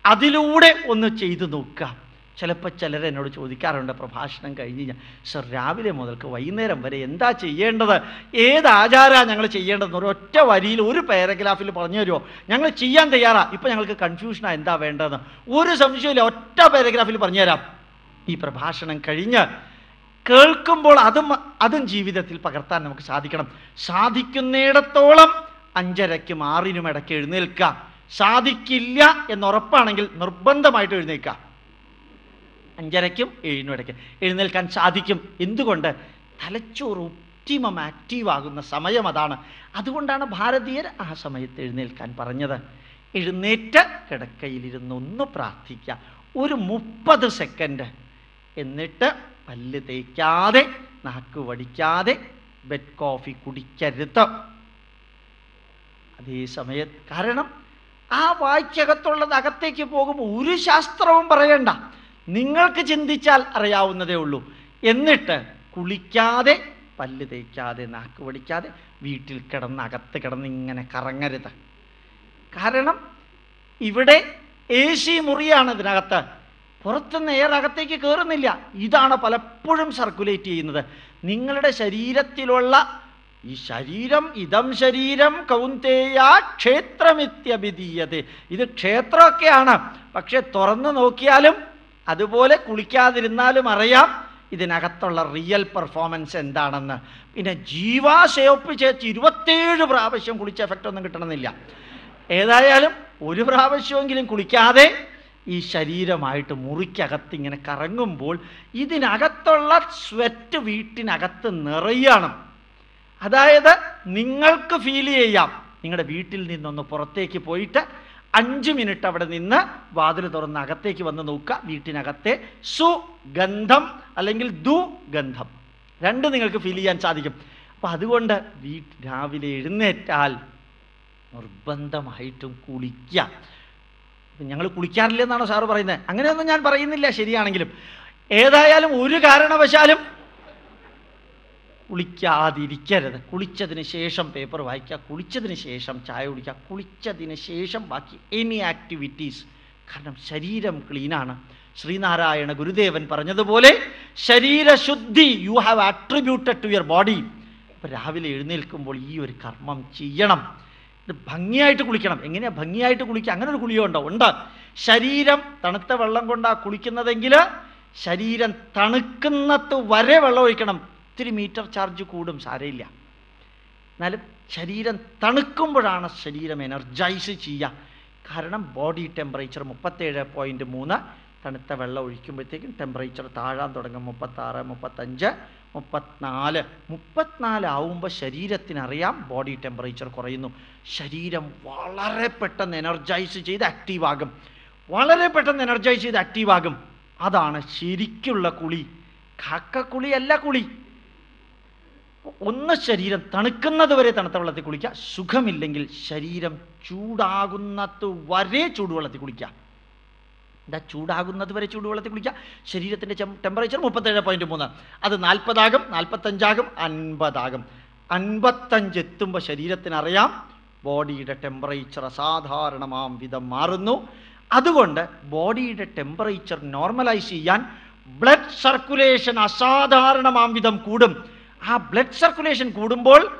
അതിലൂടെ ഒന്ന് ചെയ്തു നോക്കുക. ചിലപ്പോൾ ചിലർ എന്നോട് ചോദിക്കാറുണ്ട് പ്രഭാഷണം കഴിഞ്ഞ് ഞാൻ സർ രാവിലെ മുതൽക്ക് വൈകുന്നേരം വരെ എന്താ ചെയ്യേണ്ടത്? ഏത് ആചാരമാണ് ഞങ്ങൾ ചെയ്യേണ്ടതെന്ന് ഒരു ഒറ്റ വരിയിൽ ഒരു പാരഗ്രാഫിൽ പറഞ്ഞു തരുമോ? ഞങ്ങൾ ചെയ്യാൻ തയ്യാറാ. ഇപ്പം ഞങ്ങൾക്ക് കൺഫ്യൂഷനാണ് എന്താ വേണ്ടതെന്ന്. ഒരു സംശയമില്ല ഒറ്റ പാരഗ്രാഫിൽ പറഞ്ഞു തരാം. ഈ പ്രഭാഷണം കഴിഞ്ഞ് കേൾക്കുമ്പോൾ അതും അതും ജീവിതത്തിൽ പകർത്താൻ നമുക്ക് സാധിക്കണം. സാധിക്കുന്നിടത്തോളം അഞ്ചരയ്ക്കും ആറിനും ഇടയ്ക്ക് എഴുന്നേൽക്കുക. സാധിക്കില്ല എന്നുറപ്പാണെങ്കിൽ നിർബന്ധമായിട്ട് എഴുന്നേൽക്കുക. അഞ്ചരയ്ക്കും ഏഴിനും ഇടയ്ക്ക്. എഴുന്നേൽക്കാൻ സാധിക്കും. എന്തുകൊണ്ട്? തലച്ചോറ് ഒപ്റ്റിമം ആക്റ്റീവ് ആകുന്ന സമയം അതാണ്. അതുകൊണ്ടാണ് ഭാരതീയർ ആ സമയത്ത് എഴുന്നേൽക്കാൻ പറഞ്ഞത്. എഴുന്നേറ്റ് കിടക്കയിലിരുന്ന് ഒന്ന് പ്രാർത്ഥിക്കുക. ഒരു മുപ്പത് സെക്കൻഡ്. എന്നിട്ട് പല്ല് തേക്കാതെ നാക്ക് വടിക്കാതെ ബെഡ് കോഫി കുടിക്കരുത്. അതേ സമയത്ത് കാരണം ആ വായിക്കകത്തുള്ളത് അകത്തേക്ക് പോകുമ്പോൾ ഒരു ശാസ്ത്രവും പറയണ്ട. നിങ്ങൾക്ക് ചിന്തിച്ചാൽ അറിയാവുന്നതേ ഉള്ളൂ. എന്നിട്ട് കുളിക്കാതെ പല്ല് തേക്കാതെ നാക്ക് വടിക്കാതെ വീട്ടിൽ കിടന്ന് അകത്ത് കിടന്ന് ഇങ്ങനെ കറങ്ങരുത്. കാരണം ഇവിടെ എ സി മുറിയാണ് ഇതിനകത്ത്. പുറത്തുനിന്ന് എയർ അകത്തേക്ക് കയറുന്നില്ല ഇതാണ് പലപ്പോഴും സർക്കുലേറ്റ് ചെയ്യുന്നത്. നിങ്ങളുടെ ശരീരത്തിലുള്ള ഈ ശരീരം ഇതം ശരീരം കൗന്തേയ ക്ഷേത്രമിത്യഭിതീയത ഇത് ക്ഷേത്രമൊക്കെയാണ്. പക്ഷെ തുറന്നു നോക്കിയാലും അതുപോലെ കുളിക്കാതിരുന്നാലും അറിയാം ഇതിനകത്തുള്ള റിയൽ പെർഫോമൻസ് എന്താണെന്ന്. പിന്നെ ജീവാശയൊപ്പ് ചേച്ചി ഇരുപത്തേഴ് പ്രാവശ്യം കുളിച്ച എഫക്റ്റ് ഒന്നും കിട്ടണമെന്നില്ല. ഏതായാലും ഒരു പ്രാവശ്യമെങ്കിലും കുളിക്കാതെ ഈ ശരീരമായിട്ട് മുറിക്കകത്ത് ഇങ്ങനെ കറങ്ങുമ്പോൾ ഇതിനകത്തുള്ള സ്വെറ്റ് വീട്ടിനകത്ത് നിറയണം. അതായത് നിങ്ങൾക്ക് ഫീൽ ചെയ്യാം. നിങ്ങളുടെ വീട്ടിൽ നിന്നൊന്ന് പുറത്തേക്ക് പോയിട്ട് അഞ്ച് മിനിറ്റ് അവിടെ നിന്ന് വാതിൽ തുറന്ന് അകത്തേക്ക് വന്ന് നോക്കുക. വീട്ടിനകത്തെ സുഗന്ധം അല്ലെങ്കിൽ ദുഗന്ധം. രണ്ട് നിങ്ങൾക്ക് ഫീൽ ചെയ്യാൻ സാധിക്കും. അപ്പം അതുകൊണ്ട് വീട്ട് രാവിലെ എഴുന്നേറ്റാൽ നിർബന്ധമായിട്ടും കുളിക്കുക. ഞങ്ങൾ കുളിക്കാറില്ലെന്നാണോ സാറ് പറയുന്നത് അങ്ങനെയൊന്നും ഞാൻ പറയുന്നില്ല ശരിയാണെങ്കിലും. ഏതായാലും ഒരു കാരണവശാലും കുളിക്കാതിരിക്കരുത്. കുളിച്ചതിന് ശേഷം പേപ്പർ വായിക്കുക. കുളിച്ചതിന് ശേഷം ചായ കുടിക്കുക. കുളിച്ചതിന് ശേഷം ബാക്കി എനി ആക്ടിവിറ്റീസ് കാരണം ശരീരം ക്ലീനാണ് ശ്രീനാരായണ ഗുരുദേവൻ പറഞ്ഞതുപോലെ ശരീരശുദ്ധി you have attributed to your body അപ്പോൾ രാവിലെ എഴുന്നേൽക്കുമ്പോൾ ഈ ഒരു കർമ്മം ചെയ്യണം. ഇത് ഭംഗിയായിട്ട് കുളിക്കണം. എങ്ങനെയാ ഭംഗിയായിട്ട് കുളിക്കുക? അങ്ങനെ ഒരു കുളിയോ ഉണ്ടോ? ഉണ്ട്. ശരീരം തണുത്ത വെള്ളം കൊണ്ടാണ് കുളിക്കുന്നതെങ്കിൽ ശരീരം തണുക്കുന്നത് വരെ വെള്ളം ഒഴിക്കണം. ഇത്തിരി മീറ്റർ ചാർജ് കൂടും സാരയില്ല എന്നാലും ശരീരം തണുക്കുമ്പോഴാണ് ശരീരം എനർജൈസ് ചെയ്യുക. കാരണം ബോഡി ടെമ്പറേച്ചർ മുപ്പത്തേഴ് പോയിന്റ് മൂന്ന് തണുത്ത വെള്ളം ഒഴിക്കുമ്പോഴത്തേക്കും ടെമ്പറേച്ചർ താഴാൻ തുടങ്ങും. മുപ്പത്താറ് മുപ്പത്തഞ്ച് മുപ്പത്തിനാല്. മുപ്പത്തിനാല് ആവുമ്പോൾ ശരീരത്തിനറിയാം ബോഡി ടെമ്പറേച്ചർ കുറയുന്നു. ശരീരം വളരെ പെട്ടെന്ന് എനർജൈസ് ചെയ്ത് ആക്റ്റീവ് ആകും. വളരെ പെട്ടെന്ന് എനർജൈസ് ചെയ്ത് ആക്റ്റീവ് ആകും. അതാണ് ശരിക്കുള്ള കുളി. കാക്കക്കുളിയല്ല കുളി. ഒന്ന് ശരീരം തണുക്കുന്നത് വരെ തണുത്ത വെള്ളത്തിൽ കുളിക്കുക. സുഖമില്ലെങ്കിൽ ശരീരം ചൂടാകുന്നത് വരെ ചൂടുവെള്ളത്തിൽ കുളിക്കുക. എന്താ ചൂടാകുന്നത് വരെ ചൂടുവെള്ളത്തിൽ കുളിക്കുക? ശരീരത്തിന്റെ ടെമ്പറേച്ചർ മുപ്പത്തേഴ് പോയിന്റ് മൂന്ന്. അത് നാൽപ്പതാകും നാൽപ്പത്തഞ്ചാകും അൻപതാകും. അൻപത്തഞ്ച് എത്തുമ്പോൾ ശരീരത്തിനറിയാം ബോഡിയുടെ ടെമ്പറേച്ചർ അസാധാരണമാം വിധം മാറുന്നു. അതുകൊണ്ട് ബോഡിയുടെ ടെമ്പറേച്ചർ നോർമലൈസ് ചെയ്യാൻ ബ്ലഡ് സർക്കുലേഷൻ അസാധാരണമാം വിധം കൂടും. ആ ബ്ലഡ് സർക്കുലേഷൻ കൂടുമ്പോൾ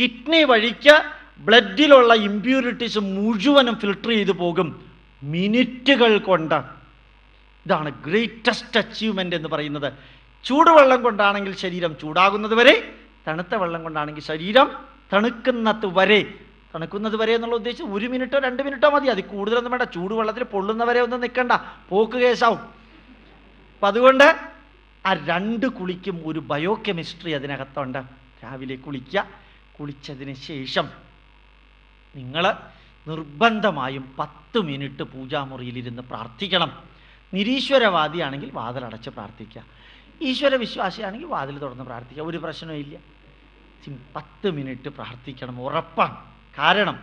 കിഡ്നി വഴിക്ക് ബ്ലഡിലുള്ള ഇമ്പ്യൂരിറ്റീസ് മുഴുവനും ഫിൽട്ടർ ചെയ്തു പോകും. മിനിറ്റുകൾ കൊണ്ട്. ഇതാണ് ഗ്രേറ്റസ്റ്റ് അച്ചീവ്മെന്റ് എന്ന് പറയുന്നത്. ചൂടുവെള്ളം കൊണ്ടാണെങ്കിൽ ശരീരം ചൂടാകുന്നത് വരെ തണുത്ത വെള്ളം കൊണ്ടാണെങ്കിൽ ശരീരം തണുക്കുന്നത് വരെ. തണുക്കുന്നത് വരെ എന്നുള്ള ഉദ്ദേശം ഒരു മിനിറ്റോ രണ്ട് മിനിറ്റോ മതി. അത് കൂടുതലൊന്നും വേണ്ട. ചൂടുവെള്ളത്തിൽ പൊള്ളുന്നവരെ ഒന്നും നിൽക്കണ്ട പോക്ക് കേസാവും. അപ്പം അതുകൊണ്ട് ആ രണ്ട് കുളിക്കും ഒരു ബയോ കെമിസ്ട്രി അതിനകത്തുണ്ട്. രാവിലെ കുളിക്കുക കുളിച്ചതിന് ശേഷം നിങ്ങൾ നിർബന്ധമായും പത്ത് മിനിറ്റ് പൂജാമുറിയിലിരുന്ന് പ്രാർത്ഥിക്കണം. നിരീശ്വരവാദിയാണെങ്കിൽ വാതിലടച്ച് പ്രാർത്ഥിക്കുക ഈശ്വര വിശ്വാസിയാണെങ്കിൽ വാതിൽ തുറന്ന് പ്രാർത്ഥിക്കുക ഒരു പ്രശ്നമില്ല പത്ത് മിനിറ്റ് പ്രാർത്ഥിക്കണം ഉറപ്പാണ്. കാരണം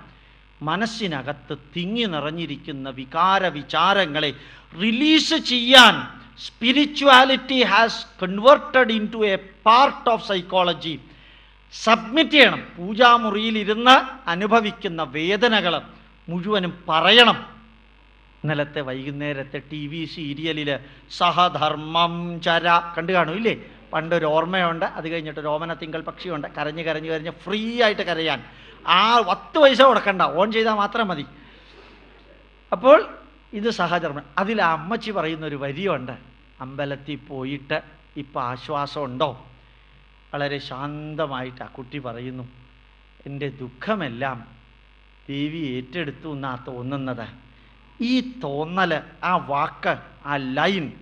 മനസ്സിനകത്ത് തിങ്ങി നിറഞ്ഞിരിക്കുന്ന വികാര വിചാരങ്ങളെ റിലീസ് ചെയ്യാൻ spirituality has converted into a part of psychology submit ചെയ്യണം. പൂജാമുറിയിലിരുന്ന് അനുഭവിക്കുന്ന വേദനകൾ മുഴുവനും പറയണം. ഇന്നലത്തെ വൈകുന്നേരത്തെ ടി വി സീരിയലിൽ സഹധർമ്മം ചര കണ്ടു കാണും ഇല്ലേ? പണ്ടൊരു ഓർമ്മയുണ്ട്. അത് കഴിഞ്ഞിട്ട് രോമന തിങ്കൾ പക്ഷിയുണ്ട്. കരഞ്ഞ് കരഞ്ഞ് കരഞ്ഞ് ഫ്രീ ആയിട്ട് കരയാൻ. ആ പത്ത് പൈസ കൊടുക്കണ്ട. ഓൺ ചെയ്താൽ മാത്രം മതി. അപ്പോൾ ഇത് സഹധർമ്മം അതിൽ അമ്മച്ചി പറയുന്ന ഒരു വരിയുണ്ട്. അമ്പലത്തിൽ പോയിട്ട് ഇപ്പം ആശ്വാസമുണ്ടോ? വളരെ ശാന്തമായിട്ട് ആ കുട്ടി പറയുന്നു എന്റെ ദുഃഖമെല്ലാം ദേവി ഏറ്റെടുത്തു എന്നാ തോന്നുന്നത്. ഈ തോന്നൽ ആ വാക്ക് ആ ലൈൻ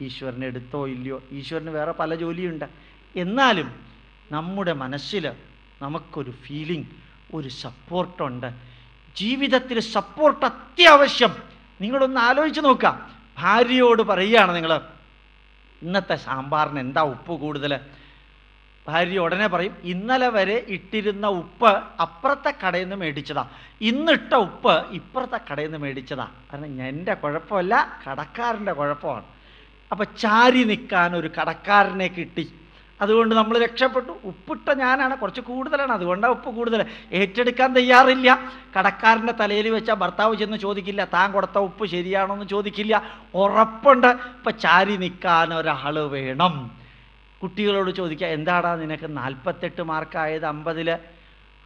ഈശ്വരൻ എടുത്തോ ഇല്ലയോ? ഈശ്വരന് വേറെ പല ജോലിയുണ്ട്. എന്നാലും നമ്മുടെ മനസ്സിൽ നമുക്കൊരു ഫീലിംഗ് ഒരു സപ്പോർട്ടുണ്ട് ജീവിതത്തിൽ സപ്പോർട്ട് അത്യാവശ്യം. നിങ്ങളൊന്ന് ആലോചിച്ച് നോക്കാം. ഭാര്യയോട് പറയുകയാണ് നിങ്ങൾ ഇന്നത്തെ സാമ്പാറിന് എന്താ ഉപ്പ് കൂടുതൽ? ഭാര്യ ഉടനെ പറയും ഇന്നലെ വരെ ഇട്ടിരുന്ന ഉപ്പ് അപ്പുറത്തെ കടയിൽ നിന്ന് മേടിച്ചതാ. ഇന്നിട്ട ഉപ്പ് ഇപ്പുറത്തെ കടയിൽ നിന്ന് മേടിച്ചതാ. കാരണം എന്റെ കുഴപ്പമല്ല കടക്കാരന്റെ കുഴപ്പമാണ്. അപ്പം ചാരി നിൽക്കാൻ ഒരു കടക്കാരനെ കിട്ടി. അതുകൊണ്ട് നമ്മൾ രക്ഷപ്പെട്ടു. ഉപ്പിട്ട ഞാനാണ്. കുറച്ച് കൂടുതലാണ്. അതുകൊണ്ടാണ് ഉപ്പ് കൂടുതൽ. ഏറ്റെടുക്കാൻ തയ്യാറില്ല. കടക്കാരന്റെ തലയിൽ വെച്ചാൽ ഭർത്താവ് ചെന്ന് ചോദിക്കില്ല. താൻ കൊടുത്ത ഉപ്പ് ശരിയാണോ എന്ന് ചോദിക്കില്ല. ഉറപ്പുണ്ട്. ഇപ്പം ചാരി നിൽക്കാൻ ഒരാൾ വേണം. കുട്ടികളോട് ചോദിക്കുക എന്താടാ നിനക്ക് നാൽപ്പത്തെട്ട് മാർക്കായത് അമ്പതിൽ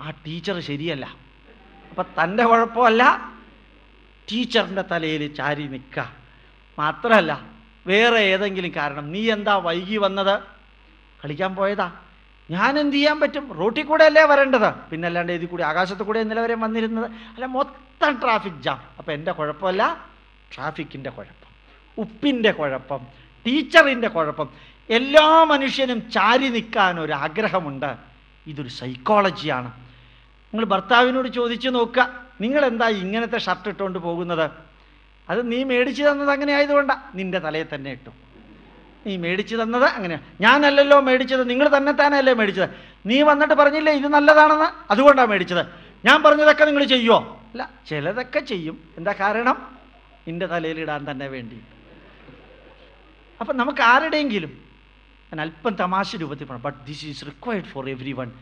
ആ ടീച്ചർ ശരിയല്ല. അപ്പം തന്റെ കുഴപ്പമല്ല. ടീച്ചറിന്റെ തലയിൽ ചാരി നിൽക്കുക. മാത്രമല്ല വേറെ ഏതെങ്കിലും കാരണം. നീ എന്താ വൈകി വന്നത്? കളിക്കാൻ പോയതാ. ഞാൻ എന്ത് ചെയ്യാൻ പറ്റും? റോട്ടിൽ കൂടെ അല്ലേ വരേണ്ടത്? പിന്നെ അല്ലാണ്ട് ഇതിൽ കൂടി ആകാശത്ത് കൂടെ ഇന്നലെ വരെ വന്നിരുന്നത്. അല്ല മൊത്തം ട്രാഫിക് ജാം അപ്പം എന്റെ കുഴപ്പമല്ല ട്രാഫിക്കിന്റെ കുഴപ്പം. ഉപ്പിന്റെ കുഴപ്പം ടീച്ചറിന്റെ കുഴപ്പം. എല്ലാ മനുഷ്യനും ചാരി നിൽക്കാൻ ഒരു ആഗ്രഹമുണ്ട് ഇതൊരു സൈക്കോളജിയാണ് നിങ്ങൾ ഭർത്താവിനോട് ചോദിച്ചു നോക്കുക. നിങ്ങൾ എന്താ ഇങ്ങനത്തെ ഷർട്ട് ഇട്ടുകൊണ്ട് പോകുന്നത്? അത് നീ മേടിച്ചു തന്നത് അങ്ങനെ ആയതുകൊണ്ടാണ് നിന്റെ തലയിൽ തന്നെ ഇട്ടു. നീ മേടിച്ചു തന്നത് അങ്ങനെയാണ് ഞാനല്ലല്ലോ മേടിച്ചത്. നിങ്ങൾ തന്നെ താനല്ലേ മേടിച്ചത്. നീ വന്നിട്ട് പറഞ്ഞില്ലേ ഇത് നല്ലതാണെന്ന്? അതുകൊണ്ടാണ് മേടിച്ചത്. ഞാൻ പറഞ്ഞതൊക്കെ നിങ്ങൾ ചെയ്യുമോ അല്ല ചിലതൊക്കെ ചെയ്യും. എന്താ കാരണം? നിന്റെ തലയിൽ ഇടാൻ തന്നെ വേണ്ടി. അപ്പം നമുക്ക് ആരുടെയെങ്കിലും ഞാൻ അല്പം തമാശ രൂപത്തിൽ പറഞ്ഞു but this is required for everyone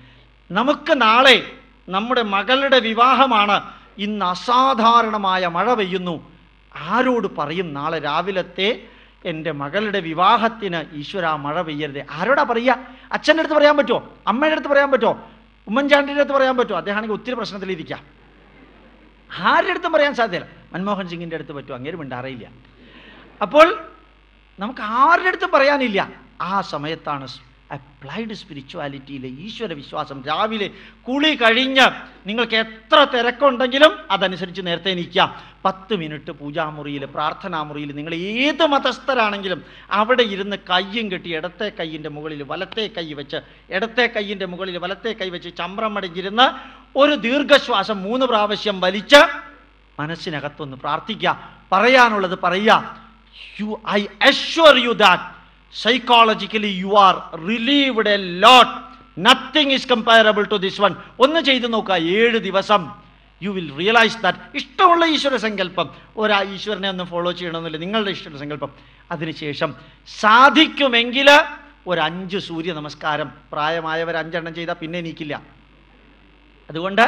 നമുക്ക് നാളെ നമ്മുടെ മകളുടെ വിവാഹമാണ്. ഇന്ന് അസാധാരണമായ മഴ പെയ്യുന്നു. ആരോട് പറയും നാളെ രാവിലത്തെ എന്റെ മകളുടെ വിവാഹത്തിന് ഈശ്വര മഴ പെയ്യരുത്. ആരോടാ പറയുക? അച്ഛന്റെ അടുത്ത് പറയാൻ പറ്റുമോ? അമ്മയുടെ അടുത്ത് പറയാൻ പറ്റുമോ? ഉമ്മൻചാണ്ടിയുടെ അടുത്ത് പറയാൻ പറ്റുമോ? അദ്ദേഹമാണെങ്കിൽ ഒത്തിരി പ്രശ്നത്തിലിരിക്കാം. ആരുടെ അടുത്തും പറയാൻ സാധ്യതയില്ല. മൻമോഹൻ സിംഗിന്റെ അടുത്ത് പറ്റുമോ? അങ്ങനെ മിണ്ടാറിയില്ല അപ്പോൾ നമുക്ക് ആരുടെ അടുത്തും പറയാനില്ല. ആ സമയത്താണ് അപ്ലൈഡ് സ്പിരിച്വാലിറ്റിയിലെ ഈശ്വര വിശ്വാസം രാവിലെ കുളി കഴിഞ്ഞ് നിങ്ങൾക്ക് എത്ര തിരക്കുണ്ടെങ്കിലും അതനുസരിച്ച് നേരത്തെ നിൽക്കാം പത്ത് മിനിറ്റ് പൂജാമുറിയിൽ പ്രാർത്ഥനാമുറിയിൽ നിങ്ങൾ ഏത് മതസ്ഥരാണെങ്കിലും അവിടെ ഇരുന്ന് കയ്യും കെട്ടി ഇടത്തെ കൈയിന്റെ മുകളിൽ വലത്തെ കൈ വെച്ച് ഇടത്തെ കൈയിന്റെ മുകളിൽ വലത്തെ കൈ വെച്ച് ചമ്രം അടിഞ്ഞിരുന്ന് ഒരു ദീർഘശ്വാസം മൂന്ന് പ്രാവശ്യം വലിച്ച് മനസ്സിനകത്തൊന്ന് പ്രാർത്ഥിക്കുക. പറയാനുള്ളത് പറയുക you I assure you that psychologically you are relieved a lot nothing is comparable to this one ഒന്ന് ചെയ്തു നോക്കുക ഏഴ് ദിവസം. യു വിൽ റിയലൈസ് ദാറ്റ് ഇഷ്ടമുള്ള ഈശ്വര സങ്കല്പം. ഒരാ ഈശ്വരനെ ഒന്ന് ഫോളോ ചെയ്യണമെന്നില്ല. നിങ്ങളുടെ ഈശ്വര സങ്കല്പം. അതിനുശേഷം സാധിക്കുമെങ്കിൽ ഒരു അഞ്ച് സൂര്യ നമസ്കാരം. പ്രായമായവർ അഞ്ചെണ്ണം ചെയ്താൽ പിന്നെ നീക്കില്ല അതുകൊണ്ട്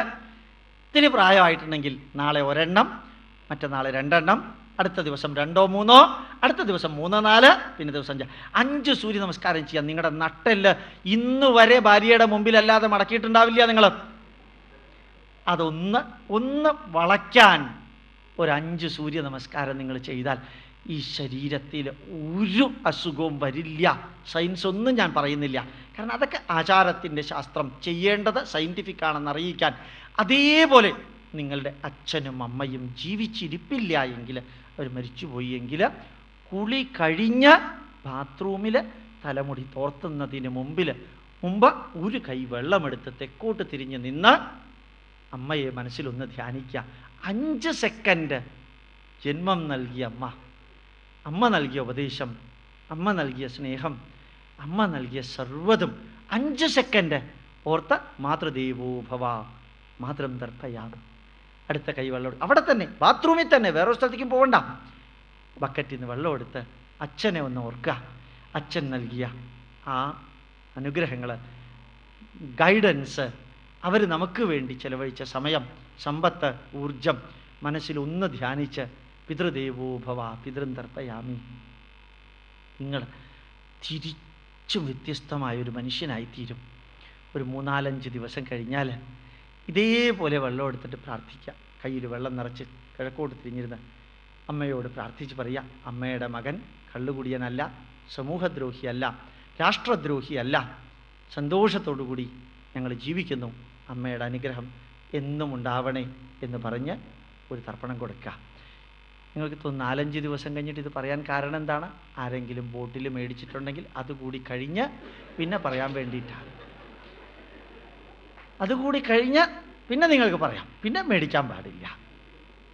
ഇത്തിരി പ്രായമായിട്ടുണ്ടെങ്കിൽ നാളെ ഒരെണ്ണം മറ്റന്നാളെ രണ്ടെണ്ണം അടുത്ത ദിവസം രണ്ടോ മൂന്നോ അടുത്ത ദിവസം മൂന്നോ നാല് പിന്നെ ദിവസം അഞ്ച്. അഞ്ച് സൂര്യ നമസ്കാരം ചെയ്യാം. നിങ്ങളുടെ നട്ടെല്ല് ഇന്ന് വരെ ഭാര്യയുടെ മുമ്പിലല്ലാതെ മടക്കിയിട്ടുണ്ടാവില്ല നിങ്ങൾ അതൊന്ന് ഒന്ന് വളയ്ക്കാൻ ഒരു അഞ്ച് സൂര്യ നമസ്കാരം നിങ്ങൾ ചെയ്താൽ ഈ ശരീരത്തിൽ ഒരു അസുഖവും വരില്ല. സയൻസ് ഒന്നും ഞാൻ പറയുന്നില്ല. കാരണം അതൊക്കെ ആചാരത്തിന്റെ ശാസ്ത്രം. ചെയ്യേണ്ടത് സയന്റിഫിക് ആണെന്ന് അറിയിക്കാൻ. അതേപോലെ നിങ്ങളുടെ അച്ഛനും അമ്മയും ജീവിച്ചിരിപ്പില്ല എങ്കിൽ അവർ മരിച്ചുപോയി എങ്കിൽ കുളി കഴിഞ്ഞ ബാത്റൂമിൽ തലമുടി തോർത്തുന്നതിന് മുമ്പിൽ മുമ്പ് ഒരു കൈ വെള്ളമെടുത്ത് തെക്കോട്ട് തിരിഞ്ഞ് നിന്ന് അമ്മയെ മനസ്സിലൊന്ന് ധ്യാനിക്കുക അഞ്ച് സെക്കൻഡ് ജന്മം നൽകിയ അമ്മ. അമ്മ നൽകിയ ഉപദേശം അമ്മ നൽകിയ സ്നേഹം അമ്മ നൽകിയ സർവതും അഞ്ച് സെക്കൻഡ് ഓർത്ത് മാതൃദേവോ ഭവ. മാതൃം ദർഭയാം അടുത്ത കൈ വെള്ളം അവിടെ തന്നെ ബാത്റൂമിൽ തന്നെ വേറെ സ്ഥലത്തേക്കും പോകണ്ട ബക്കറ്റിൽ നിന്ന് വെള്ളം എടുത്ത് അച്ഛനെ ഒന്ന് ഓർക്കുക. അച്ഛൻ നൽകിയ ആ അനുഗ്രഹങ്ങൾ ഗൈഡൻസ് അവർ നമുക്ക് വേണ്ടി ചെലവഴിച്ച സമയം സമ്പത്ത് ഊർജം മനസ്സിൽ ഒന്ന് ധ്യാനിച്ച് പിതൃദേവോഭവ പിതൃം തർപ്പയാമി നിങ്ങൾ തിരിച്ചും വ്യത്യസ്തമായൊരു മനുഷ്യനായിത്തീരും. ഒരു മൂന്നാലഞ്ച് ദിവസം കഴിഞ്ഞാൽ ഇതേപോലെ വെള്ളം എടുത്തിട്ട് പ്രാർത്ഥിക്കുക കയ്യിൽ വെള്ളം നിറച്ച് കിഴക്കോട്ട് തിരിഞ്ഞിരുന്ന് അമ്മയോട് പ്രാർത്ഥിച്ച് പറയുക അമ്മയുടെ മകൻ കള്ളുകുടിയനല്ല സമൂഹദ്രോഹിയല്ല രാഷ്ട്രദ്രോഹിയല്ല. സന്തോഷത്തോടു കൂടി ഞങ്ങൾ ജീവിക്കുന്നു. അമ്മയുടെ അനുഗ്രഹം എന്നും ഉണ്ടാവണേ എന്ന് പറഞ്ഞ് ഒരു തർപ്പണം കൊടുക്കുക. നിങ്ങൾക്ക് തോന്നുന്നു നാലഞ്ച് ദിവസം കഴിഞ്ഞിട്ട് ഇത് പറയാൻ കാരണം എന്താണ്? ആരെങ്കിലും ബോട്ടിൽ മേടിച്ചിട്ടുണ്ടെങ്കിൽ അതുകൂടി കഴിഞ്ഞ് പിന്നെ പറയാൻ വേണ്ടിയിട്ടാണ്. അതുകൂടി കഴിഞ്ഞ് പിന്നെ നിങ്ങൾക്ക് പറയാം. പിന്നെ മേടിക്കാൻ പാടില്ല.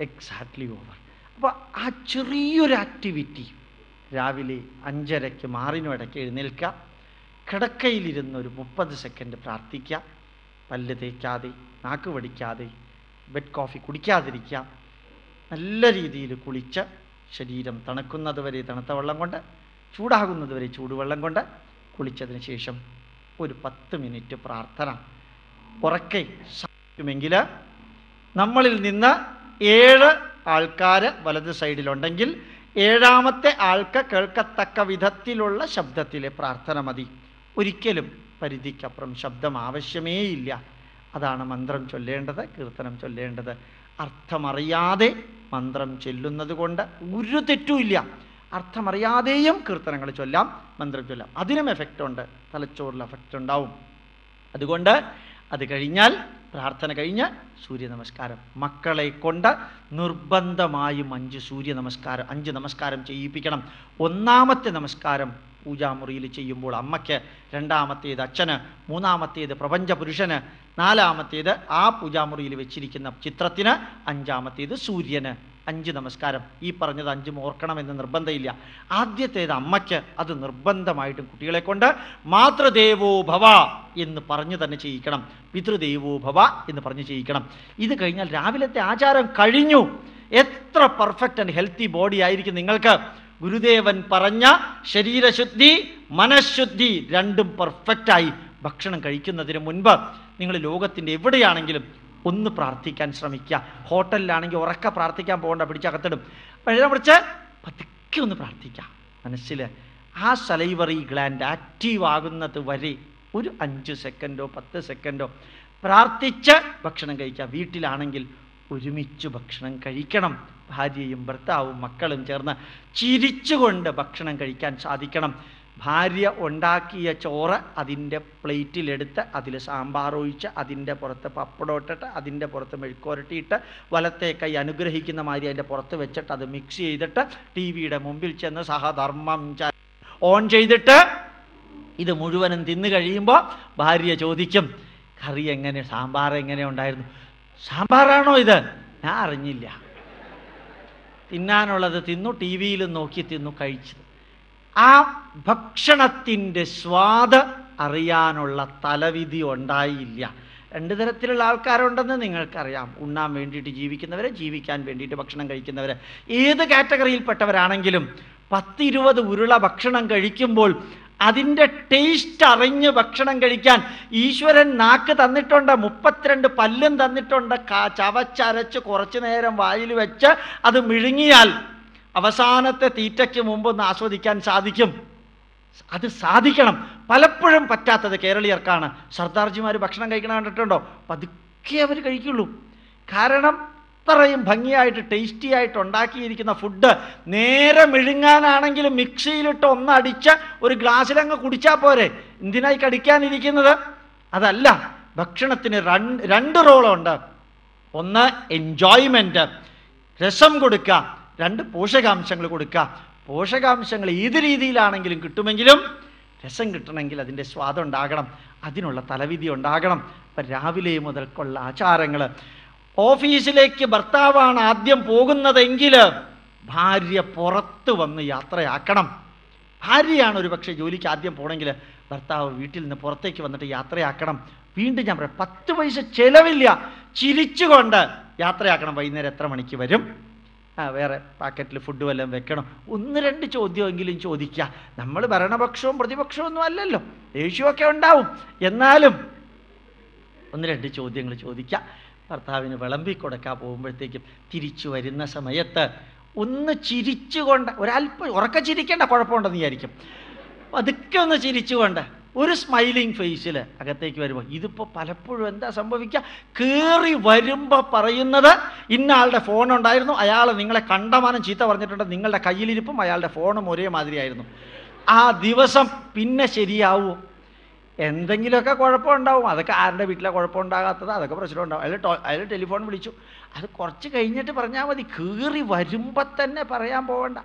എക്സാക്ട്ലി ഓവർ അപ്പോൾ ആ ചെറിയൊരു ആക്ടിവിറ്റി രാവിലെ അഞ്ചരയ്ക്ക് മാറിനും ഇടയ്ക്ക് എഴുന്നേൽക്കുക. കിടക്കയിലിരുന്ന് ഒരു മുപ്പത് സെക്കൻഡ് പ്രാർത്ഥിക്കുക. പല്ല് തേക്കാതെ നാക്ക് വടിക്കാതെ ബെഡ് കോഫി കുടിക്കാതിരിക്കുക. നല്ല രീതിയിൽ കുളിച്ച് ശരീരം തണുക്കുന്നത് വരെ തണുത്ത വെള്ളം കൊണ്ട് ചൂടാകുന്നത് വരെ ചൂടുവെള്ളം കൊണ്ട് കുളിച്ചതിന് ശേഷം ഒരു പത്ത് മിനിറ്റ് പ്രാർത്ഥന. ഉറക്കെ സാധിക്കുമെങ്കിൽ നമ്മളിൽ നിന്ന് ഏഴ് ആൾക്കാർ വലത് സൈഡിലുണ്ടെങ്കിൽ ഏഴാമത്തെ ആൾക്ക് കേൾക്കത്തക്ക വിധത്തിലുള്ള ശബ്ദത്തിലെ പ്രാർത്ഥന മതി. ഒരിക്കലും പരിധിക്കപ്പുറം ശബ്ദം ആവശ്യമേയില്ല. അതാണ് മന്ത്രം ചൊല്ലേണ്ടത് കീർത്തനം ചൊല്ലേണ്ടത്. അർത്ഥമറിയാതെ മന്ത്രം ചൊല്ലുന്നത് കൊണ്ട് ഒരു തെറ്റുമില്ല അർത്ഥമറിയാതെയും കീർത്തനങ്ങൾ ചൊല്ലാം മന്ത്രം ചൊല്ലാം. അതിനും എഫക്റ്റ് ഉണ്ട്. തലച്ചോറിൽ എഫക്റ്റ് ഉണ്ടാവും. അതുകൊണ്ട് അത് കഴിഞ്ഞാൽ പ്രാർത്ഥന കഴിഞ്ഞ് സൂര്യ നമസ്കാരം മക്കളെ കൊണ്ട് നിർബന്ധമായും അഞ്ച് സൂര്യ നമസ്കാരം അഞ്ച് നമസ്കാരം ചെയ്യിപ്പിക്കണം. ഒന്നാമത്തെ നമസ്കാരം പൂജാമുറിയിൽ ചെയ്യുമ്പോൾ അമ്മയ്ക്ക് രണ്ടാമത്തേത് അച്ഛന് മൂന്നാമത്തേത് പ്രപഞ്ച പുരുഷന് നാലാമത്തേത് ആ പൂജാമുറിയിൽ വെച്ചിരിക്കുന്ന ചിത്രത്തിന് അഞ്ചാമത്തേത് സൂര്യന്. അഞ്ച് നമസ്കാരം. ഈ പറഞ്ഞത് അഞ്ചും ഓർക്കണമെന്ന് നിർബന്ധമില്ല ആദ്യത്തേത് അമ്മയ്ക്ക് അത് നിർബന്ധമായിട്ടും കുട്ടികളെ കൊണ്ട് മാതൃദേവോ ഭവ എന്ന് പറഞ്ഞു തന്നെ ചെയ്യിക്കണം. പിതൃദേവോ ഭവ എന്ന് പറഞ്ഞു ചെയ്യിക്കണം. ഇത് കഴിഞ്ഞാൽ രാവിലത്തെ ആചാരം കഴിഞ്ഞു. എത്ര പെർഫെക്റ്റ് ആൻഡ് ഹെൽത്തി ബോഡി ആയിരിക്കും നിങ്ങൾക്ക്. ഗുരുദേവൻ പറഞ്ഞ ശരീരശുദ്ധി മനഃശുദ്ധി രണ്ടും പെർഫെക്റ്റായി ഭക്ഷണം കഴിക്കുന്നതിന് മുൻപ്. നിങ്ങൾ ലോകത്തിന്റെ എവിടെയാണെങ്കിലും ഒന്ന് പ്രാർത്ഥിക്കാൻ ശ്രമിക്കുക. ഹോട്ടലിലാണെങ്കിൽ ഉറക്ക പ്രാർത്ഥിക്കാൻ പോകണ്ട പിടിച്ചകത്തിടും പക്ഷേ പിടിച്ച് പതുക്കെ ഒന്ന് പ്രാർത്ഥിക്കാം. മനസ്സിൽ ആ സലൈവറി ഗ്ലാൻഡ് ആക്റ്റീവ് ആകുന്നത് വരെ ഒരു അഞ്ച് സെക്കൻഡോ പത്ത് സെക്കൻഡോ പ്രാർത്ഥിച്ച് ഭക്ഷണം കഴിക്കുക. വീട്ടിലാണെങ്കിൽ ഒരുമിച്ച് ഭക്ഷണം കഴിക്കണം. ഭാര്യയും ഭർത്താവും മക്കളും ചേർന്ന് ചിരിച്ചുകൊണ്ട് ഭക്ഷണം കഴിക്കാൻ സാധിക്കണം. ഭാര്യ ഉണ്ടാക്കിയ ചോറ് അതിന്റെ പ്ലേറ്റിലെടുത്ത് അതിൽ സാമ്പാർ ഒഴിച്ച് അതിന്റെ പുറത്ത് പപ്പടം ഇട്ടിട്ട് അതിന്റെ പുറത്ത് മെഴുക്കുരട്ടിയിട്ട് വലത്തെ കൈ അനുഗ്രഹിക്കുന്ന മാതിരി അതിന്റെ പുറത്ത് വെച്ചിട്ട് അത് മിക്സ് ചെയ്തിട്ട് ടി വിയുടെ മുമ്പിൽ ചെന്ന് സഹധർമ്മം ഓൺ ചെയ്തിട്ട് ഇത് മുഴുവനും തിന്നു കഴിയുമ്പോൾ ഭാര്യ ചോദിക്കും കറി എങ്ങനെ? സാമ്പാർ എങ്ങനെ ഉണ്ടായിരുന്നു? സാമ്പാറാണോ ഇത്? ഞാൻ അറിഞ്ഞില്ല. തിന്നാനുള്ളത് തിന്നു ടി വിയിലും നോക്കി തിന്നു കഴിച്ചു. ആ ഭക്ഷണത്തിന്റെ സ്വാദ് അറിയാനുള്ള തലവിധി ഉണ്ടായില്ല. രണ്ട് തരത്തിലുള്ള ആൾക്കാരുണ്ടെന്ന് നിങ്ങൾക്കറിയാം. ഉണ്ണാൻ വേണ്ടിയിട്ട് ജീവിക്കുന്നവർ ജീവിക്കാൻ വേണ്ടിയിട്ട് ഭക്ഷണം കഴിക്കുന്നവർ ഏത് കാറ്റഗറിയിൽപ്പെട്ടവരാണെങ്കിലും പത്തിരുപത് ഉരുള ഭക്ഷണം കഴിക്കുമ്പോൾ അതിന്റെ ടേസ്റ്റ് അറിഞ്ഞ് ഭക്ഷണം കഴിക്കാൻ ഈശ്വരൻ നാക്ക് തന്നിട്ടുണ്ട് മുപ്പത്തിരണ്ട് പല്ലും തന്നിട്ടുണ്ട് ചവച്ചരച്ച് കുറച്ചു നേരം വായിൽ വെച്ച് അത് മിഴുങ്ങിയാൽ അവസാനത്തെ തീറ്റയ്ക്ക് മുമ്പ് ഒന്ന് ആസ്വദിക്കാൻ സാധിക്കും. അത് സാധിക്കണം. പലപ്പോഴും പറ്റാത്തത് കേരളീയർക്കാണ്. സർദാർജിമാർ ഭക്ഷണം കഴിക്കണം കണ്ടിട്ടുണ്ടോ? പതുക്കെ അവർ കഴിക്കുള്ളൂ. കാരണം അത്രയും ഭംഗിയായിട്ട് ടേസ്റ്റി ആയിട്ട് ഉണ്ടാക്കിയിരിക്കുന്ന ഫുഡ് നേരെ മിഴുങ്ങാനാണെങ്കിലും മിക്സിയിലിട്ട് ഒന്നടിച്ച് ഒരു ഗ്ലാസ്സിലങ്ങ് കുടിച്ചാൽ പോരെ. എന്തിനായി കടിക്കാനിരിക്കുന്നത്? അതല്ല. ഭക്ഷണത്തിന് രണ്ട് റോളുണ്ട്. ഒന്ന് എൻജോയ്മെന്റ് രസം കൊടുക്കുക. രണ്ട് പോഷകാംശങ്ങൾ കൊടുക്കുക. പോഷകാംശങ്ങൾ ഏത് രീതിയിലാണെങ്കിലും കിട്ടുമെങ്കിലും രസം കിട്ടണമെങ്കിൽ അതിന്റെ സ്വാദം ഉണ്ടാകണം. അതിനുള്ള തലവിധി ഉണ്ടാകണം. അപ്പം രാവിലെ മുതൽക്കുള്ള ആചാരങ്ങൾ. ഓഫീസിലേക്ക് ഭർത്താവാണ് ആദ്യം പോകുന്നതെങ്കിൽ ഭാര്യ പുറത്ത് വന്ന് യാത്രയാക്കണം. ഭാര്യയാണ് ഒരു പക്ഷേ ജോലിക്ക് ആദ്യം പോകണമെങ്കിൽ ഭർത്താവ് വീട്ടിൽ നിന്ന് പുറത്തേക്ക് വന്നിട്ട് യാത്രയാക്കണം. വീണ്ടും ഞാൻ പറയാം പത്ത് പൈസ ചിലവില്ല. ചിരിച്ചുകൊണ്ട് യാത്രയാക്കണം. വൈകുന്നേരം എത്ര മണിക്ക് വരും? വേറെ പാക്കറ്റിൽ ഫുഡ് വല്ലതും വെക്കണം? ഒന്ന് രണ്ട് ചോദ്യമെങ്കിലും ചോദിക്കുക നമ്മൾ ഭരണപക്ഷവും പ്രതിപക്ഷവും ഒന്നും അല്ലല്ലോ. ദേഷ്യമൊക്കെ ഉണ്ടാവും. എന്നാലും ഒന്ന് രണ്ട് ചോദ്യങ്ങൾ ചോദിക്കുക ഭർത്താവിന് വിളമ്പി കൊടുക്കാൻ പോകുമ്പോഴത്തേക്കും തിരിച്ചു വരുന്ന സമയത്ത് ഒന്ന് ചിരിച്ചുകൊണ്ട് ഒരല്പം ഉറക്ക ചിരിക്കേണ്ട കുഴപ്പമുണ്ടെന്ന് വിചാരിക്കും. പതുക്കെ ഒന്ന് ചിരിച്ചുകൊണ്ട് ഒരു സ്മൈലിംഗ് ഫേസിൽ അകത്തേക്ക് വരുമ്പോൾ ഇതിപ്പോൾ പലപ്പോഴും എന്താ സംഭവിക്കുക കയറി വരുമ്പോൾ പറയുന്നത് ഇന്ന ആളുടെ ഫോൺ ഉണ്ടായിരുന്നു. അയാൾ നിങ്ങളെ കണ്ടമാനം ചീത്ത പറഞ്ഞിട്ടുണ്ട്. നിങ്ങളുടെ കയ്യിലിരിപ്പും അയാളുടെ ഫോണും ഒരേ മാതിരിയായിരുന്നു ആ ദിവസം പിന്നെ ശരിയാവുമോ എന്തെങ്കിലുമൊക്കെ കുഴപ്പമുണ്ടാവും അതൊക്കെ ആരുടെ വീട്ടിലെ കുഴപ്പമുണ്ടാകാത്തത് അതൊക്കെ പ്രശ്നം ഉണ്ടാവും. അയാൾ അയാൾ ടെലിഫോൺ വിളിച്ചു. അത് കുറച്ച് കഴിഞ്ഞിട്ട് പറഞ്ഞാൽ മതി. കീറി വരുമ്പോൾ തന്നെ പറയാൻ പോകണ്ട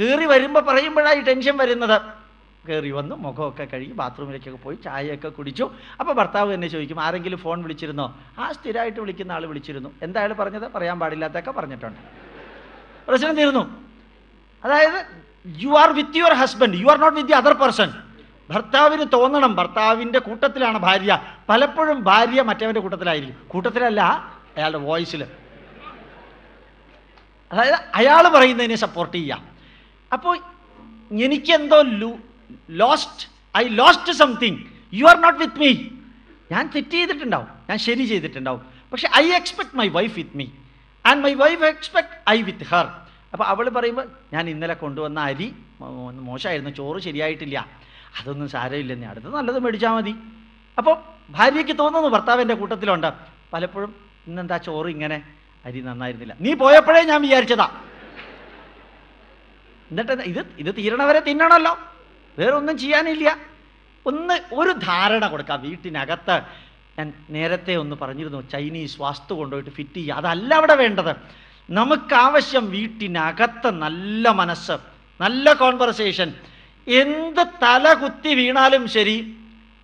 കീറി വരുമ്പോൾ പറയുമ്പോഴാണ് ഈ ടെൻഷൻ വരുന്നത്. കയറി വന്നു മുഖമൊക്കെ കഴുകി ബാത്റൂമിലേക്കൊക്കെ പോയി ചായയൊക്കെ കുടിച്ചു. അപ്പോൾ ഭർത്താവ് തന്നെ ചോദിക്കും ആരെങ്കിലും ഫോൺ വിളിച്ചിരുന്നോ? ആ സ്ഥിരമായിട്ട് വിളിക്കുന്ന ആൾ വിളിച്ചിരുന്നു. എന്തായാലും പറഞ്ഞത്? പറയാൻ പാടില്ലാത്തൊക്കെ പറഞ്ഞിട്ടുണ്ട്. പ്രശ്നം തീർന്നു. അതായത് you are with your husband you are not with the other person ഭർത്താവിന് തോന്നണം ഭർത്താവിന്റെ കൂട്ടത്തിലാണ് ഭാര്യ. പലപ്പോഴും ഭാര്യ മറ്റവന്റെ കൂട്ടത്തിലായിരിക്കും. കൂട്ടത്തിലല്ല അയാളുടെ വോയിസിൽ അതായത് അയാൾ പറയുന്നതിനെ സപ്പോർട്ട് ചെയ്യാം. അപ്പോൾ എനിക്കെന്തോ lost I lost something you are not with me ഞാൻ തെറ്റ് ചെയ്തിട്ടുണ്ടാവും. ഞാൻ ശരി ചെയ്തിട്ടുണ്ടാവും. പക്ഷെ I expect my wife with me and my wife expect I with her അപ്പോൾ അവൾ പറയുമ്പോൾ ഞാൻ ഇന്നലെ കൊണ്ടുവന്ന അരി മോശമായിരുന്നു. ചോറ് ശരിയായിട്ടില്ല. അതൊന്നും സാരമില്ലെന്നേ. അടുത്ത് നല്ലത് മേടിച്ചാൽ മതി. അപ്പോൾ ഭാര്യയ്ക്ക് തോന്നുന്നു ഭർത്താവിന്റെ കൂട്ടത്തിലുണ്ട്. പലപ്പോഴും ഇന്നെന്താ ചോറ് ഇങ്ങനെ? അരി നന്നായിരുന്നില്ല. നീ പോയപ്പോഴേ ഞാൻ വിചാരിച്ചതാ. എന്നിട്ട് ഇത് ഇത് തീരണവരെ തിന്നണമല്ലോ വേറെ ഒന്നും ചെയ്യാനില്ല. ഒന്ന് ഒരു ധാരണ കൊടുക്കാം. വീട്ടിനകത്ത് ഞാൻ നേരത്തെ ഒന്ന് പറഞ്ഞിരുന്നു ചൈനീസ് വാസ്തു കൊണ്ടുപോയിട്ട് ഫിറ്റ് ചെയ്യുക. അതല്ല അവിടെ വേണ്ടത്. നമുക്കാവശ്യം വീട്ടിനകത്ത് നല്ല മനസ്സ് നല്ല കോൺവെർസേഷൻ എന്ത് തല കുത്തി വീണാലും ശരി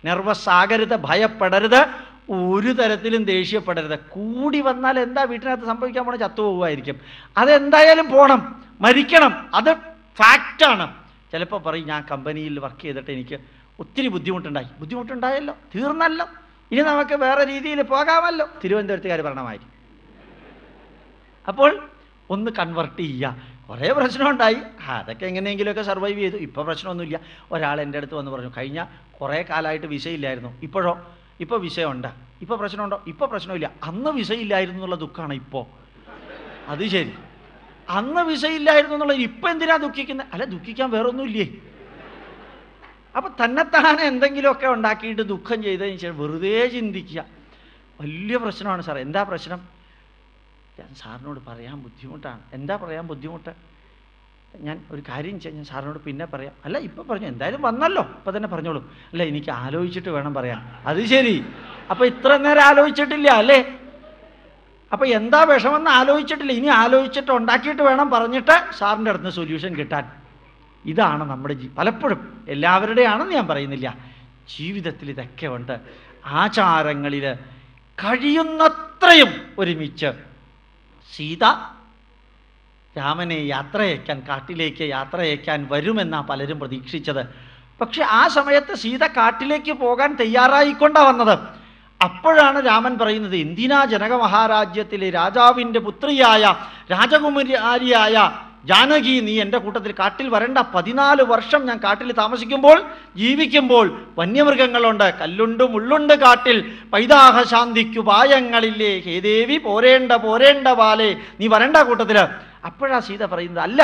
നെർവസ് ആകരുത് ഭയപ്പെടരുത് ഒരു തരത്തിലും ദേഷ്യപ്പെടരുത്. കൂടി വന്നാൽ എന്താ വീട്ടിനകത്ത് സംഭവിക്കാൻ പോണ ചത്തുപോകുമായിരിക്കും അതെന്തായാലും പോണം. മരിക്കണം. അത് ഫാക്റ്റാണ് ചിലപ്പോൾ പറയും ഞാൻ കമ്പനിയിൽ വർക്ക് ചെയ്തിട്ട് എനിക്ക് ഒത്തിരി ബുദ്ധിമുട്ടുണ്ടായി. ബുദ്ധിമുട്ടുണ്ടായല്ലോ തീർന്നല്ലോ. ഇനി നമുക്ക് വേറെ രീതിയിൽ പോകാമല്ലോ. തിരുവനന്തപുരത്തുകാർ പറഞ്ഞമാതിരി. അപ്പോൾ ഒന്ന് കൺവെർട്ട് ചെയ്യുക. കുറേ പ്രശ്നമുണ്ടായി. അതൊക്കെ എങ്ങനെയെങ്കിലുമൊക്കെ സർവൈവ് ചെയ്തു. ഇപ്പോൾ പ്രശ്നമൊന്നുമില്ല. ഒരാൾ എന്റെ അടുത്ത് വന്ന് പറഞ്ഞു കഴിഞ്ഞ കുറേ കാലമായിട്ട് വിഷയില്ലായിരുന്നു ഇപ്പോഴോ? ഇപ്പോൾ വിഷയമുണ്ട് ഇപ്പോൾ പ്രശ്നമുണ്ടോ? ഇപ്പോൾ പ്രശ്നമില്ല. അന്ന് വിഷയില്ലായിരുന്നു എന്നുള്ള ദുഃഖമാണ് ഇപ്പോൾ അത് ശരി. അന്ന് വിഷയമില്ലായിരുന്നു എന്നുള്ളത് ഇപ്പം എന്തിനാ ദുഃഖിക്കുന്നത് അല്ല ദുഃഖിക്കാൻ വേറൊന്നുമില്ലേ? അപ്പം തന്നെത്താനെ എന്തെങ്കിലുമൊക്കെ ഉണ്ടാക്കിയിട്ട് ദുഃഖം ചെയ്തതിന് ശേഷം വെറുതെ ചിന്തിക്കുക. വലിയ പ്രശ്നമാണ് സാർ എന്താ പ്രശ്നം? ഞാൻ സാറിനോട് പറയാൻ ബുദ്ധിമുട്ടാണ്. എന്താ പറയാൻ ബുദ്ധിമുട്ട്? ഞാൻ ഒരു കാര്യം ചെയ്യാം. ഞാൻ സാറിനോട് പിന്നെ പറയാം. അല്ല ഇപ്പം പറഞ്ഞു. എന്തായാലും വന്നല്ലോ. ഇപ്പം തന്നെ പറഞ്ഞോളൂ. അല്ല എനിക്ക് ആലോചിച്ചിട്ട് വേണം പറയാൻ. അത് ശരി. അപ്പം ഇത്ര നേരം ആലോചിച്ചിട്ടില്ല അല്ലേ? അപ്പം എന്താ വിഷമെന്ന് ആലോചിച്ചിട്ടില്ല. ഇനി ആലോചിച്ചിട്ട് ഉണ്ടാക്കിയിട്ട് വേണം പറഞ്ഞിട്ട് സാറിന്റെ അടുത്ത് സൊല്യൂഷൻ കിട്ടാൻ. ഇതാണ് നമ്മുടെ ജീ പലപ്പോഴും എല്ലാവരുടെയാണെന്ന് ഞാൻ പറയുന്നില്ല. ജീവിതത്തിൽ ഇതൊക്കെ ഉണ്ട്. ആചാരങ്ങളിൽ കഴിയുന്നത്രയും ഒരുമിച്ച് സീത രാമനെ യാത്രയക്കാൻ കാട്ടിലേക്ക് യാത്രയക്കാൻ വരുമെന്നാണ് പലരും പ്രതീക്ഷിച്ചത്. പക്ഷെ ആ സമയത്ത് സീത കാട്ടിലേക്ക് പോകാൻ തയ്യാറായിക്കൊണ്ടാണ് വന്നത്. അപ്പോഴാണ് രാമൻ പറയുന്നത് എന്തിനാ ജനക മഹാരാജ്യത്തിലെ രാജാവിന്റെ പുത്രിയായ രാജകുമാരിയായ ജാനകി നീ എന്റെ കൂട്ടത്തിൽ കാട്ടിൽ വരണ്ട പതിനാല് വർഷം ഞാൻ കാട്ടിൽ താമസിക്കുമ്പോൾ ജീവിക്കുമ്പോൾ വന്യമൃഗങ്ങളുണ്ട് കല്ലുണ്ട് മുള്ളുണ്ട് കാട്ടിൽ പൈതാഹ ശാന്തിക്കു പായങ്ങളില്ലേ ഹേ ദേവി പോരേണ്ട പോരേണ്ട പാലേ നീ വരണ്ട കൂട്ടത്തിൽ അപ്പോഴാ സീത പറയുന്നത് അല്ല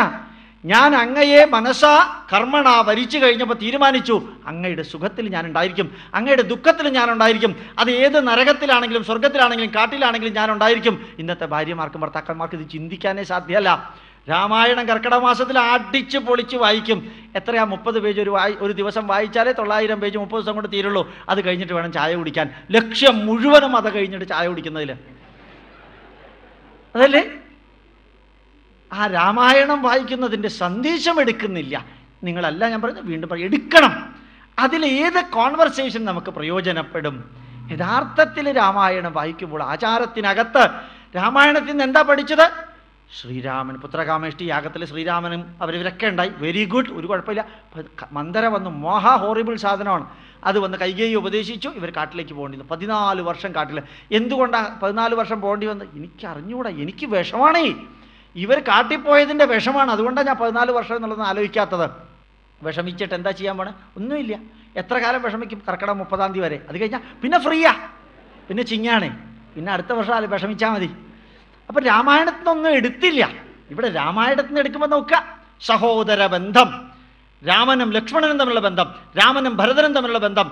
ഞാൻ അങ്ങയെ മനസ്സാ കർമ്മണ വരിച്ചു കഴിഞ്ഞപ്പോൾ തീരുമാനിച്ചു. അങ്ങയുടെ സുഖത്തിൽ ഞാൻ ഉണ്ടായിരിക്കും അങ്ങയുടെ ദുഃഖത്തിൽ ഞാൻ ഉണ്ടായിരിക്കും അത് ഏത് നരകത്തിലാണെങ്കിലും സ്വർഗത്തിലാണെങ്കിലും കാട്ടിലാണെങ്കിലും ഞാൻ ഉണ്ടായിരിക്കും ഇന്നത്തെ ഭാര്യമാർക്കും ഭർത്താക്കന്മാർക്കും ഇത് ചിന്തിക്കാനേ സാധ്യമല്ല. രാമായണം കർക്കിടക മാസത്തിൽ അടിച്ച് പൊളിച്ച് വായിക്കും. എത്രയാ മുപ്പത് പേജ് ഒരു വായി ഒരു ദിവസം വായിച്ചാലേ തൊള്ളായിരം പേജ് മുപ്പത് ദിവസം കൊണ്ട് തീരുള്ളൂ. അത് കഴിഞ്ഞിട്ട് വേണം ചായ കുടിക്കാൻ. ലക്ഷ്യം മുഴുവനും അത് കഴിഞ്ഞിട്ട് ചായ കുടിക്കുന്നതിൽ അതല്ലേ? ആ രാമായണം വായിക്കുന്നതിന്റെ സന്ദേശം എടുക്കുന്നില്ല നിങ്ങളല്ല ഞാൻ പറയുന്നത് വീണ്ടും പറയും എടുക്കണം. അതിൽ ഏത് കോൺവെർസേഷൻ നമുക്ക് പ്രയോജനപ്പെടും? യഥാർത്ഥത്തിൽ രാമായണം വായിക്കുമ്പോൾ ആചാരത്തിനകത്ത് രാമായണത്തിൽ നിന്ന് എന്താ പഠിച്ചത്? ശ്രീരാമൻ പുത്രകാമേഷ്ടി യാഗത്തിൽ ശ്രീരാമനും അവരിവരൊക്കെ ഉണ്ടായി. വെരി ഗുഡ് ഒരു കുഴപ്പമില്ല. മന്ദരം വന്നു. മോഹ ഹോറിബിൾ സാധനമാണ്. അത് വന്ന് കൈകേയി ഉപദേശിച്ചു. ഇവർ കാട്ടിലേക്ക് പോകേണ്ടി വന്നു പതിനാല് വർഷം കാട്ടിൽ എന്തുകൊണ്ടാണ് പതിനാല് വർഷം പോകേണ്ടി വന്നത്? എനിക്ക് അറിഞ്ഞുകൂടാ എനിക്ക് വിഷമാണേ. ഇവർ കാട്ടിപ്പോയതിന്റെ വിഷമാണ്. അതുകൊണ്ടാണ് ഞാൻ പതിനാല് വർഷം എന്നുള്ളത് ആലോചിക്കാത്തത്. വിഷമിച്ചിട്ട് എന്താ ചെയ്യാൻ പോണേ? ഒന്നുമില്ല. എത്ര കാലം വിഷമിക്കും? കർക്കിടക മുപ്പതാം തീയതി വരെ. അത് കഴിഞ്ഞാൽ പിന്നെ ഫ്രീയാ. പിന്നെ ചിങ്ങാണ്. പിന്നെ അടുത്ത വർഷം വിഷമിച്ചാൽ മതി. അപ്പം രാമായണത്തിനൊന്നും എടുത്തില്ല. ഇവിടെ രാമായണത്തിൽ നിന്ന് എടുക്കുമ്പോൾ നോക്കുക. സഹോദര ബന്ധം. രാമനും ലക്ഷ്മണനും തമ്മിലുള്ള ബന്ധം. രാമനും ഭരതനും തമ്മിലുള്ള ബന്ധം.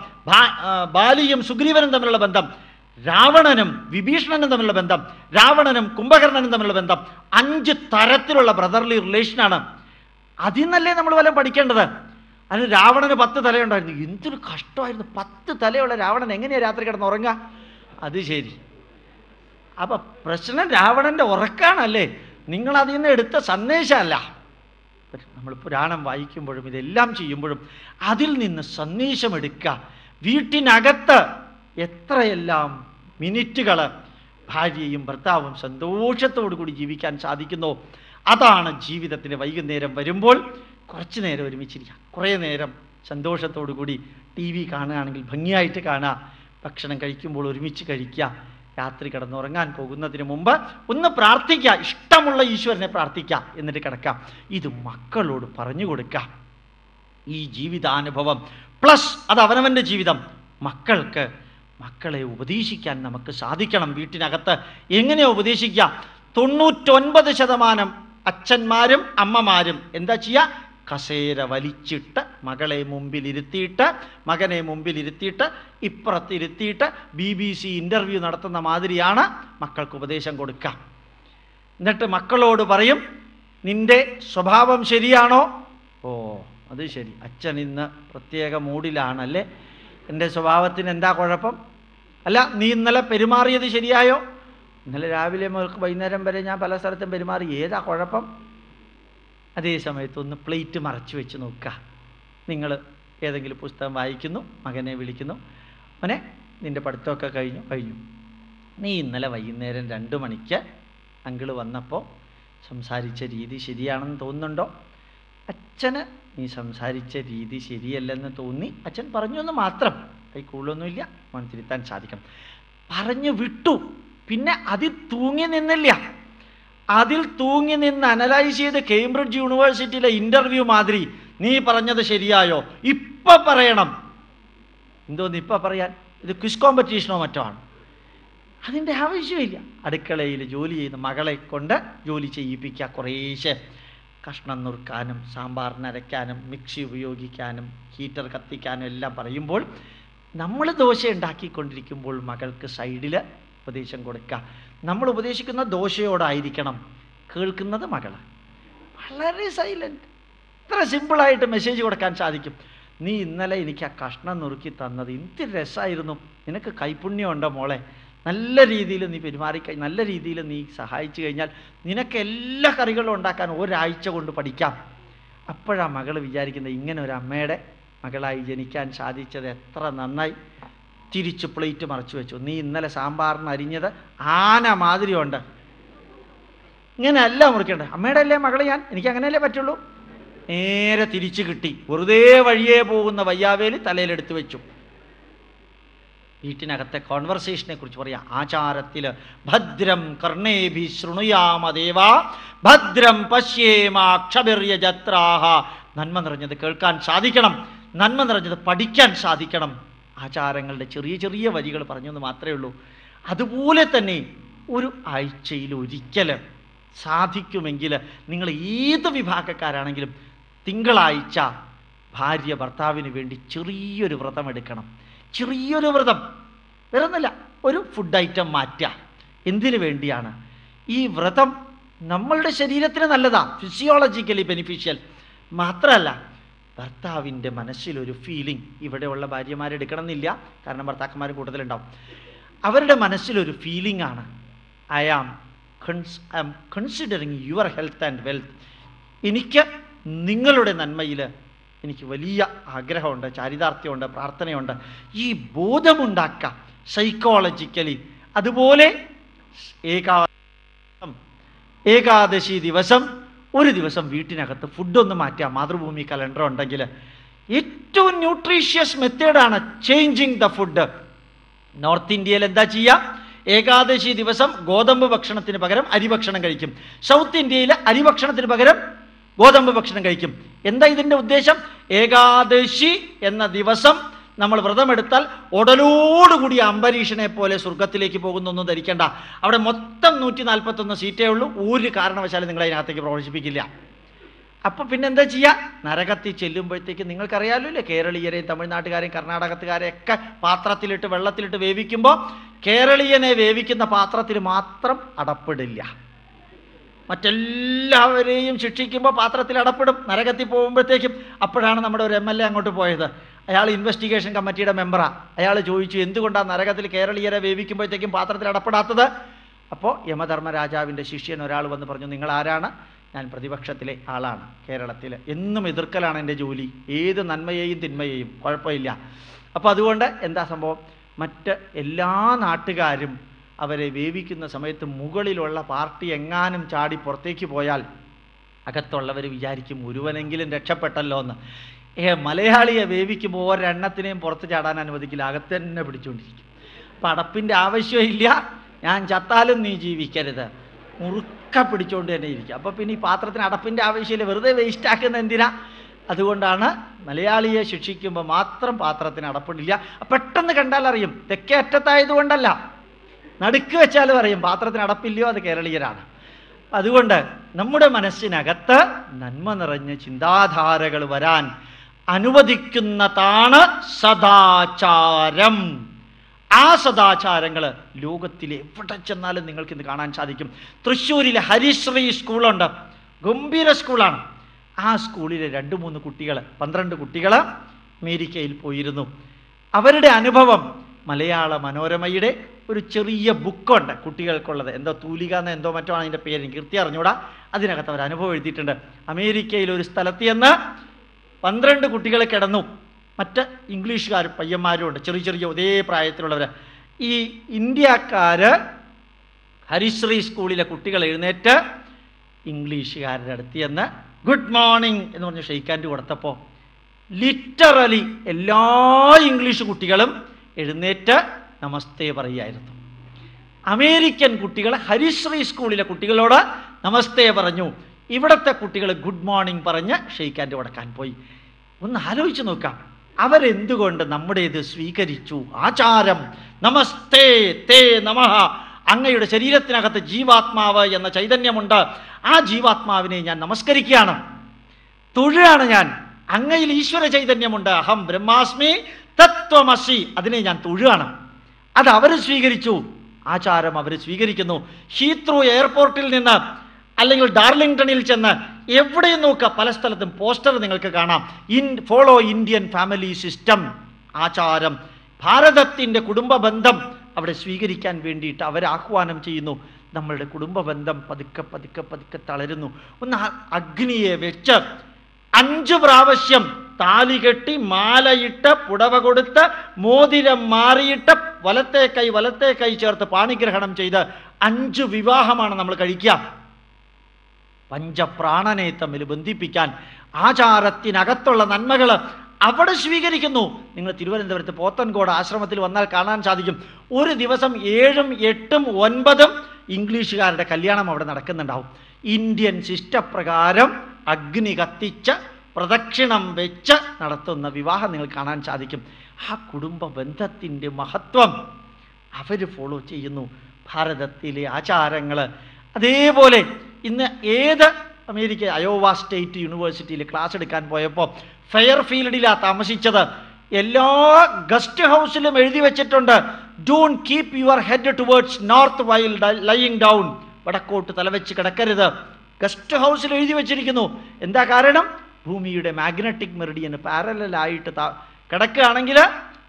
ബാലിയും സുഗ്രീവനും തമ്മിലുള്ള ബന്ധം. രാവണനും വിഭീഷണനും തമ്മിലുള്ള ബന്ധം രാവണനും കുംഭകർണനും തമ്മിലുള്ള ബന്ധം അഞ്ച് തരത്തിലുള്ള ബ്രദർലി റിലേഷനാണ് അതിൽ നിന്നല്ലേ നമ്മൾ വല്ലതും പഠിക്കേണ്ടത്? അതിന് രാവണന് പത്ത് തലയുണ്ടായിരുന്നു. എന്തൊരു കഷ്ടമായിരുന്നു. പത്ത് തലയുള്ള രാവണൻ എങ്ങനെയാണ് രാത്രി കിടന്ന് ഉറങ്ങുക? അത് ശരി. അപ്പൊ പ്രശ്നം രാവണന്റെ ഉറക്കാണല്ലേ? നിങ്ങൾ അതിൽ നിന്ന് എടുത്ത സന്ദേശമല്ല. നമ്മൾ പുരാണം വായിക്കുമ്പോഴും ഇതെല്ലാം ചെയ്യുമ്പോഴും അതിൽ നിന്ന് സന്ദേശമെടുക്കുക വീട്ടിനകത്ത് എത്രയെല്ലാം മിനിറ്റുകൾ ഭാര്യയും ഭർത്താവും സന്തോഷത്തോടു കൂടി ജീവിക്കാൻ സാധിക്കുന്നു. അതാണ് ജീവിതത്തിന് വൈകുന്നേരം വരുമ്പോൾ കുറച്ച് നേരം ഒരുമിച്ചിരിക്കുക കുറേ നേരം സന്തോഷത്തോടു കൂടി ടി വി കാണുകയാണെങ്കിൽ ഭംഗിയായിട്ട് കാണുക. ഭക്ഷണം കഴിക്കുമ്പോൾ ഒരുമിച്ച് കഴിക്കുക. രാത്രി കിടന്നുറങ്ങാൻ പോകുന്നതിന് മുമ്പ് ഒന്ന് പ്രാർത്ഥിക്കുക. ഇഷ്ടമുള്ള ഈശ്വരനെ പ്രാർത്ഥിക്കുക. എന്നിട്ട് കിടക്കാം. ഇത് മക്കളോട് പറഞ്ഞു കൊടുക്കാം ഈ ജീവിതാനുഭവം പ്ലസ് അത് അവനവന്റെ ജീവിതം. മക്കൾക്ക് മക്കളെ ഉപദേശിക്കാൻ നമുക്ക് സാധിക്കണം. വീട്ടിനകത്ത് എങ്ങനെ ഉപദേശിക്കാം തൊണ്ണൂറ്റൊൻപത് ശതമാനം അച്ഛന്മാരും അമ്മമാരും എന്താ ചെയ്യുക കസേര വലിച്ചിട്ട് മകളെ മുമ്പിലിരുത്തിയിട്ട് മകനെ മുമ്പിലിരുത്തിയിട്ട് ഇപ്പുറത്തിരുത്തിയിട്ട് ബി ബി സി ഇന്റർവ്യൂ നടത്തുന്ന മാതിരിയാണ് മക്കൾക്ക് ഉപദേശം കൊടുക്കുക. എന്നിട്ട് മക്കളോട് പറയും നിന്റെ സ്വഭാവം ശരിയാണോ? ഓ അത് ശരി. അച്ഛൻ ഇന്ന് പ്രത്യേക മൂഡിലാണല്ലേ എന്റെ സ്വഭാവത്തിന് എന്താ കുഴപ്പം? അല്ല നീ ഇന്നലെ പെരുമാറിയത് ശരിയായോ? ഇന്നലെ രാവിലെ മുതൽക്ക് വൈകുന്നേരം വരെ ഞാൻ പല സ്ഥലത്തും പെരുമാറി. ഏതാ കുഴപ്പം? അതേ സമയത്ത് ഒന്ന് പ്ലേറ്റ് മറച്ചു വെച്ച് നോക്കുക. നിങ്ങൾ ഏതെങ്കിലും പുസ്തകം വായിക്കുന്നു മകനെ വിളിക്കുന്നു. മോനെ നിന്റെ പഠിത്തമൊക്കെ കഴിഞ്ഞു കഴിഞ്ഞു. നീ ഇന്നലെ വൈകുന്നേരം രണ്ട് മണിക്ക് അങ്കിൾ വന്നപ്പോൾ സംസാരിച്ച രീതി ശരിയാണെന്ന് തോന്നുന്നുണ്ടോ? അച്ഛന് നീ സംസാരിച്ച രീതി ശരിയല്ലെന്ന് തോന്നി. അച്ഛൻ പറഞ്ഞു എന്ന് മാത്രം. കൈ കൂടുതലൊന്നുമില്ല മോൻ സാധിക്കും. പറഞ്ഞു വിട്ടു പിന്നെ അതിൽ തൂങ്ങി നിന്നില്ല. അതിൽ തൂങ്ങി നിന്ന് അനലൈസ് ചെയ്ത് കേംബ്രിഡ്ജ് യൂണിവേഴ്സിറ്റിയിലെ ഇന്റർവ്യൂ മാതിരി നീ പറഞ്ഞത് ശരിയായോ? ഇപ്പം പറയണം. എന്തോന്ന് ഇപ്പം പറയാൻ? ഇത് ക്വിസ് കോമ്പറ്റീഷനോ മറ്റോ ആണ്. അതിന്റെ ആവശ്യമില്ല. അടുക്കളയിൽ ജോലി ചെയ്ത് മകളെ കൊണ്ട് ജോലി ചെയ്യിപ്പിക്കുക കുറേശ്ശെ. കഷ്ണം നുറുക്കാനും സാമ്പാറിനരയ്ക്കാനും മിക്സി ഉപയോഗിക്കാനും ഹീറ്റർ കത്തിക്കാനും എല്ലാം പറയുമ്പോൾ നമ്മൾ ദോശ ഉണ്ടാക്കിക്കൊണ്ടിരിക്കുമ്പോൾ മകൾക്ക് സൈഡിൽ ഉപദേശം കൊടുക്കുക നമ്മൾ ഉപദേശിക്കുന്ന ദോശയോടായിരിക്കണം കേൾക്കുന്നത് മകൾ വളരെ സൈലന്റ് ഇത്ര സിമ്പിളായിട്ട് മെസ്സേജ് കൊടുക്കാൻ സാധിക്കും. നീ ഇന്നലെ എനിക്ക് ആ കഷ്ണം നുറുക്കി തന്നത് എന്ത് രസമായിരുന്നു നിനക്ക് കൈപുണ്യമുണ്ടോ മോളെ? നല്ല രീതിയിൽ നീ പെരുമാറിക്കഴിഞ്ഞ നല്ല രീതിയിൽ നീ സഹായിച്ചു കഴിഞ്ഞാൽ നിനക്ക് എല്ലാ കറികളും ഉണ്ടാക്കാൻ ഒരാഴ്ച കൊണ്ട് പഠിക്കാം. അപ്പോഴാ മകൾ വിചാരിക്കുന്നത് ഇങ്ങനെ ഒരു അമ്മയുടെ മകളായി ജനിക്കാൻ സാധിച്ചത് എത്ര നന്നായി. തിരിച്ച് പ്ലേറ്റ് മറച്ചു വെച്ചു. നീ ഇന്നലെ സാമ്പാറിന് അരിഞ്ഞത് ആന മാതിരിയുണ്ട്. ഇങ്ങനെയല്ല മുറിക്കേണ്ടത്. അമ്മയുടെ അല്ലേ മകളെ ഞാൻ? എനിക്ക് അങ്ങനെയല്ലേ പറ്റുള്ളൂ? നേരെ തിരിച്ചു കിട്ടി. വെറുതെ വഴിയേ പോകുന്ന വയ്യാവേലി തലയിലെടുത്ത് വെച്ചു. വീട്ടിനകത്തെ കോൺവെർസേഷനെ കുറിച്ച് പറയാം. ആചാരത്തിൽ ഭദ്രം കർണേഭി ശൃണുയാമ ദേവ ഭദ്രം പശ്യേമാക്ഷഭിര്യജത്രാഹ നന്മ നിറഞ്ഞത് കേൾക്കാൻ സാധിക്കണം. നന്മ നിറഞ്ഞത് പഠിക്കാൻ സാധിക്കണം. ആചാരങ്ങളുടെ ചെറിയ ചെറിയ വരികൾ പറഞ്ഞെന്ന് മാത്രമേ ഉള്ളൂ. അതുപോലെ തന്നെ ഒരു ആഴ്ചയിൽ ഒരിക്കൽ സാധിക്കുമെങ്കിൽ നിങ്ങൾ ഏത് വിഭാഗക്കാരാണെങ്കിലും തിങ്കളാഴ്ച ഭാര്യ ഭർത്താവിന് വേണ്ടി ചെറിയൊരു വ്രതം എടുക്കണം. ചെറിയൊരു വ്രതം. വരുന്നില്ല ഒരു ഫുഡ് ഐറ്റം മാറ്റുക. എന്തിനു വേണ്ടിയാണ്? ഈ വ്രതം നമ്മളുടെ ശരീരത്തിന് നല്ലതാണ് ഫിസിയോളജിക്കലി ബെനിഫിഷ്യൽ മാത്രമല്ല ഭർത്താവിന്റെ മനസ്സിലൊരു ഫീലിംഗ് ഇവിടെയുള്ള ഭാര്യമാരെടുക്കണം എന്നില്ല കാരണം ഭർത്താക്കന്മാർ കൂടുതലുണ്ടാവും അവരുടെ മനസ്സിലൊരു ഫീലിംഗ് ആണ്. I am cons I am considering your health and wealth എനിക്ക് നിങ്ങളുടെ നന്മയിൽ എനിക്ക് വലിയ ആഗ്രഹമുണ്ട് ചാരിതാർത്ഥ്യമുണ്ട് പ്രാർത്ഥനയുണ്ട്. ഈ ബോധമുണ്ടാക്കാം സൈക്കോളജിക്കലി അതുപോലെ ഏകാ ഏകാദശി ദിവസം ഒരു ദിവസം വീട്ടിനകത്ത് ഫുഡൊന്ന് മാറ്റുക മാതൃഭൂമി കലണ്ടർ ഉണ്ടെങ്കിൽ ഏറ്റവും ന്യൂട്രീഷ്യസ് മെത്തേഡാണ് ചേഞ്ചിങ് ദ ഫുഡ് നോർത്ത് ഇന്ത്യയിൽ എന്താ ചെയ്യുക ഏകാദശി ദിവസം ഗോതമ്പ് ഭക്ഷണത്തിന് പകരം അരി ഭക്ഷണം കഴിക്കും. സൗത്ത് ഇന്ത്യയിൽ അരി ഭക്ഷണത്തിന് പകരം ഗോതമ്പ് ഭക്ഷണം കഴിക്കും. എന്താ ഇതിന്റെ ഉദ്ദേശം? ഏകാദശി എന്ന ദിവസം നമ്മൾ വ്രതമെടുത്താൽ ഉടലോടുകൂടി അംബരീഷനെ പോലെ സ്വർഗത്തിലേക്ക് പോകുന്നൊന്നും ധരിക്കേണ്ട. അവിടെ മൊത്തം നൂറ്റി നാൽപ്പത്തൊന്ന് സീറ്റേ ഉള്ളൂ. ഒരു കാരണവശാലും നിങ്ങൾ അതിനകത്തേക്ക് പ്രവേശിപ്പിക്കില്ല. അപ്പം പിന്നെ എന്താ ചെയ്യുക നരകത്തിൽ ചെല്ലുമ്പോഴത്തേക്ക് ഇല്ലേ? കേരളീയരെയും തമിഴ്നാട്ടുകാരെയും കർണാടകത്തുകാരെയും ഒക്കെ പാത്രത്തിലിട്ട് വെള്ളത്തിലിട്ട് വേവിക്കുമ്പോൾ കേരളീയനെ വേവിക്കുന്ന പാത്രത്തിൽ മാത്രം അടപ്പിടില്ല. മറ്റെല്ലാവരെയും ശിക്ഷിക്കുമ്പോൾ പാത്രത്തിൽ അടപ്പെടും. നരകത്തിൽ പോകുമ്പോഴത്തേക്കും അപ്പോഴാണ് നമ്മുടെ ഒരു എ അങ്ങോട്ട് പോയത്. അയാൾ ഇൻവെസ്റ്റിഗേഷൻ കമ്മിറ്റിയുടെ മെമ്പറാണ് അയാൾ ചോദിച്ചു എന്തുകൊണ്ടാണ് നരകത്തിൽ കേരളീയരെ വേവിക്കുമ്പോഴത്തേക്കും പാത്രത്തിൽ അടപ്പെടാത്തത്? അപ്പോൾ യമധർമ്മരാജാവിന്റെ ശിഷ്യൻ ഒരാൾ വന്ന് പറഞ്ഞു നിങ്ങൾ ആരാണ്? ഞാൻ പ്രതിപക്ഷത്തിലെ ആളാണ് കേരളത്തിൽ എന്നും എതിർക്കലാണ് എന്റെ ജോലി. ഏത് നന്മയെയും തിന്മയെയും. കുഴപ്പമില്ല. അപ്പോൾ അതുകൊണ്ട് എന്താ സംഭവം? മറ്റ് എല്ലാ നാട്ടുകാരും അവരെ വേവിക്കുന്ന സമയത്ത് മുകളിലുള്ള പാർട്ടി എങ്ങാനും ചാടി പുറത്തേക്ക് പോയാൽ അകത്തുള്ളവർ വിചാരിക്കും ഒരുവനെങ്കിലും രക്ഷപ്പെട്ടല്ലോ എന്ന് ഏ മലയാളിയെ വേവിക്കുമ്പോൾ ഒരെണ്ണത്തിനെയും പുറത്ത് ചാടാൻ അനുവദിക്കില്ല. അകത്ത് തന്നെ പിടിച്ചുകൊണ്ടിരിക്കും പടപ്പിന്റെ ആവശ്യമില്ല. ഞാൻ ചത്താലും നീ ജീവിക്കരുത്. മുറുക്ക പിടിച്ചുകൊണ്ട് തന്നെ ഇരിക്കും. അപ്പോൾ പിന്നെ ഈ പാത്രത്തിന് അടപ്പിന്റെ ആവശ്യമില്ല. വെറുതെ വേസ്റ്റ് ആക്കുന്ന എന്തിനാ? അതുകൊണ്ടാണ് മലയാളിയെ ശിക്ഷിക്കുമ്പോൾ മാത്രം പാത്രത്തിന് അടപ്പിടില്ല. പെട്ടെന്ന് കണ്ടാൽ അറിയും തെക്കേ അറ്റത്തായതുകൊണ്ടല്ല നടുക്ക് വെച്ചാലും അറിയും പാത്രത്തിന് അടപ്പില്ലയോ? അത് കേരളീയരാണ്. അതുകൊണ്ട് നമ്മുടെ മനസ്സിനകത്ത് നന്മ നിറഞ്ഞ ചിന്താധാരകൾ വരാൻ അനുവദിക്കുന്നതാണ് സദാചാരം. ആ സദാചാരങ്ങൾ ലോകത്തിൽ എവിടെ ചെന്നാലും നിങ്ങൾക്ക് ഇന്ന് കാണാൻ സാധിക്കും. തൃശ്ശൂരിലെ ഹരിശ്രീ സ്കൂളുണ്ട്. ഗംഭീര സ്കൂളാണ്. ആ സ്കൂളിലെ രണ്ട് മൂന്ന് കുട്ടികൾ പന്ത്രണ്ട് കുട്ടികൾ അമേരിക്കയിൽ പോയിരുന്നു. അവരുടെ അനുഭവം മലയാള മനോരമയുടെ ഒരു ചെറിയ ബുക്കുണ്ട് കുട്ടികൾക്കുള്ളത്. എന്തോ തൂലിക എന്ന എന്തോ മറ്റോ ആണ് അതിന്റെ പേര്. കൃത്യം അറിഞ്ഞൂടാ. അതിനകത്ത് അവർ അനുഭവം എഴുതിയിട്ടുണ്ട്. അമേരിക്കയിൽ ഒരു സ്ഥലത്ത് ചെന്ന് പന്ത്രണ്ട് കുട്ടികളെ കിടന്നു. മറ്റ് ഇംഗ്ലീഷുകാർ പയ്യന്മാരും ഉണ്ട്. ചെറിയ ചെറിയ ഒരേ പ്രായത്തിലുള്ളവർ ഈ ഇന്ത്യക്കാർ ഹരിശ്രീ സ്കൂളിലെ കുട്ടികൾ എഴുന്നേറ്റ് ഇംഗ്ലീഷുകാരുടെ അടുത്ത് ചെന്ന് ഗുഡ് മോർണിംഗ് എന്ന് പറഞ്ഞ് ഷെയ്ക്കാൻഡ് കൊടുത്തപ്പോൾ ലിറ്ററലി എല്ലാ ഇംഗ്ലീഷ് കുട്ടികളും എഴുന്നേറ്റ് നമസ്തേ പറയുമായിരുന്നു അമേരിക്കൻ കുട്ടികൾ ഹരിശ്രീ സ്കൂളിലെ കുട്ടികളോട് നമസ്തേ പറഞ്ഞു. ഇവിടുത്തെ കുട്ടികൾ ഗുഡ് മോർണിംഗ് പറഞ്ഞ് ഷെയ്ക്കാൻഡ് വടക്കാൻ പോയി. ഒന്ന് ആലോചിച്ച് നോക്കാം. അവരെന്തുകൊണ്ട് നമ്മുടേത് സ്വീകരിച്ചു? ആചാരം. നമസ്തേ തേ നമഃ. അങ്ങയുടെ ശരീരത്തിനകത്ത് ജീവാത്മാവ് എന്ന ചൈതന്യമുണ്ട്. ആ ജീവാത്മാവിനെ ഞാൻ നമസ്കരിക്കുകയാണ്. തൊഴുകയാണ് ഞാൻ. അങ്ങയിൽ ഈശ്വര ചൈതന്യമുണ്ട്. അഹം ബ്രഹ്മാസ്മി തത്വമസി. അതിനെ ഞാൻ തൊഴുകയാണ്. അത് അവർ സ്വീകരിച്ചു. ആചാരം അവർ സ്വീകരിക്കുന്നു. ഹീത്രൂ എയർപോർട്ടിൽ നിന്ന് അല്ലെങ്കിൽ ഡാർലിംഗ്ടണിൽ ചെന്ന് എവിടെയും നോക്കുക. പല സ്ഥലത്തും പോസ്റ്റർ നിങ്ങൾക്ക് കാണാം. In follow Indian family system ആചാരം. ഭാരതത്തിന്റെ കുടുംബ ബന്ധം അവിടെ സ്വീകരിക്കാൻ വേണ്ടിയിട്ട് അവർ ആഹ്വാനം ചെയ്യുന്നു. നമ്മളുടെ കുടുംബ ബന്ധം പതുക്കെ പതുക്കെ പതുക്കെ തളരുന്നു. ഒന്ന് അഗ്നിയെ വെച്ച് അഞ്ച് പ്രാവശ്യം താലി കെട്ടി മാലയിട്ട് പുടവ കൊടുത്ത് മോതിരം മാറിയിട്ട് വലത്തെ കൈ വലത്തെ കൈ ചേർത്ത് പാണിഗ്രഹണം ചെയ്ത് അഞ്ച് വിവാഹമാണ് നമ്മൾ കഴിക്കുക. പഞ്ചപ്രാണനെ തമ്മിൽ ബന്ധിപ്പിക്കാൻ ആചാരത്തിനകത്തുള്ള നന്മകൾ അവിടെ സ്വീകരിക്കുന്നു. നിങ്ങൾ തിരുവനന്തപുരത്ത് പോത്തൻകോട് ആശ്രമത്തിൽ വന്നാൽ കാണാൻ സാധിക്കും. ഒരു ദിവസം ഏഴും എട്ടും ഒൻപതും ഇംഗ്ലീഷുകാരുടെ കല്യാണം അവിടെ നടക്കുന്നുണ്ടാവും. ഇന്ത്യൻ ശിഷ്ടപ്രകാരം അഗ്നി കത്തിച്ച് പ്രദക്ഷിണം വെച്ച് നടത്തുന്ന വിവാഹം നിങ്ങൾ കാണാൻ സാധിക്കും. ആ കുടുംബ ബന്ധത്തിന്റെ മഹത്വം അവർ ഫോളോ ചെയ്യുന്നു. ഭാരതത്തിലെ ആചാരങ്ങൾ അതേപോലെ ഇന്ന് ഏത് അമേരിക്ക അയോവ സ്റ്റേറ്റ് യൂണിവേഴ്സിറ്റിയിൽ ക്ലാസ് എടുക്കാൻ പോയപ്പോൾ ഫെയർ ഫീൽഡിലാണ് താമസിച്ചത്. എല്ലാ ഗസ്റ്റ് ഹൗസിലും എഴുതി വെച്ചിട്ടുണ്ട്. Don't keep your head towards north while lying down വടക്കോട്ട് തലവെച്ച് കിടക്കരുത്. ഗസ്റ്റ് ഹൗസിൽ എഴുതി വെച്ചിരിക്കുന്നു. എന്താ കാരണം? ഭൂമിയുടെ മാഗ്നറ്റിക് മെറിഡിയന് പാരലായിട്ട് കിടക്കുകയാണെങ്കിൽ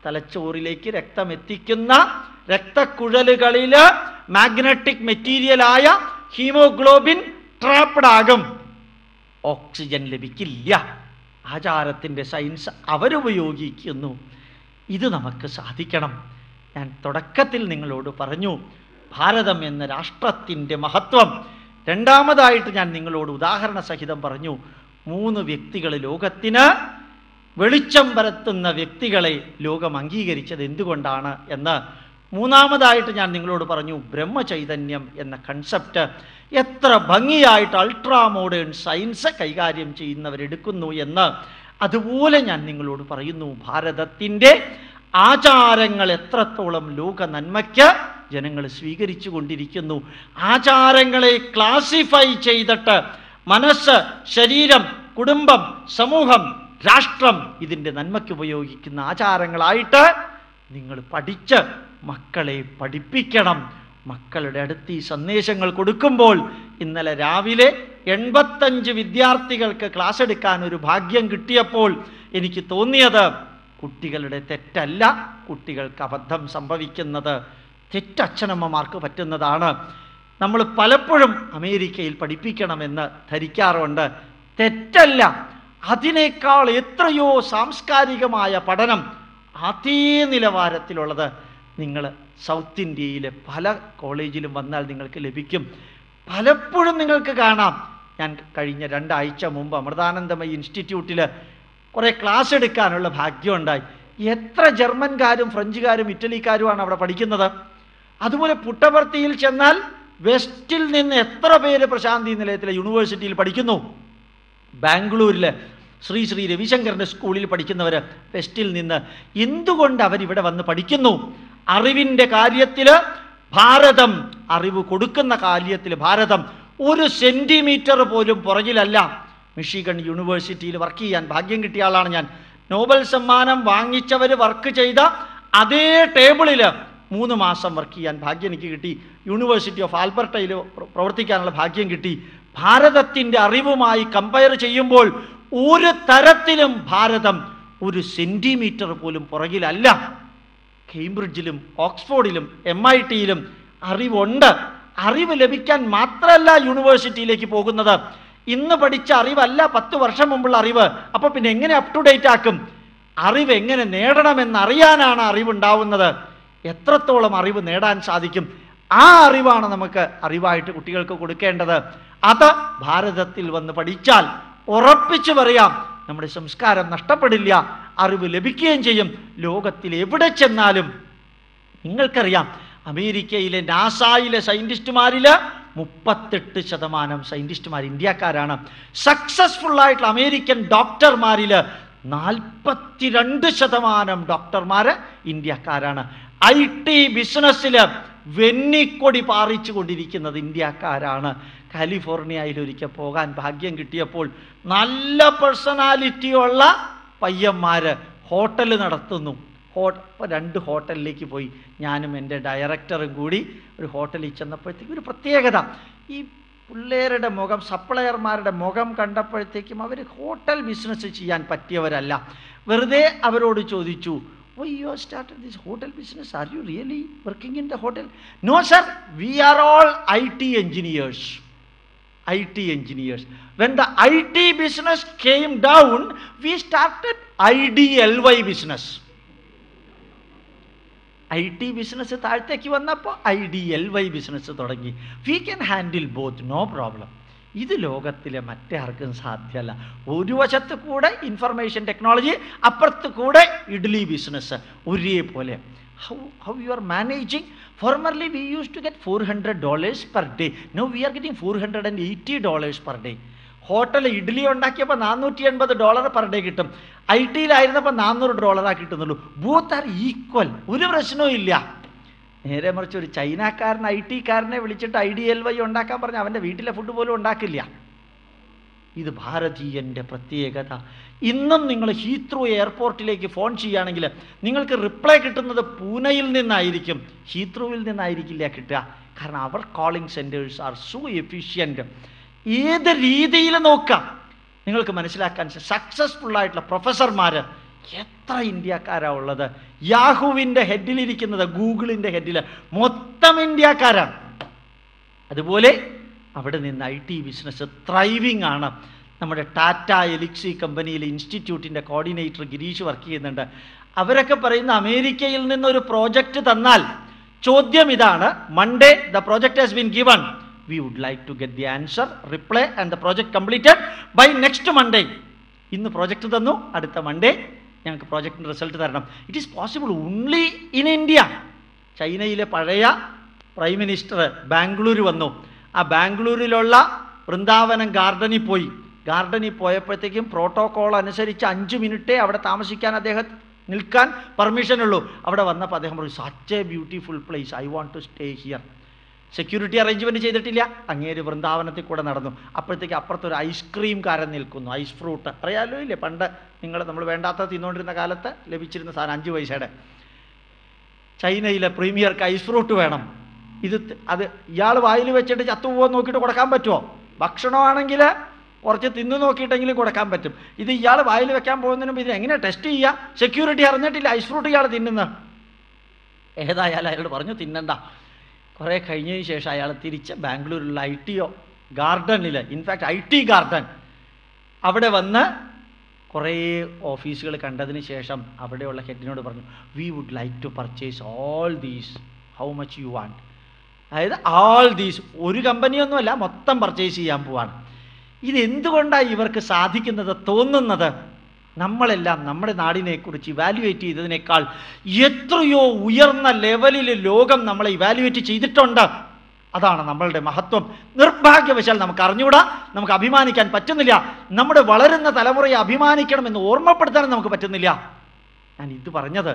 തലച്ചോറിലേക്ക് രക്തം എത്തിക്കുന്ന രക്തക്കുഴലുകളിൽ മാഗ്നറ്റിക് മെറ്റീരിയലായ ഹീമോഗ്ലോബിൻ ട്രാപ്പഡ് ആകും ഓക്സിജൻ ലഭിക്കില്ല. ആചാരത്തിന്റെ സയൻസ് അവരുപയോഗിക്കുന്നു. ഇത് നമുക്ക് സാധിക്കണം. ഞാൻ തുടക്കത്തിൽ നിങ്ങളോട് പറഞ്ഞു ഭാരതം എന്ന രാഷ്ട്രത്തിന്റെ മഹത്വം. രണ്ടാമതായിട്ട് ഞാൻ നിങ്ങളോട് ഉദാഹരണ സഹിതം പറഞ്ഞു മൂന്ന് വ്യക്തികൾ ലോകത്തിന് വെളിച്ചം പരത്തുന്ന വ്യക്തികളെ ലോകം അംഗീകരിച്ചത് എന്തുകൊണ്ടാണ് എന്ന്. മൂന്നാമതായിട്ട് ഞാൻ നിങ്ങളോട് പറഞ്ഞു ബ്രഹ്മചൈതന്യം എന്ന കൺസെപ്റ്റ് എത്ര ഭംഗിയായിട്ട് അൾട്രാ മോഡേൺ സയൻസ് കൈകാര്യം ചെയ്യുന്നവരെടുക്കുന്നു എന്ന് അതുപോലെ ഞാൻ നിങ്ങളോട് പറയുന്നു ഭാരതത്തിന്റെ ആചാരങ്ങൾ എത്രത്തോളം ലോക നന്മയ്ക്ക് ജനങ്ങൾ സ്വീകരിച്ചു കൊണ്ടിരിക്കുന്നു ആചാരങ്ങളെ ക്ലാസിഫൈ ചെയ്തിട്ട് മനസ്സ് ശരീരം കുടുംബം സമൂഹം രാഷ്ട്രം ഇതിന്റെ നന്മയ്ക്ക് ഉപയോഗിക്കുന്ന ആചാരങ്ങളായിട്ട് നിങ്ങൾ പഠിച്ച് മക്കളെ പഠിപ്പിക്കണം. മക്കളുടെ അടുത്ത് ഈ സന്ദേശങ്ങൾ കൊടുക്കുമ്പോൾ ഇന്നലെ രാവിലെ എൺപത്തഞ്ച് വിദ്യാർത്ഥികൾക്ക് ക്ലാസ് എടുക്കാൻ ഒരു ഭാഗ്യം കിട്ടിയപ്പോൾ എനിക്ക് തോന്നിയത് കുട്ടികളുടെ തെറ്റല്ല കുട്ടികൾക്ക് അബദ്ധം സംഭവിക്കുന്നത് തെറ്റച്ഛനമ്മമാർക്ക് പറ്റുന്നതാണ്. നമ്മൾ പലപ്പോഴും അമേരിക്കയിൽ പഠിപ്പിക്കണമെന്ന് ധരിക്കാറുണ്ട്. തെറ്റല്ല അതിനേക്കാൾ എത്രയോ സാംസ്കാരികമായ പഠനം അതേ നിലവാരത്തിലുള്ളത് നിങ്ങൾ സൗത്ത് ഇന്ത്യയിലെ പല കോളേജിലും വന്നാൽ നിങ്ങൾക്ക് ലഭിക്കും. പലപ്പോഴും നിങ്ങൾക്ക് കാണാം. ഞാൻ കഴിഞ്ഞ രണ്ടാഴ്ച മുമ്പ് അമൃതാനന്ദമയി ഇൻസ്റ്റിറ്റ്യൂട്ടിൽ കുറേ ക്ലാസ് എടുക്കാനുള്ള ഭാഗ്യമുണ്ടായി എത്ര ജർമ്മൻകാരും ഫ്രഞ്ചുകാരും ഇറ്റലിക്കാരുമാണ് അവിടെ പഠിക്കുന്നത്. അതുപോലെ പുട്ടപർത്തിയിൽ ചെന്നാൽ വെസ്റ്റിൽ നിന്ന് എത്ര പേര് പ്രശാന്തി നിലയത്തിലെ യൂണിവേഴ്സിറ്റിയിൽ പഠിക്കുന്നു? ബാംഗ്ലൂരിൽ ശ്രീ ശ്രീ രവിശങ്കറിന്റെ സ്കൂളിൽ പഠിക്കുന്നവർ വെസ്റ്റിൽ നിന്ന് എന്തുകൊണ്ട് അവരിവിടെ വന്ന് പഠിക്കുന്നു? അറിവിന്റെ കാര്യത്തിൽ ഭാരതം അറിവ് കൊടുക്കുന്ന കാര്യത്തിൽ ഭാരതം ഒരു സെന്റിമീറ്റർ പോലും പുറകിലല്ല. മിഷിഗൺ യൂണിവേഴ്സിറ്റിയിൽ വർക്ക് ചെയ്യാൻ ഭാഗ്യം കിട്ടിയ ആളാണ് ഞാൻ. നോബൽ സമ്മാനം വാങ്ങിച്ചവർ വർക്ക് ചെയ്ത അതേ ടേബിളിൽ മൂന്ന് മാസം വർക്ക് ചെയ്യാൻ ഭാഗ്യം എനിക്ക് കിട്ടി. യൂണിവേഴ്സിറ്റി ഓഫ് ആൽബർട്ടയിൽ പ്രവർത്തിക്കാനുള്ള ഭാഗ്യം കിട്ടി. ഭാരതത്തിന്റെ അറിവുമായി കമ്പയർ ചെയ്യുമ്പോൾ ഒരു തരത്തിലും ഭാരതം ഒരു സെന്റിമീറ്റർ പോലും പുറകിലല്ല. കേംബ്രിഡ്ജിലും ഓക്സ്ഫോർഡിലും എം ഐ ടിയിലും അറിവുണ്ട്. അറിവ് ലഭിക്കാൻ മാത്രമല്ല യൂണിവേഴ്സിറ്റിയിലേക്ക് പോകുന്നത്. ഇന്ന് പഠിച്ച അറിവല്ല പത്ത് വർഷം മുമ്പുള്ള അറിവ്. അപ്പോൾ പിന്നെ എങ്ങനെ അപ് ടു ഡേറ്റ് ആക്കും? അറിവ് എങ്ങനെ നേടണമെന്നറിയാനാണ് അറിവുണ്ടാവുന്നത്. എത്രത്തോളം അറിവ് നേടാൻ സാധിക്കും? ആ അറിവാണ് നമുക്ക് അറിവായിട്ട് കുട്ടികൾക്ക് കൊടുക്കേണ്ടത്. അത് ഭാരതത്തിൽ വന്ന് പഠിച്ചാൽ ഉറപ്പിച്ചു പറയാം. നമ്മുടെ സംസ്കാരം നഷ്ടപ്പെടില്ല. അറിവ് ലഭിക്കുകയും ചെയ്യും. ലോകത്തിൽ എവിടെ ചെന്നാലും നിങ്ങൾക്കറിയാം അമേരിക്കയിലെ നാസായിലെ സയന്റിസ്റ്റുമാരിൽ മുപ്പത്തെട്ട് ശതമാനം സയന്റിസ്റ്റുമാർ ഇന്ത്യക്കാരാണ്. സക്സസ്ഫുൾ ആയിട്ടുള്ള അമേരിക്കൻ ഡോക്ടർമാരിൽ നാൽപ്പത്തിരണ്ട് ശതമാനം ഡോക്ടർമാർ ഇന്ത്യക്കാരാണ്. ഐ ടി ബിസിനസ്സിൽ വെന്നിക്കൊടി പാറിച്ചു കൊണ്ടിരിക്കുന്നത് ഇന്ത്യക്കാരാണ്. കാലിഫോർണിയയിൽ ഒരിക്കൽ പോകാൻ ഭാഗ്യം കിട്ടിയപ്പോൾ നല്ല പേഴ്സണാലിറ്റിയുള്ള പയ്യന്മാർ ഹോട്ടൽ നടത്തുന്നു. ഹോ രണ്ട് ഹോട്ടലിലേക്ക് പോയി. ഞാനും എന്റെ ഡയറക്ടറും കൂടി ഒരു ഹോട്ടലിൽ ചെന്നപ്പോഴത്തേക്കും ഒരു പ്രത്യേകത. ഈ പിള്ളേരുടെ മുഖം സപ്ലയർമാരുടെ മുഖം കണ്ടപ്പോഴത്തേക്കും അവർ ഹോട്ടൽ ബിസിനസ് ചെയ്യാൻ പറ്റിയവരല്ല. വെറുതെ അവരോട് ചോദിച്ചു why you started this hotel business are you really working in the hotel no sir we are all I T engineers IT engineers. When the IT business came down, we started IDLY business. I T business താഴത്തേക്ക് വന്നപ്പോൾ I D L Y business തുടങ്ങി we can handle both no problem ഇത് ലോകത്തിലെ മറ്റാർക്കും സാധ്യമല്ല ഒരു വശത്ത് കൂടെ ഇൻഫർമേഷൻ ടെക്നോളജി അപ്പുറത്ത് കൂടെ ഇഡ്ലി ബിസിനസ് ഒരേപോലെ how how you are managing. Formerly, we used to get four hundred per day. Now, we are getting getting four per day hotel idli ഉണ്ടാക്കിയപ്പോൾ നാനൂറ്റി എൺപത് ഡോളർ പെർ ഡേ കിട്ടും ഐ ടിയിലായിരുന്നപ്പോൾ നാനൂറ് ഡോളറാണ് കിട്ടുന്നുള്ളൂ. Booth R equal ഒരു പ്രശ്നവും ഇല്ല. നേരെ മറിച്ച് ഒരു ചൈനക്കാരൻ ഐ ടിക്കാരനെ വിളിച്ചിട്ട് ഐ ഡി എൽ വൈ ഉണ്ടാക്കാൻ പറഞ്ഞാൽ അവന്റെ വീട്ടിലെ ഫുഡ് പോലും ഉണ്ടാക്കില്ല. ഇത് ഭാരതീയന്റെ പ്രത്യേകത. ഇന്നും നിങ്ങൾ ഹീത്രൂ എയർപോർട്ടിലേക്ക് ഫോൺ ചെയ്യുകയാണെങ്കിൽ നിങ്ങൾക്ക് റിപ്ലൈ കിട്ടുന്നത് പൂനെയിൽ നിന്നായിരിക്കും. ഹീത്രൂവിൽ നിന്നായിരിക്കില്ല കിട്ടുക. കാരണം അവർ calling centres are so efficient ഏത് രീതിയിൽ നോക്കാം? നിങ്ങൾക്ക് മനസ്സിലാക്കാൻ സക്സസ്ഫുൾ ആയിട്ടുള്ള പ്രൊഫസർമാർ എത്ര ഇന്ത്യക്കാരാണ് ഉള്ളത്? യാഹുവിന്റെ ഹെഡിലിരിക്കുന്നത് ഗൂഗിളിന്റെ ഹെഡിൽ മൊത്തം ഇന്ത്യക്കാരാണ്. അതുപോലെ അവിടെ നിന്ന് ഐ ടി ബിസിനസ് ത്രൈവിംഗ് ആണ്. നമ്മുടെ ടാറ്റ എലിക്സി കമ്പനിയിലെ ഇൻസ്റ്റിറ്റ്യൂട്ടിന്റെ കോർഡിനേറ്റർ ഗിരീഷ് വർക്ക് ചെയ്യുന്നുണ്ട്. അവരൊക്കെ പറയുന്ന അമേരിക്കയിൽ നിന്നൊരു പ്രോജക്റ്റ് തന്നാൽ ചോദ്യം ഇതാണ്. Monday the project has been given we would like to get the answer reply and the project completed by next Monday ഇന്ന് പ്രോജക്റ്റ് തന്നു അടുത്ത മൺഡേ ഞങ്ങൾക്ക് പ്രോജക്റ്റിന്റെ റിസൾട്ട് തരണം. It is possible only in India ചൈനയിലെ പഴയ പ്രൈം മിനിസ്റ്റർ ബാംഗ്ലൂർ വന്നു. ആ ബാംഗ്ലൂരിലുള്ള വൃന്ദാവനം ഗാർഡനിൽ പോയി. ഗാർഡനിൽ പോയപ്പോഴത്തേക്കും പ്രോട്ടോകോൾ അനുസരിച്ച് അഞ്ച് മിനിറ്റേ അവിടെ താമസിക്കാൻ അദ്ദേഹം നിൽക്കാൻ പെർമിഷൻ ഉള്ളൂ. അവിടെ വന്നപ്പോൾ അദ്ദേഹം പറഞ്ഞു such a beautiful place I want to stay here security arrangement ചെയ്തിട്ടില്ല. അങ്ങേര് വൃന്ദാവനത്തിൽ കൂടെ നടന്നു. അപ്പോഴത്തേക്ക് അപ്പുറത്തൊരു ഐസ്ക്രീം ഐസ്ക്രീംകാരൻ നിൽക്കുന്നു. ഐസ് ഫ്രൂട്ട് അറിയാലോ ഇല്ലേ? പണ്ട് നിങ്ങൾ നമ്മൾ വേണ്ടാത്ത തിന്നുകൊണ്ടിരുന്ന കാലത്ത് ലഭിച്ചിരുന്ന സാധനം അഞ്ച് പൈസയുടെ. ചൈനയിലെ പ്രീമിയർക്ക് ഐസ് ഫ്രൂട്ട് വേണം. ഇത് അത് ഇയാൾ വായിൽ വെച്ചിട്ട് ചത്തുപോകാൻ നോക്കിയിട്ട് കൊടുക്കാൻ പറ്റുമോ? ഭക്ഷണമാണെങ്കിൽ കുറച്ച് തിന്നു നോക്കിയിട്ടെങ്കിലും കൊടുക്കാൻ പറ്റും. ഇത് ഇയാൾ വായിൽ വെക്കാൻ പോകുന്നതിന് മുമ്പ് ഇത് എങ്ങനെ ടെസ്റ്റ് ചെയ്യുക? സെക്യൂരിറ്റി അറിഞ്ഞിട്ടില്ല ഐസ് ഫ്രൂട്ട് ഇയാൾ തിന്നുന്ന ഏതായാലും അയാളോട് പറഞ്ഞു തിന്നണ്ട. കുറേ കഴിഞ്ഞതിന് ശേഷം അയാൾ തിരിച്ച് ബാംഗ്ലൂരിലുള്ള ഐ ടി ഗാർഡനിൽ in fact I T garden അവിടെ വന്ന് കുറേ ഓഫീസുകൾ കണ്ടതിന് ശേഷം അവിടെയുള്ള ഹെഡിനോട് പറഞ്ഞു we would like to purchase all these how much you want അതായത് ആൾ ദീസ് ഒരു കമ്പനിയൊന്നുമല്ല മൊത്തം പർച്ചേസ് ചെയ്യാൻ പോവാണ്. ഇതെന്തുകൊണ്ടാണ് ഇവർക്ക് സാധിക്കുന്നത് തോന്നുന്നത്? നമ്മളെല്ലാം നമ്മുടെ നാടിനെക്കുറിച്ച് ഇവാലുവേറ്റ് ചെയ്തതിനേക്കാൾ എത്രയോ ഉയർന്ന ലെവലിൽ ലോകം നമ്മളെ ഇവാലുവേറ്റ് ചെയ്തിട്ടുണ്ട്. അതാണ് നമ്മളുടെ മഹത്വം. നിർഭാഗ്യവശാൽ നമുക്ക് അറിഞ്ഞുകൂടാ നമുക്ക് അഭിമാനിക്കാൻ പറ്റുന്നില്ല. നമ്മുടെ വളരുന്ന തലമുറയെ അഭിമാനിക്കണമെന്ന് ഓർമ്മപ്പെടുത്താനും നമുക്ക് പറ്റുന്നില്ല. ഞാൻ ഇത് പറഞ്ഞത്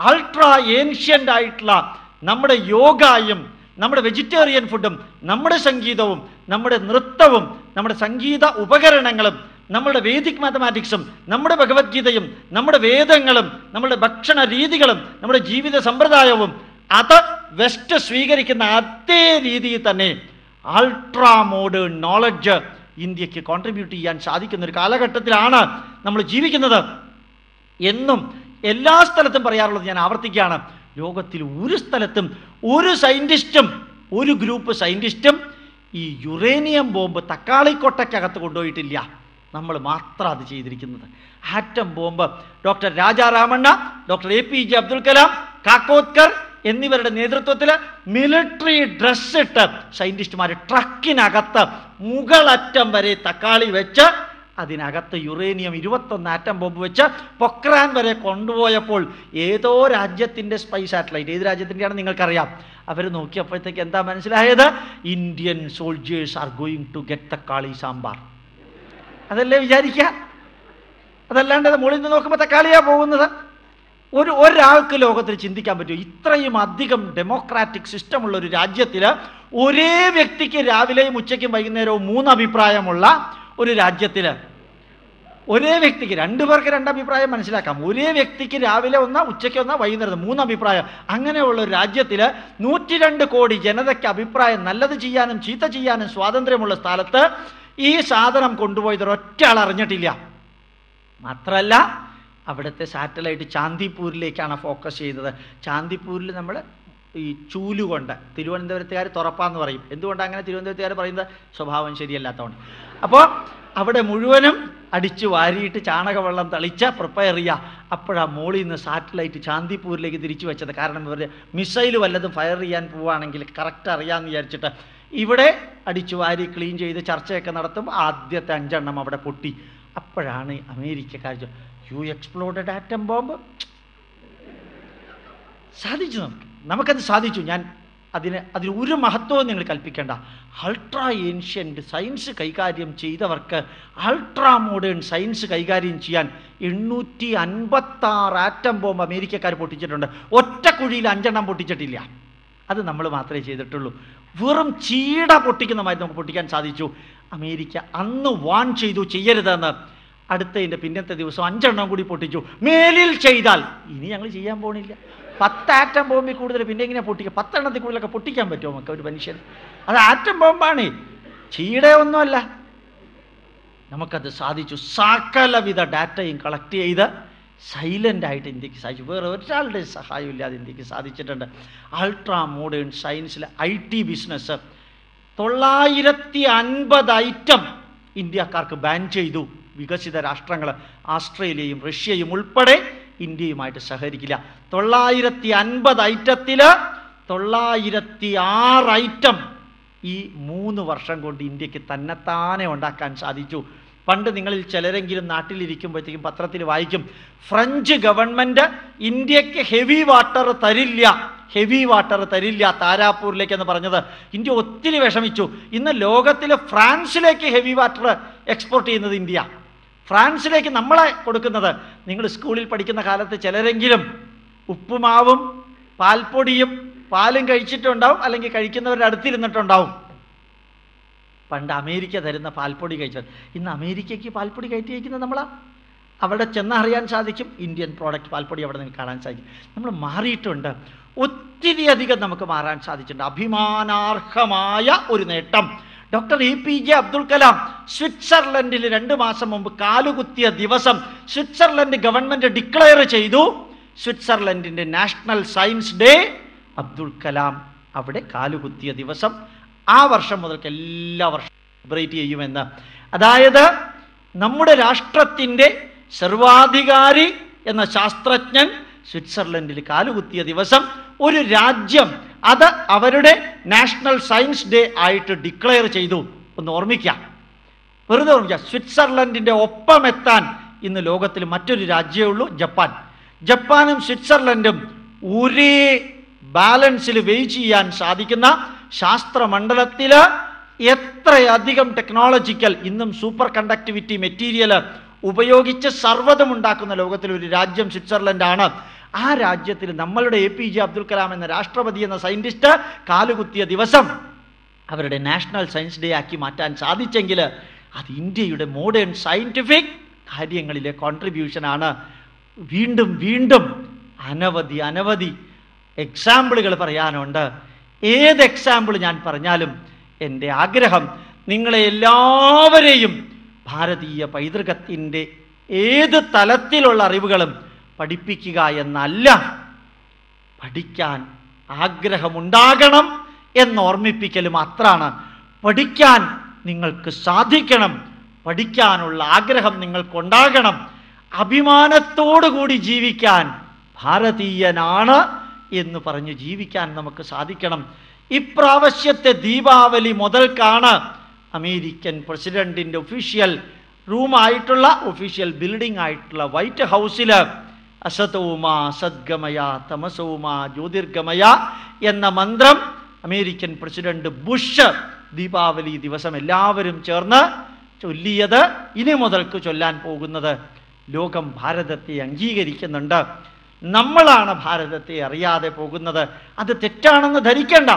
അൾട്രാ ഏൻഷ്യന്റ് ആയിട്ടുള്ള നമ്മുടെ യോഗയും നമ്മുടെ വെജിറ്റേറിയൻ ഫുഡും നമ്മുടെ സംഗീതവും നമ്മുടെ നൃത്തവും നമ്മുടെ സംഗീത ഉപകരണങ്ങളും നമ്മുടെ വേദിക് മാത്തമാറ്റിക്സും നമ്മുടെ ഭഗവത്ഗീതയും നമ്മുടെ വേദങ്ങളും നമ്മുടെ ഭക്ഷണ രീതികളും നമ്മുടെ ജീവിത സമ്പ്രദായവും അത് വെസ്റ്റ് സ്വീകരിക്കുന്ന അതേ രീതിയിൽ തന്നെ അൾട്രാ മോഡേൺ നോളജ് ഇന്ത്യയ്ക്ക് കോൺട്രിബ്യൂട്ട് ചെയ്യാൻ സാധിക്കുന്ന ഒരു കാലഘട്ടത്തിലാണ് നമ്മൾ ജീവിക്കുന്നത്. എന്നും എല്ലാ സ്ഥലത്തും പറയാറുള്ളത് ഞാൻ ആവർത്തിക്കുകയാണ്. ലോകത്തിൽ ഒരു സ്ഥലത്തും ഒരു സയന്റിസ്റ്റും ഒരു ഗ്രൂപ്പ് സയന്റിസ്റ്റും ഈ യുറേനിയം ബോംബ് തക്കാളിക്കൊട്ടയ്ക്കകത്ത് കൊണ്ടുപോയിട്ടില്ല. നമ്മൾ മാത്രം അത് ചെയ്തിരിക്കുന്നത്. Atom bomb doctor Raja Ramanna doctor A P J Abdul Kalam Kakodkar എന്നിവരുടെ നേതൃത്വത്തിൽ മിലിറ്ററി ഡ്രസ്സിട്ട് സയന്റിസ്റ്റുമാർ ട്രക്കിനകത്ത് മുകളറ്റം വരെ തക്കാളി വെച്ച് അതിനകത്ത് യുറേനിയം ഇരുപത്തൊന്ന് ആറ്റം ബോംബ് വെച്ച് പൊക്രാൻ വരെ കൊണ്ടുപോയപ്പോൾ ഏതോ രാജ്യത്തിന്റെ സ്പൈ സാറ്റലൈറ്റ് ഏത് രാജ്യത്തിന്റെയാണ് നിങ്ങൾക്കറിയാം. അവർ നോക്കിയപ്പോഴത്തേക്ക് എന്താ മനസ്സിലായത്? Indian soldiers are going to get thakkali sambar അതല്ലേ വിചാരിക്കുക അതല്ലാണ്ട് അത് മുകളിൽ നിന്ന് നോക്കുമ്പോൾ തക്കാളിയാണ് പോകുന്നത്. ഒരു ഒരാൾക്ക് ലോകത്തിൽ ചിന്തിക്കാൻ പറ്റും ഇത്രയും അധികം ഡെമോക്രാറ്റിക് സിസ്റ്റമുള്ള ഒരു രാജ്യത്തിൽ ഒരേ വ്യക്തിക്ക് രാവിലെയും ഉച്ചയ്ക്കും വൈകുന്നേരവും മൂന്ന് അഭിപ്രായമുള്ള ഒരു രാജ്യത്തിൽ ഒരേ വ്യക്തിക്ക് രണ്ടു പേർക്ക് രണ്ട് അഭിപ്രായം മനസ്സിലാക്കാം. ഒരേ വ്യക്തിക്ക് രാവിലെ ഒന്ന് ഉച്ചയ്ക്ക് ഒന്ന് വൈകുന്നേരം മൂന്ന് അഭിപ്രായം അങ്ങനെയുള്ള ഒരു രാജ്യത്തിൽ നൂറ്റി രണ്ട് കോടി ജനതയ്ക്ക് അഭിപ്രായം നല്ലത് ചെയ്യാനും ചീത്ത ചെയ്യാനും സ്വാതന്ത്ര്യമുള്ള സ്ഥലത്ത് ഈ സാധനം കൊണ്ടുപോയത് ഒറ്റ ആൾ അറിഞ്ഞിട്ടില്ല. മാത്രമല്ല അവിടുത്തെ സാറ്റലൈറ്റ് ചാന്ദിപ്പൂരിലേക്കാണ് ഫോക്കസ് ചെയ്തത്. ചാന്ദിപ്പൂരിൽ നമ്മൾ ഈ ചൂലുകൊണ്ട് തിരുവനന്തപുരത്തുകാർ തുറപ്പാന്ന് പറയും. എന്തുകൊണ്ടാണ് അങ്ങനെ തിരുവനന്തപുരത്തുകാർ പറയുന്നത്? സ്വഭാവം ശരിയല്ലാത്തതുകൊണ്ട് അപ്പോൾ അവിടെ മുഴുവനും അടിച്ചു വാരിയിട്ട് ചാണകവെള്ളം തളിച്ച പ്രിപ്പയർ ചെയ്യുക അപ്പോഴാണ് മോളിൽ നിന്ന് സാറ്റലൈറ്റ് ചാന്തിപ്പൂരിലേക്ക് തിരിച്ചു വെച്ചത്. കാരണം ഇവർ മിസൈൽ വല്ലതും ഫയർ ചെയ്യാൻ പോവുകയാണെങ്കിൽ കറക്റ്റ് അറിയാമെന്ന് വിചാരിച്ചിട്ട് ഇവിടെ അടിച്ചു വാരി ക്ലീൻ ചെയ്ത് ചർച്ചയൊക്കെ നടത്തും. ആദ്യത്തെ അഞ്ചെണ്ണം അവിടെ പൊട്ടി. അപ്പോഴാണ് അമേരിക്കക്കാർ യു എക്സ്പ്ലോഡഡ് ആറ്റം ബോംബ് സാധിച്ചു നമുക്ക്. നമുക്കത് സാധിച്ചു. ഞാൻ അതിന് അതിന് ഒരു മഹത്വവും നിങ്ങൾ കൽപ്പിക്കേണ്ട. അൾട്രാ ഏൻഷ്യന്റ് സയൻസ് കൈകാര്യം ചെയ്തവർക്ക് അൾട്രാ മോഡേൺ സയൻസ് കൈകാര്യം ചെയ്യാൻ എണ്ണൂറ്റി അൻപത്താറ് ആറ്റം ബോംബ് അമേരിക്കക്കാർ പൊട്ടിച്ചിട്ടുണ്ട്. ഒറ്റ കുഴിയിൽ അഞ്ചെണ്ണം പൊട്ടിച്ചിട്ടില്ല. അത് നമ്മൾ മാത്രമേ ചെയ്തിട്ടുള്ളൂ. വെറും ചീട പൊട്ടിക്കുന്ന മാതിരി നമുക്ക് പൊട്ടിക്കാൻ സാധിച്ചു. അമേരിക്ക അന്ന് വാൺ ചെയ്തു ചെയ്യരുതെന്ന്. അടുത്തതിന്റെ പിന്നത്തെ ദിവസം അഞ്ചെണ്ണം കൂടി പൊട്ടിച്ചു. മേലിൽ ചെയ്താൽ ഇനി ഞങ്ങൾ ചെയ്യാൻ പോണില്ല. പത്ത് ആറ്റം ബോംബിൽ കൂടുതൽ പിന്നെ ഇങ്ങനെ പൊട്ടിക്കുക? പത്തെണ്ണത്തിൽ കൂടുതലൊക്കെ പൊട്ടിക്കാൻ പറ്റുമോ നമുക്ക് ഒരു മനുഷ്യൻ അത് ആറ്റം ബോംബാണ്. ചീടയൊന്നുമല്ല നമുക്കത് സാധിച്ചു. സകലവിധ ഡാറ്റയും കളക്ട് ചെയ്ത് സൈലന്റ് ആയിട്ട് ഇന്ത്യയ്ക്ക് സാധിച്ചു. വേറെ ഒരാളുടെ സഹായം ഇല്ലാതെ ഇന്ത്യയ്ക്ക് സാധിച്ചിട്ടുണ്ട്. അൾട്രാ മോഡേൺ സയൻസിലെ ഐ ടി ബിസിനസ്. തൊള്ളായിരത്തി അൻപത് ഐറ്റം ഇന്ത്യക്കാർക്ക് ബാൻ ചെയ്തു. വികസിത രാഷ്ട്രങ്ങൾ ആസ്ട്രേലിയയും റഷ്യയും ഉൾപ്പെടെ ഇന്ത്യയുമായിട്ട് സഹകരിക്കില്ല. തൊള്ളായിരത്തി അൻപത് ഐറ്റത്തിൽ തൊള്ളായിരത്തി ആറ് ഐറ്റം ഈ മൂന്ന് വർഷം കൊണ്ട് ഇന്ത്യയ്ക്ക് തന്നെത്താനെ ഉണ്ടാക്കാൻ സാധിച്ചു. പണ്ട് നിങ്ങളിൽ ചിലരെങ്കിലും നാട്ടിലിരിക്കുമ്പോഴത്തേക്കും പത്രത്തിൽ വായിക്കും ഫ്രഞ്ച് ഗവൺമെന്റ് ഇന്ത്യയ്ക്ക് ഹെവി വാട്ടർ തരില്ല ഹെവി വാട്ടർ തരില്ല താരാപൂരിലേക്കെന്ന് പറഞ്ഞത് ഇന്ത്യ ഒത്തിരി വിഷമിച്ചു. ഇന്ന് ലോകത്തിൽ ഫ്രാൻസിലേക്ക് ഹെവി വാട്ടർ എക്സ്പോർട്ട് ചെയ്യുന്നത് ഇന്ത്യ. ഫ്രാൻസിലേക്ക് നമ്മളെ കൊടുക്കുന്നത് നിങ്ങൾ സ്കൂളിൽ പഠിക്കുന്ന കാലത്ത് ചിലരെങ്കിലും ഉപ്പുമാവും പാൽപ്പൊടിയും പാലും കഴിച്ചിട്ടുണ്ടാവും അല്ലെങ്കിൽ കഴിക്കുന്നവരുടെ അടുത്തിരുന്നിട്ടുണ്ടാവും. പണ്ട് അമേരിക്ക തരുന്ന പാൽപ്പൊടി കഴിച്ചത് ഇന്ന് അമേരിക്കയ്ക്ക് പാൽപ്പൊടി കയറ്റി വയ്ക്കുന്നത് നമ്മളാ. അവിടെ ചെന്നറിയാൻ സാധിക്കും ഇന്ത്യൻ പ്രോഡക്റ്റ് പാൽപ്പൊടി അവിടെ നിന്ന് കാണാൻ സാധിക്കും. നമ്മൾ മാറിയിട്ടുണ്ട്. ഒത്തിരി അധികം നമുക്ക് മാറാൻ സാധിച്ചിട്ടുണ്ട്. അഭിമാനാർഹമായ ഒരു നേട്ടം. Doctor A P J Abdul Kalam സ്വിറ്റ്സർലൻഡിൽ രണ്ട് മാസം മുമ്പ് കാലുകുത്തിയ ദിവസം സ്വിറ്റ്സർലൻഡ് ഗവൺമെന്റ് ഡിക്ലെയർ ചെയ്തു സ്വിറ്റ്സർലൻഡിന്റെ national science day. Abdul Kalam അവിടെ കാലുകുത്തിയ ദിവസം ആ വർഷം മുതൽക്ക് എല്ലാ വർഷവും സെലിബ്രേറ്റ് ചെയ്യുമെന്ന്. അതായത് നമ്മുടെ രാഷ്ട്രത്തിന്റെ സർവാധികാരി എന്ന ശാസ്ത്രജ്ഞൻ സ്വിറ്റ്സർലൻഡിൽ കാലുകുത്തിയ ദിവസം ഒരു രാജ്യം അത് അവരുടെ നാഷണൽ സയൻസ് ഡേ ആയിട്ട് ഡിക്ലെയർ ചെയ്തു ഒന്ന് ഓർമ്മിക്കാം വെറുതെ ഓർമ്മിക്കാം സ്വിറ്റ്സർലൻഡിന്റെ ഒപ്പം എത്താൻ ഇന്ന് ലോകത്തിൽ മറ്റൊരു രാജ്യമേ ഉള്ളൂ ജപ്പാൻ. ജപ്പാനും സ്വിറ്റ്സർലൻഡും ഒരേ ബാലൻസിൽ വെയ് ചെയ്യാൻ സാധിക്കുന്ന ശാസ്ത്രമണ്ഡലത്തിൽ എത്രയധികം ടെക്നോളജിക്കൽ ഇന്നും സൂപ്പർ കണ്ടക്ടിവിറ്റി മെറ്റീരിയൽ ഉപയോഗിച്ച് സർവതമുണ്ടാക്കുന്ന ലോകത്തിലെ ഒരു രാജ്യം സ്വിറ്റ്സർലൻഡാണ്. ആ രാജ്യത്തിൽ നമ്മളുടെ A P J Abdul Kalam എന്ന രാഷ്ട്രപതി എന്ന സയന്റിസ്റ്റ് കാലുകുത്തിയ ദിവസം അവരുടെ നാഷണൽ സയൻസ് ഡേ ആക്കി മാറ്റാൻ സാധിച്ചെങ്കിൽ അത് ഇന്ത്യയുടെ മോഡേൺ സയന്റിഫിക് കാര്യങ്ങളിലെ കോൺട്രിബ്യൂഷനാണ് വീണ്ടും വീണ്ടും അനവധി അനവധി എക്സാമ്പിളുകൾ പറയാനുണ്ട്. ഏത് എക്സാമ്പിൾ ഞാൻ പറഞ്ഞാലും എന്റെ ആഗ്രഹം നിങ്ങളെ എല്ലാവരെയും ഭാരതീയ പൈതൃകത്തിന്റെ ഏത് തലത്തിലുള്ള അറിവുകളും പഠിപ്പിക്കുക എന്നല്ല. പഠിക്കാൻ ആഗ്രഹമുണ്ടാകണം എന്നോർമ്മിപ്പിക്കൽ മാത്രമാണ് പഠിക്കാൻ നിങ്ങൾക്ക് സാധിക്കണം. പഠിക്കാനുള്ള ആഗ്രഹം നിങ്ങൾക്കുണ്ടാകണം. അഭിമാനത്തോടുകൂടി ജീവിക്കാൻ ഭാരതീയനാണ് എന്ന് പറഞ്ഞ് ജീവിക്കാൻ നമുക്ക് സാധിക്കണം. ഇപ്രാവശ്യത്തെ ദീപാവലി മുതൽക്കാണ് അമേരിക്കൻ പ്രസിഡന്റിന്റെ ഒഫീഷ്യൽ റൂമായിട്ടുള്ള ഒഫീഷ്യൽ ബിൽഡിംഗ് ആയിട്ടുള്ള വൈറ്റ് ഹൗസിൽ അസതോമ സദ്ഗമയ തമസൗമാ ജ്യോതിർഗമയ എന്ന മന്ത്രം അമേരിക്കൻ പ്രസിഡന്റ് ബുഷ് ദീപാവലി ദിവസം എല്ലാവരും ചേർന്ന് ചൊല്ലിയത് ഇനി മുതൽക്ക് ചൊല്ലാൻ പോകുന്നത് ലോകം ഭാരതത്തെ അംഗീകരിക്കുന്നുണ്ട്. നമ്മളാണ് ഭാരതത്തെ അറിയാതെ പോകുന്നത്. അത് തെറ്റാണെന്ന് ധരിക്കേണ്ട.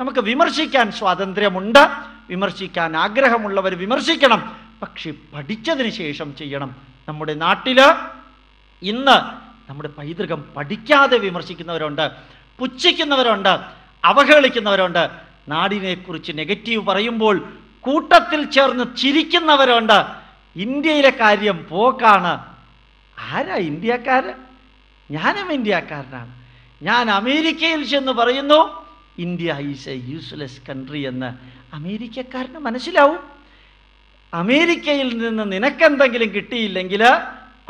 നമുക്ക് വിമർശിക്കാൻ സ്വാതന്ത്ര്യമുണ്ട്. വിമർശിക്കാൻ ആഗ്രഹമുള്ളവർ വിമർശിക്കണം. പക്ഷെ പഠിച്ചതിന് ശേഷം ചെയ്യണം. നമ്മുടെ നാട്ടിൽ ഇന്ന് നമ്മുടെ പൈതൃകം പഠിക്കാതെ വിമർശിക്കുന്നവരുണ്ട് പുച്ഛിക്കുന്നവരുണ്ട് അവഹേളിക്കുന്നവരുണ്ട്. നാടിനെക്കുറിച്ച് നെഗറ്റീവ് പറയുമ്പോൾ കൂട്ടത്തിൽ ചേർന്ന് ചിരിക്കുന്നവരുണ്ട്. ഇന്ത്യയിലെ കാര്യം പോക്കാണ്. ആരാ ഇന്ത്യക്കാരൻ ഞാനും ഇന്ത്യക്കാരനാണ്. ഞാൻ അമേരിക്കയിൽ ചെന്ന് പറയുന്നു India is a useless country എന്ന്. അമേരിക്കക്കാരന് മനസ്സിലാവും. അമേരിക്കയിൽ നിന്ന് നിനക്കെന്തെങ്കിലും കിട്ടിയില്ലെങ്കിൽ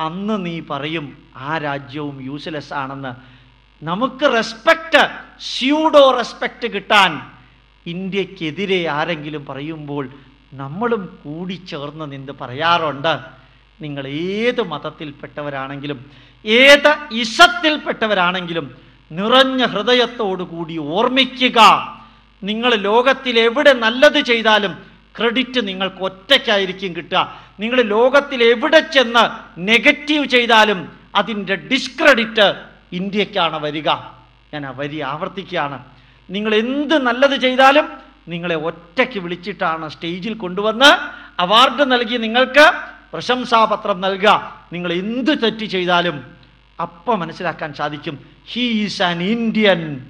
അന്ന് നീ പറയും ആ രാജ്യവും യൂസ്ലെസ് ആണെന്ന്. നമുക്ക് റെസ്പെക്ട് സ്യൂഡോ റെസ്പെക്ട് കിട്ടാൻ ഇന്ത്യക്കെതിരെ ആരെങ്കിലും പറയുമ്പോൾ നമ്മളും കൂടി ചേർന്ന് നിന്ന് പറയാറുണ്ട്. നിങ്ങൾ ഏത് മതത്തിൽപ്പെട്ടവരാണെങ്കിലും ഏത് ഇഷത്തിൽപ്പെട്ടവരാണെങ്കിലും നിറഞ്ഞ ഹൃദയത്തോടു കൂടി ഓർമ്മിക്കുക. നിങ്ങൾ ലോകത്തിൽ എവിടെ നല്ലത് ചെയ്താലും ക്രെഡിറ്റ് നിങ്ങൾക്ക് ഒറ്റയ്ക്കായിരിക്കും കിട്ടുക. നിങ്ങൾ ലോകത്തിൽ എവിടെ ചെന്ന് നെഗറ്റീവ് ചെയ്താലും അതിന്റെ ഡിസ്ക്രെഡിറ്റ് ഇന്ത്യക്കാണ് വരിക. ഞാൻ ആ വരി ആവർത്തിക്കുകയാണ്. നിങ്ങൾ എന്ത് നല്ലത് ചെയ്താലും നിങ്ങളെ ഒറ്റയ്ക്ക് വിളിച്ചിട്ടാണ് സ്റ്റേജിൽ കൊണ്ടുവന്ന് അവാർഡ് നൽകി നിങ്ങൾക്ക് പ്രശംസാപത്രം നൽകുക. നിങ്ങൾ എന്ത് തെറ്റ് ചെയ്താലും അപ്പം മനസ്സിലാക്കാൻ സാധിക്കും. He is an Indian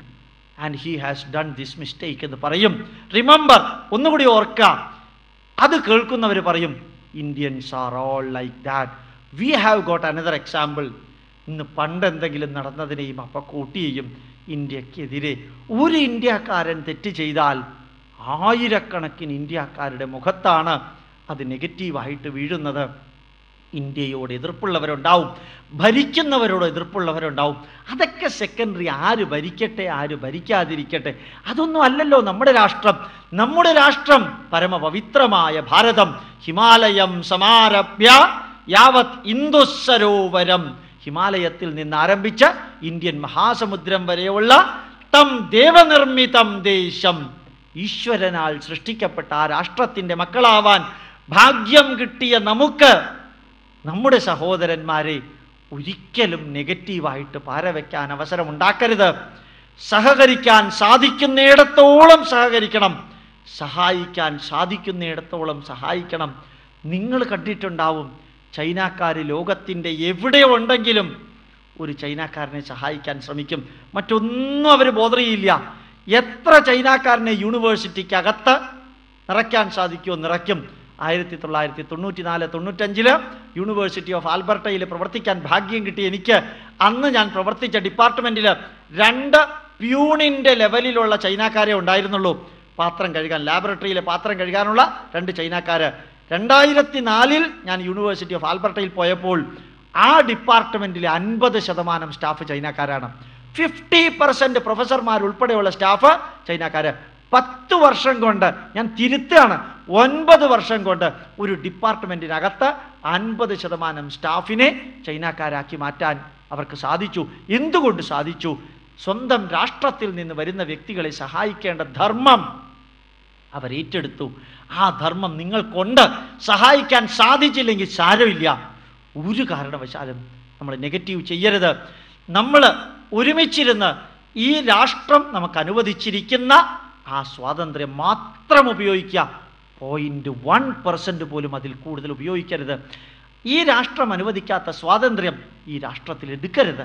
and he has done this mistake എന്ന് പറയും. റിമെമ്പർ ഒന്നുകൂടി ഓർക്ക. അത് കേൾക്കുന്നവർ പറയും Indians are all like that we have got another example ഇന്ന് പണ്ട് എന്തെങ്കിലും നടന്നതിനെയും അപ്പം കൂട്ടിയെയും ചെയ്യും ഇന്ത്യക്കെതിരെ ഒരു ഇന്ത്യക്കാരൻ തെറ്റ് ചെയ്താൽ ആയിരക്കണക്കിന് ഇന്ത്യക്കാരുടെ മുഖത്താണ് അത് നെഗറ്റീവായിട്ട് വീഴുന്നത്. ഇന്ത്യയോട് എതിർപ്പുള്ളവരുണ്ടാവും. ഭരിക്കുന്നവരോട് എതിർപ്പുള്ളവരുണ്ടാവും. അതൊക്കെ സെക്കൻഡറി ആര് ഭരിക്കട്ടെ ആര് ഭരിക്കാതിരിക്കട്ടെ അതൊന്നും അല്ലല്ലോ നമ്മുടെ രാഷ്ട്രം. നമ്മുടെ രാഷ്ട്രം പരമപവിത്രമായ ഭാരതം. ഹിമാലയം സമാരഭ്യ യാവത് ഇന്ദുസരോവരം ഹിമാലയത്തിൽ നിന്ന് ആരംഭിച്ച ഇന്ത്യൻ മഹാസമുദ്രം വരെയുള്ള തം ദേവനിർമ്മിതം ദേശം. ഈശ്വരനാൽ സൃഷ്ടിക്കപ്പെട്ട ആ രാഷ്ട്രത്തിന്റെ മക്കളാവാൻ ഭാഗ്യം കിട്ടിയ നമുക്ക് നമ്മുടെ സഹോദരന്മാരെ ഒരിക്കലും നെഗറ്റീവായിട്ട് പാര വയ്ക്കാൻ അവസരം ഉണ്ടാക്കരുത് സഹകരിക്കാൻ സാധിക്കുന്നിടത്തോളം സഹകരിക്കണം. സഹായിക്കാൻ സാധിക്കുന്നിടത്തോളം സഹായിക്കണം. നിങ്ങൾ കണ്ടിട്ടുണ്ടാവും ചൈനക്കാർ ലോകത്തിന്റെ എവിടെ ഉണ്ടെങ്കിലും ഒരു ചൈനക്കാരനെ സഹായിക്കാൻ ശ്രമിക്കും. മറ്റൊന്നും അവർ ബോധറിയില്ല. എത്ര ചൈനക്കാരനെ യൂണിവേഴ്സിറ്റിക്കകത്ത് നിറയ്ക്കാൻ സാധിക്കുമോ നിറയ്ക്കും. ആയിരത്തി തൊള്ളായിരത്തി തൊണ്ണൂറ്റി നാല് തൊണ്ണൂറ്റഞ്ചിൽ യൂണിവേഴ്സിറ്റി ഓഫ് ആൽബർട്ടയിൽ പ്രവർത്തിക്കാൻ ഭാഗ്യം കിട്ടി എനിക്ക് അന്ന് ഞാൻ പ്രവർത്തിച്ച ഡിപ്പാർട്ട്മെന്റിൽ രണ്ട് പ്യൂണിന്റെ ലെവലിലുള്ള ചൈനക്കാരെ ഉണ്ടായിരുന്നുള്ളൂ. പാത്രം കഴുകാൻ ലാബറട്ടറിയിലെ പാത്രം കഴുകാനുള്ള രണ്ട് ചൈനക്കാർ രണ്ടായിരത്തി നാലിൽ ഞാൻ യൂണിവേഴ്സിറ്റി ഓഫ് ആൽബർട്ടയിൽ പോയപ്പോൾ ആ ഡിപ്പാർട്ട്മെന്റിലെ അൻപത് ശതമാനം സ്റ്റാഫ് ചൈനക്കാരാണ്. ഫിഫ്റ്റി പെർസെന്റ് പ്രൊഫസർമാർ ഉൾപ്പെടെയുള്ള സ്റ്റാഫ് ചൈനക്കാർ പത്ത് വർഷം കൊണ്ട് ഞാൻ തിരുത്തുകയാണ്. ഒൻപത് വർഷം കൊണ്ട് ഒരു ഡിപ്പാർട്ട്മെന്റിനകത്ത് അൻപത് ശതമാനം സ്റ്റാഫിനെ ചൈനക്കാരാക്കി മാറ്റാൻ അവർക്ക് സാധിച്ചു. എന്തുകൊണ്ട് സാധിച്ചു? സ്വന്തം രാഷ്ട്രത്തിൽ നിന്ന് വരുന്ന വ്യക്തികളെ സഹായിക്കേണ്ട ധർമ്മം അവർ ഏറ്റെടുത്തു. ആ ധർമ്മം നിങ്ങൾക്കൊണ്ട് സഹായിക്കാൻ സാധിച്ചില്ലെങ്കിൽ സാരമില്ല. ഒരു കാരണവശാലും നമ്മൾ നെഗറ്റീവ് ചെയ്യരുത്. നമ്മൾ ഒരുമിച്ചിരുന്ന് ഈ രാഷ്ട്രം നമുക്ക് അനുവദിച്ചിരിക്കുന്ന ആ സ്വാതന്ത്ര്യം മാത്രം ഉപയോഗിക്കുക. പോയിന്റ് വൺ പെർസെന്റ് പോലും അതിൽ കൂടുതൽ ഉപയോഗിക്കരുത്. ഈ രാഷ്ട്രം അനുവദിക്കാത്ത സ്വാതന്ത്ര്യം ഈ രാഷ്ട്രത്തിൽ എടുക്കരുത്.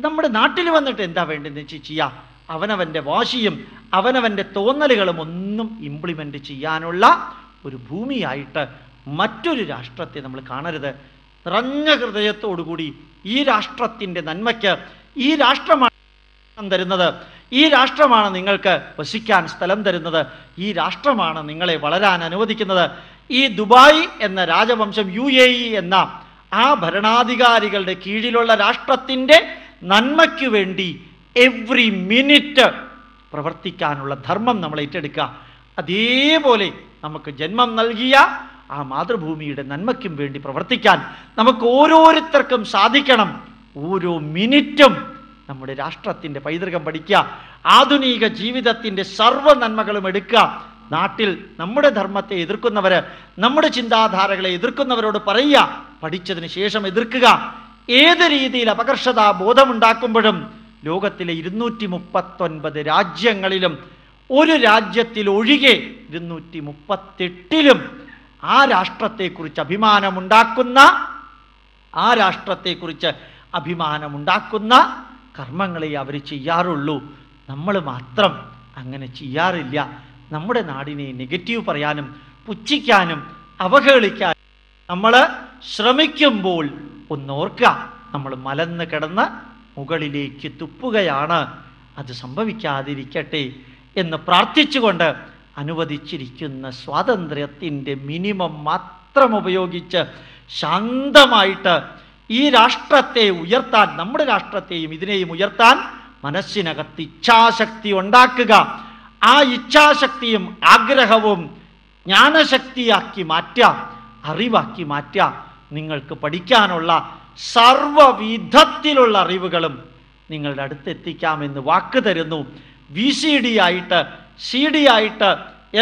നമ്മുടെ നാട്ടിൽ വന്നിട്ട് എന്താ വേണ്ടതെന്ന് വെച്ച് ചെയ്യാം? അവനവന്റെ വാശിയും അവനവന്റെ തോന്നലുകളും ഒന്നും ഇംപ്ലിമെന്റ് ചെയ്യാനുള്ള ഒരു ഭൂമിയായിട്ട് മറ്റൊരു രാഷ്ട്രത്തെ നമ്മൾ കാണരുത്. നിറഞ്ഞ ഹൃദയത്തോടുകൂടി ഈ രാഷ്ട്രത്തിന്റെ നന്മയ്ക്ക് ഈ രാഷ്ട്രമാണ് തരുന്നത്. ഈ രാഷ്ട്രമാണ് നിങ്ങൾക്ക് വസിക്കാൻ സ്ഥലം തരുന്നത്. ഈ രാഷ്ട്രമാണ് നിങ്ങളെ വളരാൻ അനുവദിക്കുന്നത്. ഈ ദുബായ് എന്ന രാജവംശം യു എന്ന ആ ഭരണാധികാരികളുടെ കീഴിലുള്ള രാഷ്ട്രത്തിന്റെ നന്മയ്ക്കു വേണ്ടി എവ്രി മിനിറ്റ് പ്രവർത്തിക്കാനുള്ള ധർമ്മം നമ്മൾ ഏറ്റെടുക്കുക. അതേപോലെ നമുക്ക് ജന്മം നൽകിയ ആ മാതൃഭൂമിയുടെ നന്മയ്ക്കും വേണ്ടി പ്രവർത്തിക്കാൻ നമുക്ക് ഓരോരുത്തർക്കും സാധിക്കണം. ഓരോ മിനിറ്റും നമ്മുടെ രാഷ്ട്രത്തിന്റെ പൈതൃകം പഠിക്കുക ആധുനിക ജീവിതത്തിന്റെ സർവ നന്മകളും എടുക്കുക. നാട്ടിൽ നമ്മുടെ ധർമ്മത്തെ എതിർക്കുന്നവർ നമ്മുടെ ചിന്താധാരകളെ എതിർക്കുന്നവരോട് പറയുക പഠിച്ചതിന് ശേഷം എതിർക്കുക. ഏത് രീതിയിൽ അപകർഷതാ ബോധമുണ്ടാക്കുമ്പോഴും ലോകത്തിലെ ഇരുന്നൂറ്റി മുപ്പത്തൊൻപത് രാജ്യങ്ങളിലും ഒരു രാജ്യത്തിൽ ഒഴികെ ഇരുന്നൂറ്റി മുപ്പത്തെട്ടിലും ആ രാഷ്ട്രത്തെക്കുറിച്ച് അഭിമാനമുണ്ടാക്കുന്ന ആ രാഷ്ട്രത്തെക്കുറിച്ച് അഭിമാനമുണ്ടാക്കുന്ന കർമ്മങ്ങളെ അവർ ചെയ്യാറുള്ളൂ. നമ്മൾ മാത്രം അങ്ങനെ ചെയ്യാറില്ല. നമ്മുടെ നാടിനെ നെഗറ്റീവ് പറയാനും പുച്ഛിക്കാനും അവഹേളിക്കാനും നമ്മൾ ശ്രമിക്കുമ്പോൾ ഒന്നോർക്കുക. നമ്മൾ മലന്ന് കിടന്ന് മുകളിലേക്ക് തുപ്പുകയാണ്. അത് സംഭവിക്കാതിരിക്കട്ടെ എന്ന് പ്രാർത്ഥിച്ചുകൊണ്ട് അനുവദിച്ചിരിക്കുന്ന സ്വാതന്ത്ര്യത്തിന്റെ മിനിമം മാത്രം ഉപയോഗിച്ച് ശാന്തമായിട്ട് ഈ രാഷ്ട്രത്തെ ഉയർത്താൻ നമ്മുടെ രാഷ്ട്രത്തെയും ഇതിനെയും ഉയർത്താൻ മനസ്സിനകത്ത് ഇച്ഛാശക്തി ഉണ്ടാക്കുക. ആ ഇച്ഛാശക്തിയും ആഗ്രഹവും ജ്ഞാനശക്തിയാക്കി മാറ്റാം അറിവാക്കി മാറ്റാം നിങ്ങൾക്ക് പഠിക്കാനുള്ള സർവവിധത്തിലുള്ള അറിവുകളും നിങ്ങളുടെ അടുത്തെത്തിക്കാമെന്ന് വാക്ക് തരുന്നു. വി സി ഡി ആയിട്ട് സി ഡി ആയിട്ട്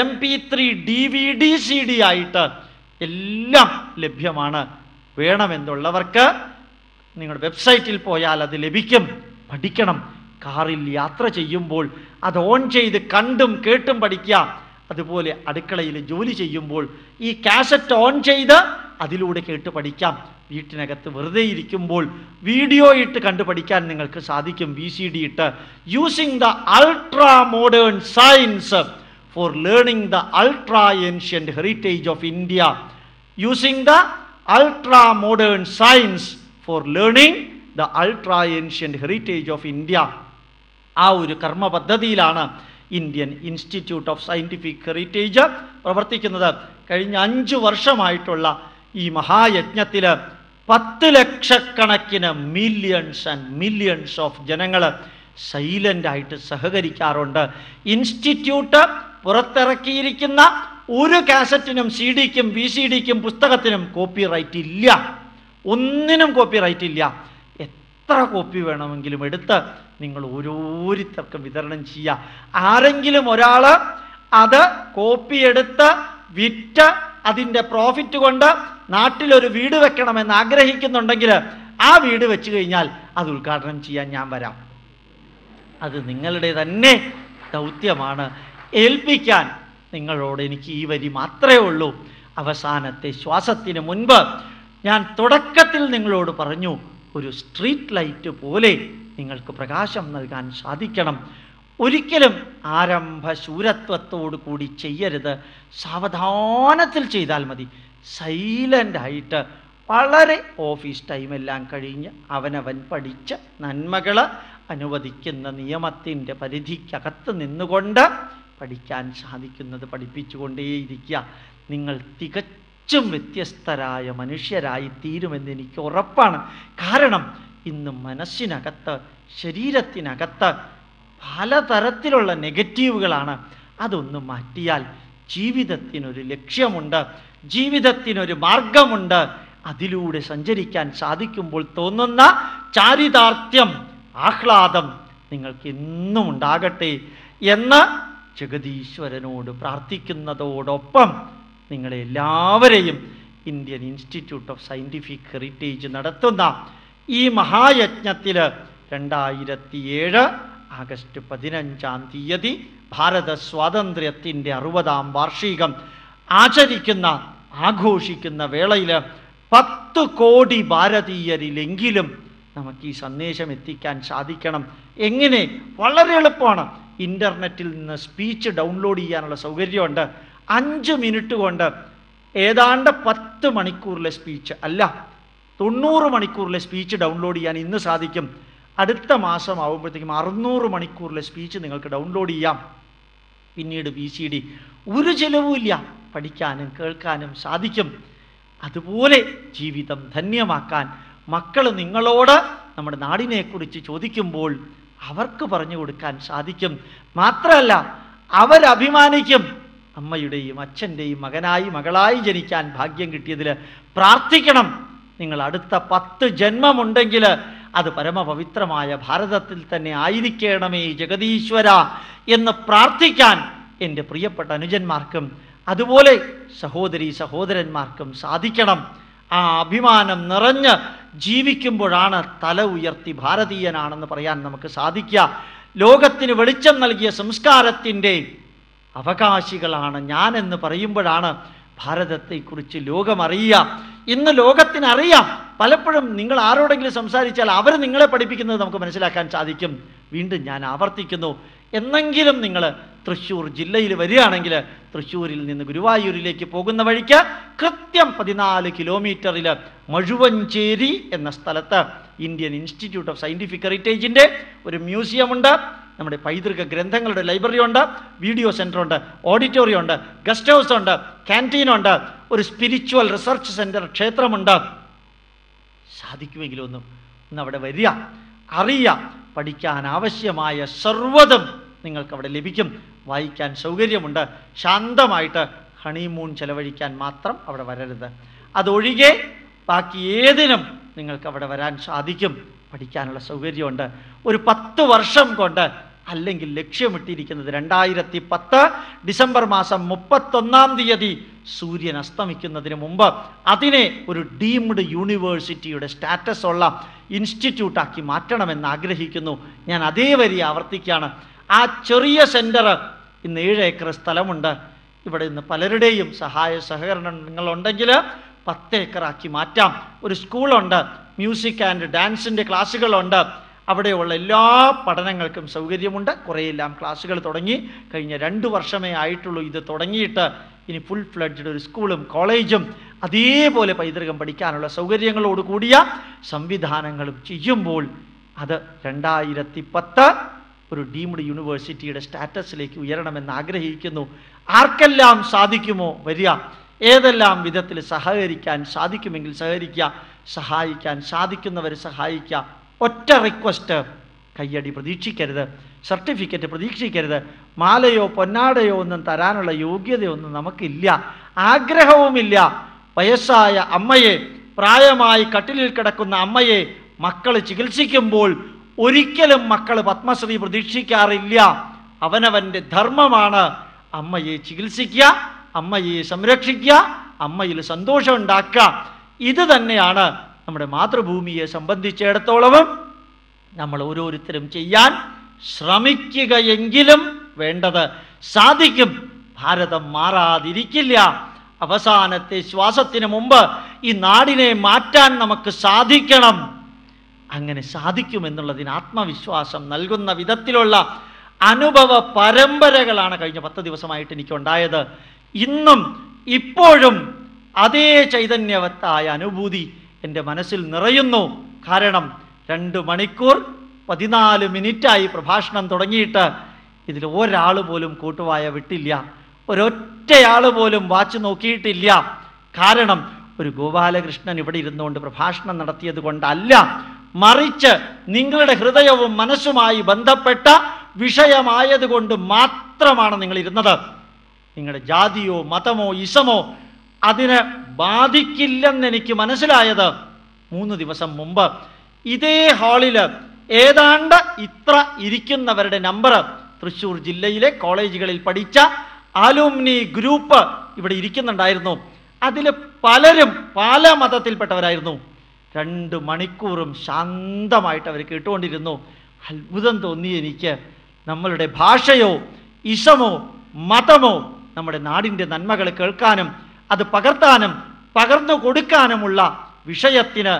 M P three D V D C D ആയിട്ട് എല്ലാം ലഭ്യമാണ്. വേണമെന്നുള്ളവർക്ക് നിങ്ങൾ വെബ്സൈറ്റിൽ പോയാൽ അത് ലഭിക്കും. പഠിക്കണം. കാറിൽ യാത്ര ചെയ്യുമ്പോൾ അത് ഓൺ ചെയ്ത് കണ്ടും കേട്ടും പഠിക്കാം അതുപോലെ അടുക്കളയിൽ ജോലി ചെയ്യുമ്പോൾ ഈ കാസറ്റ് ഓൺ ചെയ്ത് അതിലൂടെ കേട്ട് പഠിക്കാം. വീട്ടിനകത്ത് വെറുതെ ഇരിക്കുമ്പോൾ വീഡിയോ ഇട്ട് കണ്ടു പഠിക്കാൻ നിങ്ങൾക്ക് സാധിക്കും. വി സി ഡി ഇട്ട്. Using the ultra modern science for learning the ultra ancient heritage of India using the ultra modern science for learning the ultra ancient heritage of India. ആ ഒരു കർമ്മ പദ്ധതിയിലാണ് Indian Institute of Scientific Heritage പ്രവർത്തിക്കുന്നത് കഴിഞ്ഞ അഞ്ച് വർഷമായിട്ടുള്ള ഈ മഹായജ്ഞത്തിൽ പത്ത് ലക്ഷക്കണക്കിന് millions and millions of ജനങ്ങൾ സൈലന്റായിട്ട് സഹകരിക്കാറുണ്ട് ഇൻസ്റ്റിറ്റ്യൂട്ട് പുറത്തിറക്കിയിരിക്കുന്ന ഒരു കാസറ്റിനും സി ഡിക്കും വി സി ഡിക്കും പുസ്തകത്തിനും കോപ്പി റൈറ്റ് ഇല്ല. ഒന്നിനും കോപ്പി റൈറ്റ് ഇല്ല. എത്ര കോപ്പി വേണമെങ്കിലും എടുത്ത് നിങ്ങൾ ഓരോരുത്തർക്കും വിതരണം ചെയ്യുക. ആരെങ്കിലും ഒരാൾ അത് കോപ്പി എടുത്ത് വിറ്റ് അതിന്റെ പ്രോഫിറ്റ് കൊണ്ട് നാട്ടിലൊരു വീട് വെക്കണമെന്ന് ആഗ്രഹിക്കുന്നുണ്ടെങ്കിൽ ആ വീട് വെച്ച് കഴിഞ്ഞാൽ അത് ഉദ്ഘാടനം ചെയ്യാൻ ഞാൻ വരാം. അത് നിങ്ങളുടെ തന്നെ ദൗത്യമാണ്. ഏൽപ്പിക്കാൻ നിങ്ങളോട് എനിക്ക് ഈ വരി മാത്രമേ ഉള്ളൂ. അവസാനത്തെ ശ്വാസത്തിന് മുൻപ് ഞാൻ തുടക്കത്തിൽ നിങ്ങളോട് പറഞ്ഞു ഒരു സ്ട്രീറ്റ് ലൈറ്റ് പോലെ നിങ്ങൾക്ക് പ്രകാശം നൽകാൻ സാധിക്കണം. ഒരിക്കലും ആരംഭ ശൂരത്വത്തോടു കൂടി ചെയ്യരുത്. സാവധാനത്തിൽ ചെയ്താൽ മതി. സൈലന്റ് ആയിട്ട് വളരെ ഓഫീസ് ടൈമെല്ലാം കഴിഞ്ഞ് അവനവൻ പഠിച്ച നന്മകൾ അനുവദിക്കുന്ന നിയമത്തിന്റെ പരിധിക്കകത്ത് നിന്നുകൊണ്ട് പഠിക്കാൻ സാധിക്കുന്നത് പഠിപ്പിച്ചുകൊണ്ടേയിരിക്കുക. നിങ്ങൾ തികച്ചും വ്യത്യസ്തരായ മനുഷ്യരായി തീരുമെന്ന് എനിക്ക് ഉറപ്പാണ്. കാരണം ഇന്ന് മനസ്സിനകത്ത് ശരീരത്തിനകത്ത് പലതരത്തിലുള്ള നെഗറ്റീവുകളാണ്. അതൊന്ന് മാറ്റിയാൽ ജീവിതത്തിനൊരു ലക്ഷ്യമുണ്ട് ജീവിതത്തിനൊരു മാർഗമുണ്ട്. അതിലൂടെ സഞ്ചരിക്കാൻ സാധിക്കുമ്പോൾ തോന്നുന്ന ചാരിതാർത്ഥ്യം ആഹ്ലാദം നിങ്ങൾക്ക് എന്നും ഉണ്ടാകട്ടെ എന്ന് ജഗതീശ്വരനോട് പ്രാർത്ഥിക്കുന്നതോടൊപ്പം നിങ്ങളെ എല്ലാവരെയും Indian Institute of Scientific Heritage നടത്തുന്ന ഈ മഹായജ്ഞത്തിൽ രണ്ടായിരത്തിയേഴ് ആഗസ്റ്റ് പതിനഞ്ചാം തീയതി ഭാരത സ്വാതന്ത്ര്യത്തിന്റെ അറുപതാം വാർഷികം ആചരിക്കുന്ന ആഘോഷിക്കുന്ന വേളയിൽ പത്ത് കോടി ഭാരതീയരിലെങ്കിലും നമുക്ക് ഈ സന്ദേശം എത്തിക്കാൻ സാധിക്കണം. എങ്ങനെ? വളരെ എളുപ്പമാണ്. ഇന്റർനെറ്റിൽ നിന്ന് സ്പീച്ച് ഡൗൺലോഡ് ചെയ്യാനുള്ള സൗകര്യമുണ്ട്. അഞ്ച് മിനിറ്റ് കൊണ്ട് ഏതാണ്ട് പത്ത് മണിക്കൂറിലെ സ്പീച്ച് അല്ല തൊണ്ണൂറ് മണിക്കൂറിലെ സ്പീച്ച് ഡൗൺലോഡ് ചെയ്യാൻ ഇന്ന് സാധിക്കും. അടുത്ത മാസം ആകുമ്പോഴത്തേക്കും അറുന്നൂറ് മണിക്കൂറിലെ സ്പീച്ച് നിങ്ങൾക്ക് ഡൗൺലോഡ് ചെയ്യാം. പിന്നീട് വി സി ഡി ഒരു ചിലവുമില്ല പഠിക്കാനും കേൾക്കാനും സാധിക്കും. അതുപോലെ ജീവിതം ധന്യമാക്കാൻ മക്കൾ നിങ്ങളോട് നമ്മുടെ നാടിനെക്കുറിച്ച് ചോദിക്കുമ്പോൾ അവർക്ക് പറഞ്ഞു കൊടുക്കാൻ സാധിക്കും. മാത്രമല്ല അവരഭിമാനിക്കും. അമ്മയുടെയും അച്ഛന്റെയും മകനായി മകളായി ജനിക്കാൻ ഭാഗ്യം കിട്ടിയതിൽ പ്രാർത്ഥിക്കണം. നിങ്ങൾ അടുത്ത പത്ത് ജന്മമുണ്ടെങ്കിൽ അത് പരമപവിത്രമായ ഭാരതത്തിൽ തന്നെ ആയിരിക്കണമേ ജഗതീശ്വര എന്ന് പ്രാർത്ഥിക്കാൻ എന്റെ പ്രിയപ്പെട്ട അനുജന്മാർക്കും അതുപോലെ സഹോദരി സഹോദരന്മാർക്കും സാധിക്കണം. ആ അഭിമാനം നിറഞ്ഞ് ജീവിക്കുമ്പോഴാണ് തല ഉയർത്തി ഭാരതീയനാണെന്ന് പറയാൻ നമുക്ക് സാധിക്കുക. ലോകത്തിന് വെളിച്ചം നൽകിയ സംസ്കാരത്തിന്റെ അവകാശികളാണ് എന്ന് പറയുമ്പോഴാണ് ഭാരതത്തെക്കുറിച്ച് ലോകമറിയുക. ഇന്ന് ലോകത്തിനറിയാം പലപ്പോഴും നിങ്ങൾ ആരോടെങ്കിലും സംസാരിച്ചാൽ അവർ നിങ്ങളെ പഠിപ്പിക്കുന്നത് നമുക്ക് മനസ്സിലാക്കാൻ സാധിക്കും. വീണ്ടും ഞാൻ ആവർത്തിക്കുന്നു. എന്നെങ്കിലും നിങ്ങൾ തൃശ്ശൂർ ജില്ലയിൽ വരികയാണെങ്കിൽ തൃശ്ശൂരിൽ നിന്ന് ഗുരുവായൂരിലേക്ക് പോകുന്ന വഴിക്ക് കൃത്യം പതിനാല് കിലോമീറ്ററിൽ മഴുവഞ്ചേരി എന്ന സ്ഥലത്ത് ഇന്ത്യൻ ഇൻസ്റ്റിറ്റ്യൂട്ട് ഓഫ് സയന്റിഫിക് ഹെറിറ്റേജിന്റെ ഒരു മ്യൂസിയം ഉണ്ട് നമ്മുടെ പൈതൃക ഗ്രന്ഥങ്ങളുടെ ലൈബ്രറി ഉണ്ട് വീഡിയോ സെന്റർ ഉണ്ട് ഓഡിറ്റോറിയം ഉണ്ട് ഗസ്റ്റ് ഹൗസ് ഉണ്ട് ക്യാന്റീനുണ്ട് ഒരു സ്പിരിച്വൽ റിസർച്ച് സെന്റർ ക്ഷേത്രമുണ്ട്. സാധിക്കുമെങ്കിലും ഒന്ന് ഒന്ന് അവിടെ വരിക. അറിയുക പഠിക്കാൻ ആവശ്യമായ സർവതും നിങ്ങൾക്ക് അവിടെ ലഭിക്കും. വായിക്കാൻ സൗകര്യമുണ്ട്. ശാന്തമായിട്ട് ഹണിമൂൺ ചെലവഴിക്കാൻ മാത്രം അവിടെ വരരുത്. അതൊഴികെ ബാക്കി ഏതിനും നിങ്ങൾക്ക് അവിടെ വരാൻ സാധിക്കും. പഠിക്കാനുള്ള സൗകര്യമുണ്ട്. ഒരു പത്ത് വർഷം കൊണ്ട് അല്ലെങ്കിൽ ലക്ഷ്യമിട്ടിരിക്കുന്നത് രണ്ടായിരത്തി പത്ത് ഡിസംബർ മാസം മുപ്പത്തൊന്നാം തീയതി സൂര്യൻ അസ്തമിക്കുന്നതിന് മുമ്പ് അതിനെ ഒരു ഡീംഡ് യൂണിവേഴ്സിറ്റിയുടെ സ്റ്റാറ്റസ് ഉള്ള ഇൻസ്റ്റിറ്റ്യൂട്ടാക്കി മാറ്റണമെന്ന് ആഗ്രഹിക്കുന്നു. ഞാൻ അതേ വരി ആവർത്തിക്കുകയാണ്. ആ ചെറിയ സെന്റർ ഇന്ന് ഏഴ് ഏക്കർ സ്ഥലമുണ്ട്. ഇവിടെ ഇന്ന് പലരുടെയും സഹായ സഹകരണങ്ങളുണ്ടെങ്കിൽ പത്ത് ഏക്കറാക്കി മാറ്റാം. ഒരു സ്കൂളുണ്ട് മ്യൂസിക് ആൻഡ് ഡാൻസിന്റെ ക്ലാസ്സുകളുണ്ട്. അവിടെയുള്ള എല്ലാ പഠനങ്ങൾക്കും സൗകര്യമുണ്ട്. കുറേയെല്ലാം ക്ലാസ്സുകൾ തുടങ്ങി. കഴിഞ്ഞ രണ്ട് വർഷമേ ആയിട്ടുള്ളൂ ഇത് തുടങ്ങിയിട്ട്. ഇനി ഫുൾ ഫ്ലഡ്ജഡ് ഒരു സ്കൂളും കോളേജും അതേപോലെ പൈതൃകം പഠിക്കാനുള്ള സൗകര്യങ്ങളോട് കൂടിയ സംവിധാനങ്ങളും ചെയ്യുമ്പോൾ അത് രണ്ടായിരത്തി പത്ത് ഒരു ഡീംഡ് യൂണിവേഴ്സിറ്റിയുടെ സ്റ്റാറ്റസിലേക്ക് ഉയരണമെന്ന് ആഗ്രഹിക്കുന്നു. ആർക്കെല്ലാം സാധിക്കുമോ വരിക? ഏതെല്ലാം വിധത്തിൽ സഹകരിക്കാൻ സാധിക്കുമെങ്കിൽ സഹകരിക്കുക സഹായിക്കാൻ സാധിക്കുന്നവർ സഹായിക്കുക ഒറ്റ റിക്വസ്റ്റ് കയ്യടി പ്രതീക്ഷിക്കരുത് സർട്ടിഫിക്കറ്റ് പ്രതീക്ഷിക്കരുത് മാലയോ പൊന്നാടയോ ഒന്നും തരാനുള്ള യോഗ്യതയൊന്നും നമുക്കില്ല ആഗ്രഹവുമില്ല. വയസ്സായ അമ്മയെ പ്രായമായി കട്ടിലിൽ കിടക്കുന്ന അമ്മയെ മക്കൾ ചികിത്സിക്കുമ്പോൾ ഒരിക്കലും മക്കൾ പത്മശ്രീ പ്രതീക്ഷിക്കാറില്ല. അവനവന്റെ ധർമ്മമാണ് അമ്മയെ ചികിത്സിക്കുക അമ്മയെ സംരക്ഷിക്കുക അമ്മയിൽ സന്തോഷം ഉണ്ടാക്കുക ഇത് തന്നെയാണ് നമ്മുടെ മാതൃഭൂമിയെ സംബന്ധിച്ചിടത്തോളവും നമ്മൾ ഓരോരുത്തരും ചെയ്യാൻ ശ്രമിക്കുകയെങ്കിലും വേണ്ടത് സാധിക്കും. ഭാരതം മാറാതിരിക്കില്ല. അവസാനത്തെ ശ്വാസത്തിന് മുമ്പ് ഈ നാടിനെ മാറ്റാൻ നമുക്ക് സാധിക്കണം. അങ്ങനെ സാധിക്കുമെന്നുള്ളതിന് ആത്മവിശ്വാസം നൽകുന്ന വിധത്തിലുള്ള അനുഭവ പരമ്പരകളാണ് കഴിഞ്ഞ പത്ത് ദിവസമായിട്ട് എനിക്കുണ്ടായത്. ഇന്നും ഇപ്പോഴും അതേ ചൈതന്യവത്തായ അനുഭൂതി എന്റെ മനസ്സിൽ നിറയുന്നു. കാരണം രണ്ട് മണിക്കൂർ പതിനാല് മിനിറ്റായി പ്രഭാഷണം തുടങ്ങിയിട്ട് ഇതിൽ ഒരാൾ പോലും കൂട്ടുവായ വിട്ടില്ല. ഒരൊറ്റയാൾ പോലും വാച്ച് നോക്കിയിട്ടില്ല. കാരണം ഒരു ഗോപാലകൃഷ്ണൻ ഇവിടെ ഇരുന്നുകൊണ്ട് പ്രഭാഷണം നടത്തിയത് കൊണ്ടല്ല മറിച്ച് നിങ്ങളുടെ ഹൃദയവും മനസ്സുമായി ബന്ധപ്പെട്ട വിഷയമായതുകൊണ്ട് മാത്രം മാത്രമാണ് നിങ്ങൾ ഇരുന്നത് നിങ്ങളുടെ ജാതിയോ മതമോ ഇസമോ അതിന് ബാധിക്കില്ലെന്ന് എനിക്ക് മനസ്സിലായത് മൂന്ന് ദിവസം മുമ്പ്. ഇതേ ഹാളിൽ ഏതാണ്ട് ഇത്ര ഇരിക്കുന്നവരുടെ നമ്പർ തൃശ്ശൂർ ജില്ലയിലെ കോളേജുകളിൽ പഠിച്ച ആലുമിനി ഗ്രൂപ്പ് ഇവിടെ ഇരിക്കുന്നുണ്ടായിരുന്നു. അതിൽ പലരും പല മതത്തിൽപ്പെട്ടവരായിരുന്നു. രണ്ട് മണിക്കൂറും ശാന്തമായിട്ട് അവർ കേട്ടുകൊണ്ടിരുന്നു. അത്ഭുതം തോന്നി എനിക്ക്. നമ്മളുടെ ഭാഷയോ ഇഷമോ മതമോ നമ്മുടെ നാടിന്റെ നന്മകൾ കേൾക്കാനും അത് പകർത്താനും പകർന്നു കൊടുക്കാനുമുള്ള വിഷയത്തിന്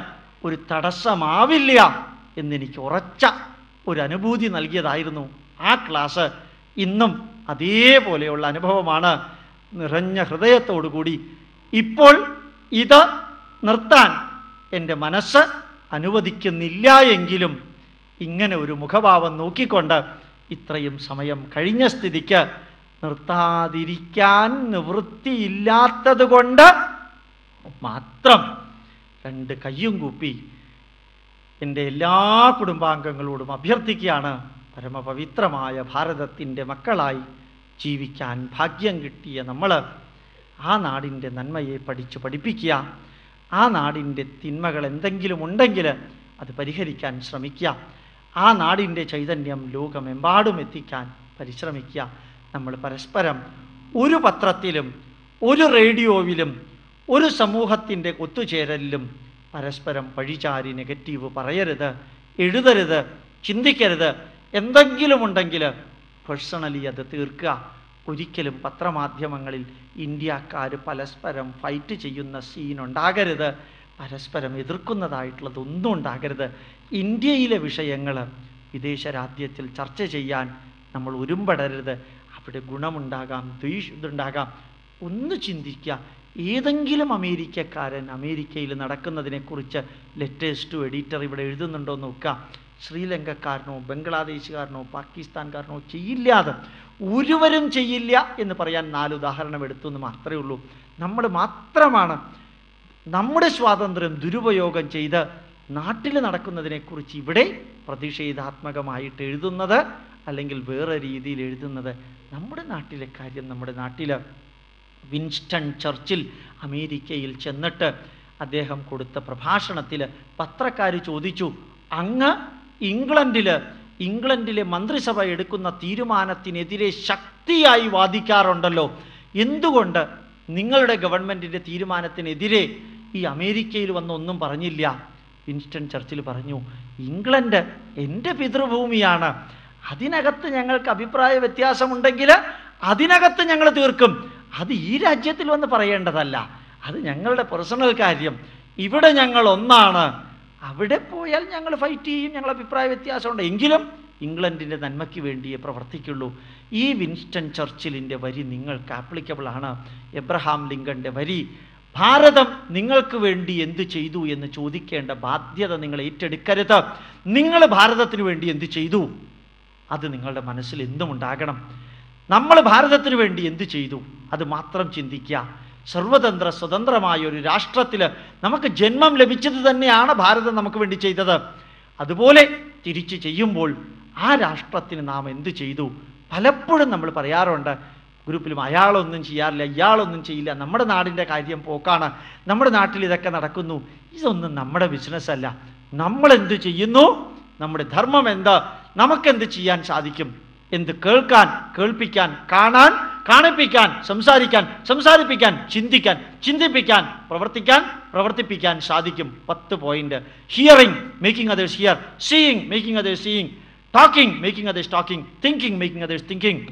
ഒരു തടസ്സമാവില്ല എന്നെനിക്ക് ഉറച്ച ഒരു അനുഭൂതി നൽകിയതായിരുന്നു ആ ക്ലാസ്. ഇന്നും അതേപോലെയുള്ള അനുഭവമാണ് നിറഞ്ഞ ഹൃദയത്തോടുകൂടി. ഇപ്പോൾ ഇത് നിർത്താൻ എന്റെ മനസ്സ് അനുവദിക്കുന്നില്ല എങ്കിലും ഇങ്ങനെ ഒരു മുഖഭാവം നോക്കിക്കൊണ്ട് ഇത്രയും സമയം കഴിഞ്ഞ സ്ഥിതിക്ക് നിർത്താതിരിക്കാൻ നിവൃത്തിയില്ലാത്തത് കൊണ്ട് മാത്രം രണ്ട് കയ്യും കൂപ്പി എന്റെ എല്ലാ കുടുംബാംഗങ്ങളോടും അഭ്യർത്ഥിക്കുകയാണ് പരമപവിത്രമായ ഭാരതത്തിന്റെ മക്കളായി ജീവിക്കാൻ ഭാഗ്യം കിട്ടിയ നമ്മൾ. ആ നാടിന്റെ നന്മയെ പഠിച്ചു പഠിപ്പിക്കുക. ആ നാടിന്റെ തിന്മകൾ എന്തെങ്കിലും ഉണ്ടെങ്കിൽ അത് പരിഹരിക്കാൻ ശ്രമിക്കുക. ആ നാടിന്റെ ചൈതന്യം ലോകമെമ്പാടും എത്തിക്കാൻ പരിശ്രമിക്കുക. നമ്മൾ പരസ്പരം ഒരു പത്രത്തിലും ഒരു റേഡിയോയിലും ഒരു സമൂഹത്തിന്റെ ഒത്തുചേരലിലും പരസ്പരം പഴിചാരി നെഗറ്റീവ് പറയരുത് എഴുതരുത് ചിന്തിക്കരുത്. എന്തെങ്കിലും ഉണ്ടെങ്കിൽ പേഴ്സണലി അത് തീർക്കുക. ഒരിക്കലും പത്രമാധ്യമങ്ങളിൽ ഇന്ത്യക്കാർ പരസ്പരം ഫൈറ്റ് ചെയ്യുന്ന സീൻ ഉണ്ടാകരുത് പരസ്പരം എതിർക്കുന്നതായിട്ടുള്ളതൊന്നും ഉണ്ടാകരുത്. ഇന്ത്യയിലെ വിഷയങ്ങൾ വിദേശ രാജ്യത്തിൽ ചർച്ച ചെയ്യാൻ നമ്മൾ ഒരുമ്പെടരുത്. അവിടെ ഗുണമുണ്ടാകാം ദ്വേഷ ഇതുണ്ടാകാം ഒന്ന് ചിന്തിക്കുക ഏതെങ്കിലും അമേരിക്കക്കാരൻ അമേരിക്കയിൽ നടക്കുന്നതിനെക്കുറിച്ച് ലെറ്റേഴ്സ് ടു എഡിറ്റർ ഇവിടെ എഴുതുന്നുണ്ടോ നോക്കുക. ശ്രീലങ്കക്കാരനോ ബംഗ്ലാദേശുകാരനോ പാകിസ്ഥാൻകാരനോ ചെയ്യില്ലാതെ ഒരുവരും ചെയ്യില്ല എന്ന് പറയാൻ നാല് ഉദാഹരണം എടുത്തു എന്ന് മാത്രമേ ഉള്ളൂ. നമ്മൾ മാത്രമാണ് നമ്മുടെ സ്വാതന്ത്ര്യം ദുരുപയോഗം ചെയ്ത് നാട്ടിൽ നടക്കുന്നതിനെക്കുറിച്ച് ഇവിടെ പ്രതിഷേധാത്മകമായിട്ട് എഴുതുന്നത്. അല്ലെങ്കിൽ വേറെ രീതിയിൽ എഴുതുന്നത് നമ്മുടെ നാട്ടിലെ കാര്യം നമ്മുടെ നാട്ടിൽ വിൻസ്റ്റൺ ചർച്ചിൽ അമേരിക്കയിൽ ചെന്നിട്ട് അദ്ദേഹം കൊടുത്ത പ്രഭാഷണത്തിൽ പത്രക്കാർ ചോദിച്ചു അങ്ങ് ഇംഗ്ലണ്ടിൽ ഇംഗ്ലണ്ടിലെ മന്ത്രിസഭ എടുക്കുന്ന തീരുമാനത്തിനെതിരെ ശക്തിയായി വാദിക്കാറുണ്ടല്ലോ. എന്തുകൊണ്ട് നിങ്ങളുടെ ഗവൺമെന്റിന്റെ തീരുമാനത്തിനെതിരെ ഈ അമേരിക്കയിൽ വന്ന് ഒന്നും പറഞ്ഞില്ല? വിൻസ്റ്റൺ ചർച്ചിൽ പറഞ്ഞു ഇംഗ്ലണ്ട് എന്റെ പിതൃഭൂമിയാണ്. അതിനകത്ത് ഞങ്ങൾക്ക് അഭിപ്രായ വ്യത്യാസമുണ്ടെങ്കിൽ അതിനകത്ത് ഞങ്ങൾ തീർക്കും. അത് ഈ രാജ്യത്തിൽ വന്ന് പറയേണ്ടതല്ല. അത് ഞങ്ങളുടെ പേഴ്സണൽ കാര്യം. ഇവിടെ ഞങ്ങൾ ഒന്നാണ്. അവിടെ പോയാൽ ഞങ്ങൾ ഫൈറ്റ് ചെയ്യും ഞങ്ങൾ അഭിപ്രായ വ്യത്യാസമുണ്ട്. എങ്കിലും ഇംഗ്ലണ്ടിന്റെ നന്മയ്ക്ക് വേണ്ടിയേ പ്രവർത്തിക്കുള്ളൂ. ഈ വിൻസ്റ്റൺ ചർച്ചിലിന്റെ വരി നിങ്ങൾക്ക് ആപ്ലിക്കബിൾ ആണ്. എബ്രഹാം ലിങ്കന്റെ വരി. ഭാരതം നിങ്ങൾക്ക് വേണ്ടി എന്ത് ചെയ്തു എന്ന് ചോദിക്കേണ്ട ബാധ്യത നിങ്ങൾ ഏറ്റെടുക്കരുത്. നിങ്ങൾ ഭാരതത്തിന് വേണ്ടി എന്ത് ചെയ്തു? അത് നിങ്ങളുടെ മനസ്സിൽ എന്തും ഉണ്ടാകണം നമ്മൾ ഭാരതത്തിന് വേണ്ടി എന്ത് ചെയ്തു? അത് മാത്രം ചിന്തിക്കുക. സർവതന്ത്ര സ്വതന്ത്രമായ ഒരു രാഷ്ട്രത്തിൽ നമുക്ക് ജന്മം ലഭിച്ചത് തന്നെയാണ് ഭാരതം നമുക്ക് വേണ്ടി ചെയ്തത്. അതുപോലെ തിരിച്ച് ചെയ്യുമ്പോൾ ആ രാഷ്ട്രത്തിന് നാം എന്ത് ചെയ്തു? പലപ്പോഴും നമ്മൾ പറയാറുണ്ട് ഗ്രൂപ്പിലും അയാളൊന്നും ചെയ്യാറില്ല ഇയാളൊന്നും ചെയ്യില്ല നമ്മുടെ നാടിന്റെ കാര്യം പോക്കാണ് നമ്മുടെ നാട്ടിൽ ഇതൊക്കെ നടക്കുന്നു. ഇതൊന്നും നമ്മുടെ ബിസിനസ്സല്ല നമ്മളെന്ത് ചെയ്യുന്നു? നമ്മുടെ ധർമ്മം എന്താ നമുക്കെന്ത് ചെയ്യാൻ സാധിക്കും? എന്ത് കേൾക്കാൻ കേൾപ്പിക്കാൻ കാണാൻ കാണിപ്പിക്കാൻ സംസാരിക്കാൻ സംസാരിപ്പിക്കാൻ ചിന്തിക്കാൻ ചിന്തിപ്പിക്കാൻ പ്രവർത്തിക്കാൻ പ്രവർത്തിപ്പിക്കാൻ സാധിക്കും. പത്ത് point hearing making others hear seeing making others seeing talking making others talking thinking making others thinking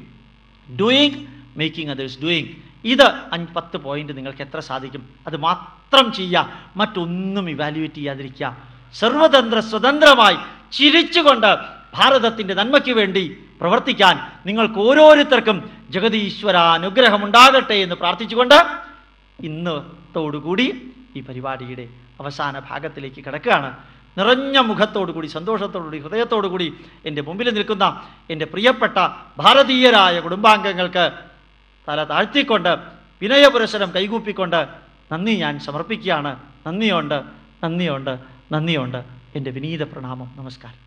doing making others doing ഇത് അഞ്ച് പത്ത് പോയിന്റ് നിങ്ങൾക്ക് എത്ര സാധിക്കും? അത് മാത്രം ചെയ്യുക. മറ്റൊന്നും ഇവാലുവേറ്റ് ചെയ്യാതിരിക്കുക. സർവതന്ത്ര സ്വതന്ത്രമായി ചിരിച്ചുകൊണ്ട് ഭാരതത്തിന്റെ നന്മയ്ക്ക് വേണ്ടി പ്രവർത്തിക്കാൻ നിങ്ങൾക്ക് ഓരോരുത്തർക്കും ജഗതീശ്വര അനുഗ്രഹം ഉണ്ടാകട്ടെ എന്ന് പ്രാർത്ഥിച്ചുകൊണ്ട് ഇന്നത്തോടുകൂടി ഈ പരിപാടിയുടെ അവസാന ഭാഗത്തിലേക്ക് കിടക്കുകയാണ്. നിറഞ്ഞ മുഖത്തോടുകൂടി സന്തോഷത്തോടുകൂടി ഹൃദയത്തോടുകൂടി എന്റെ മുമ്പിൽ നിൽക്കുന്ന എന്റെ പ്രിയപ്പെട്ട ഭാരതീയരായ കുടുംബാംഗങ്ങൾക്ക് തല താഴ്ത്തിക്കൊണ്ട് വിനയപുരസരം കൈകൂപ്പിക്കൊണ്ട് നന്ദി ഞാൻ സമർപ്പിക്കുകയാണ്. നന്ദിയുണ്ട് നന്ദിയുണ്ട് നന്ദിയുണ്ട്. എന്റെ വിനീത പ്രണാമം നമസ്കാരം.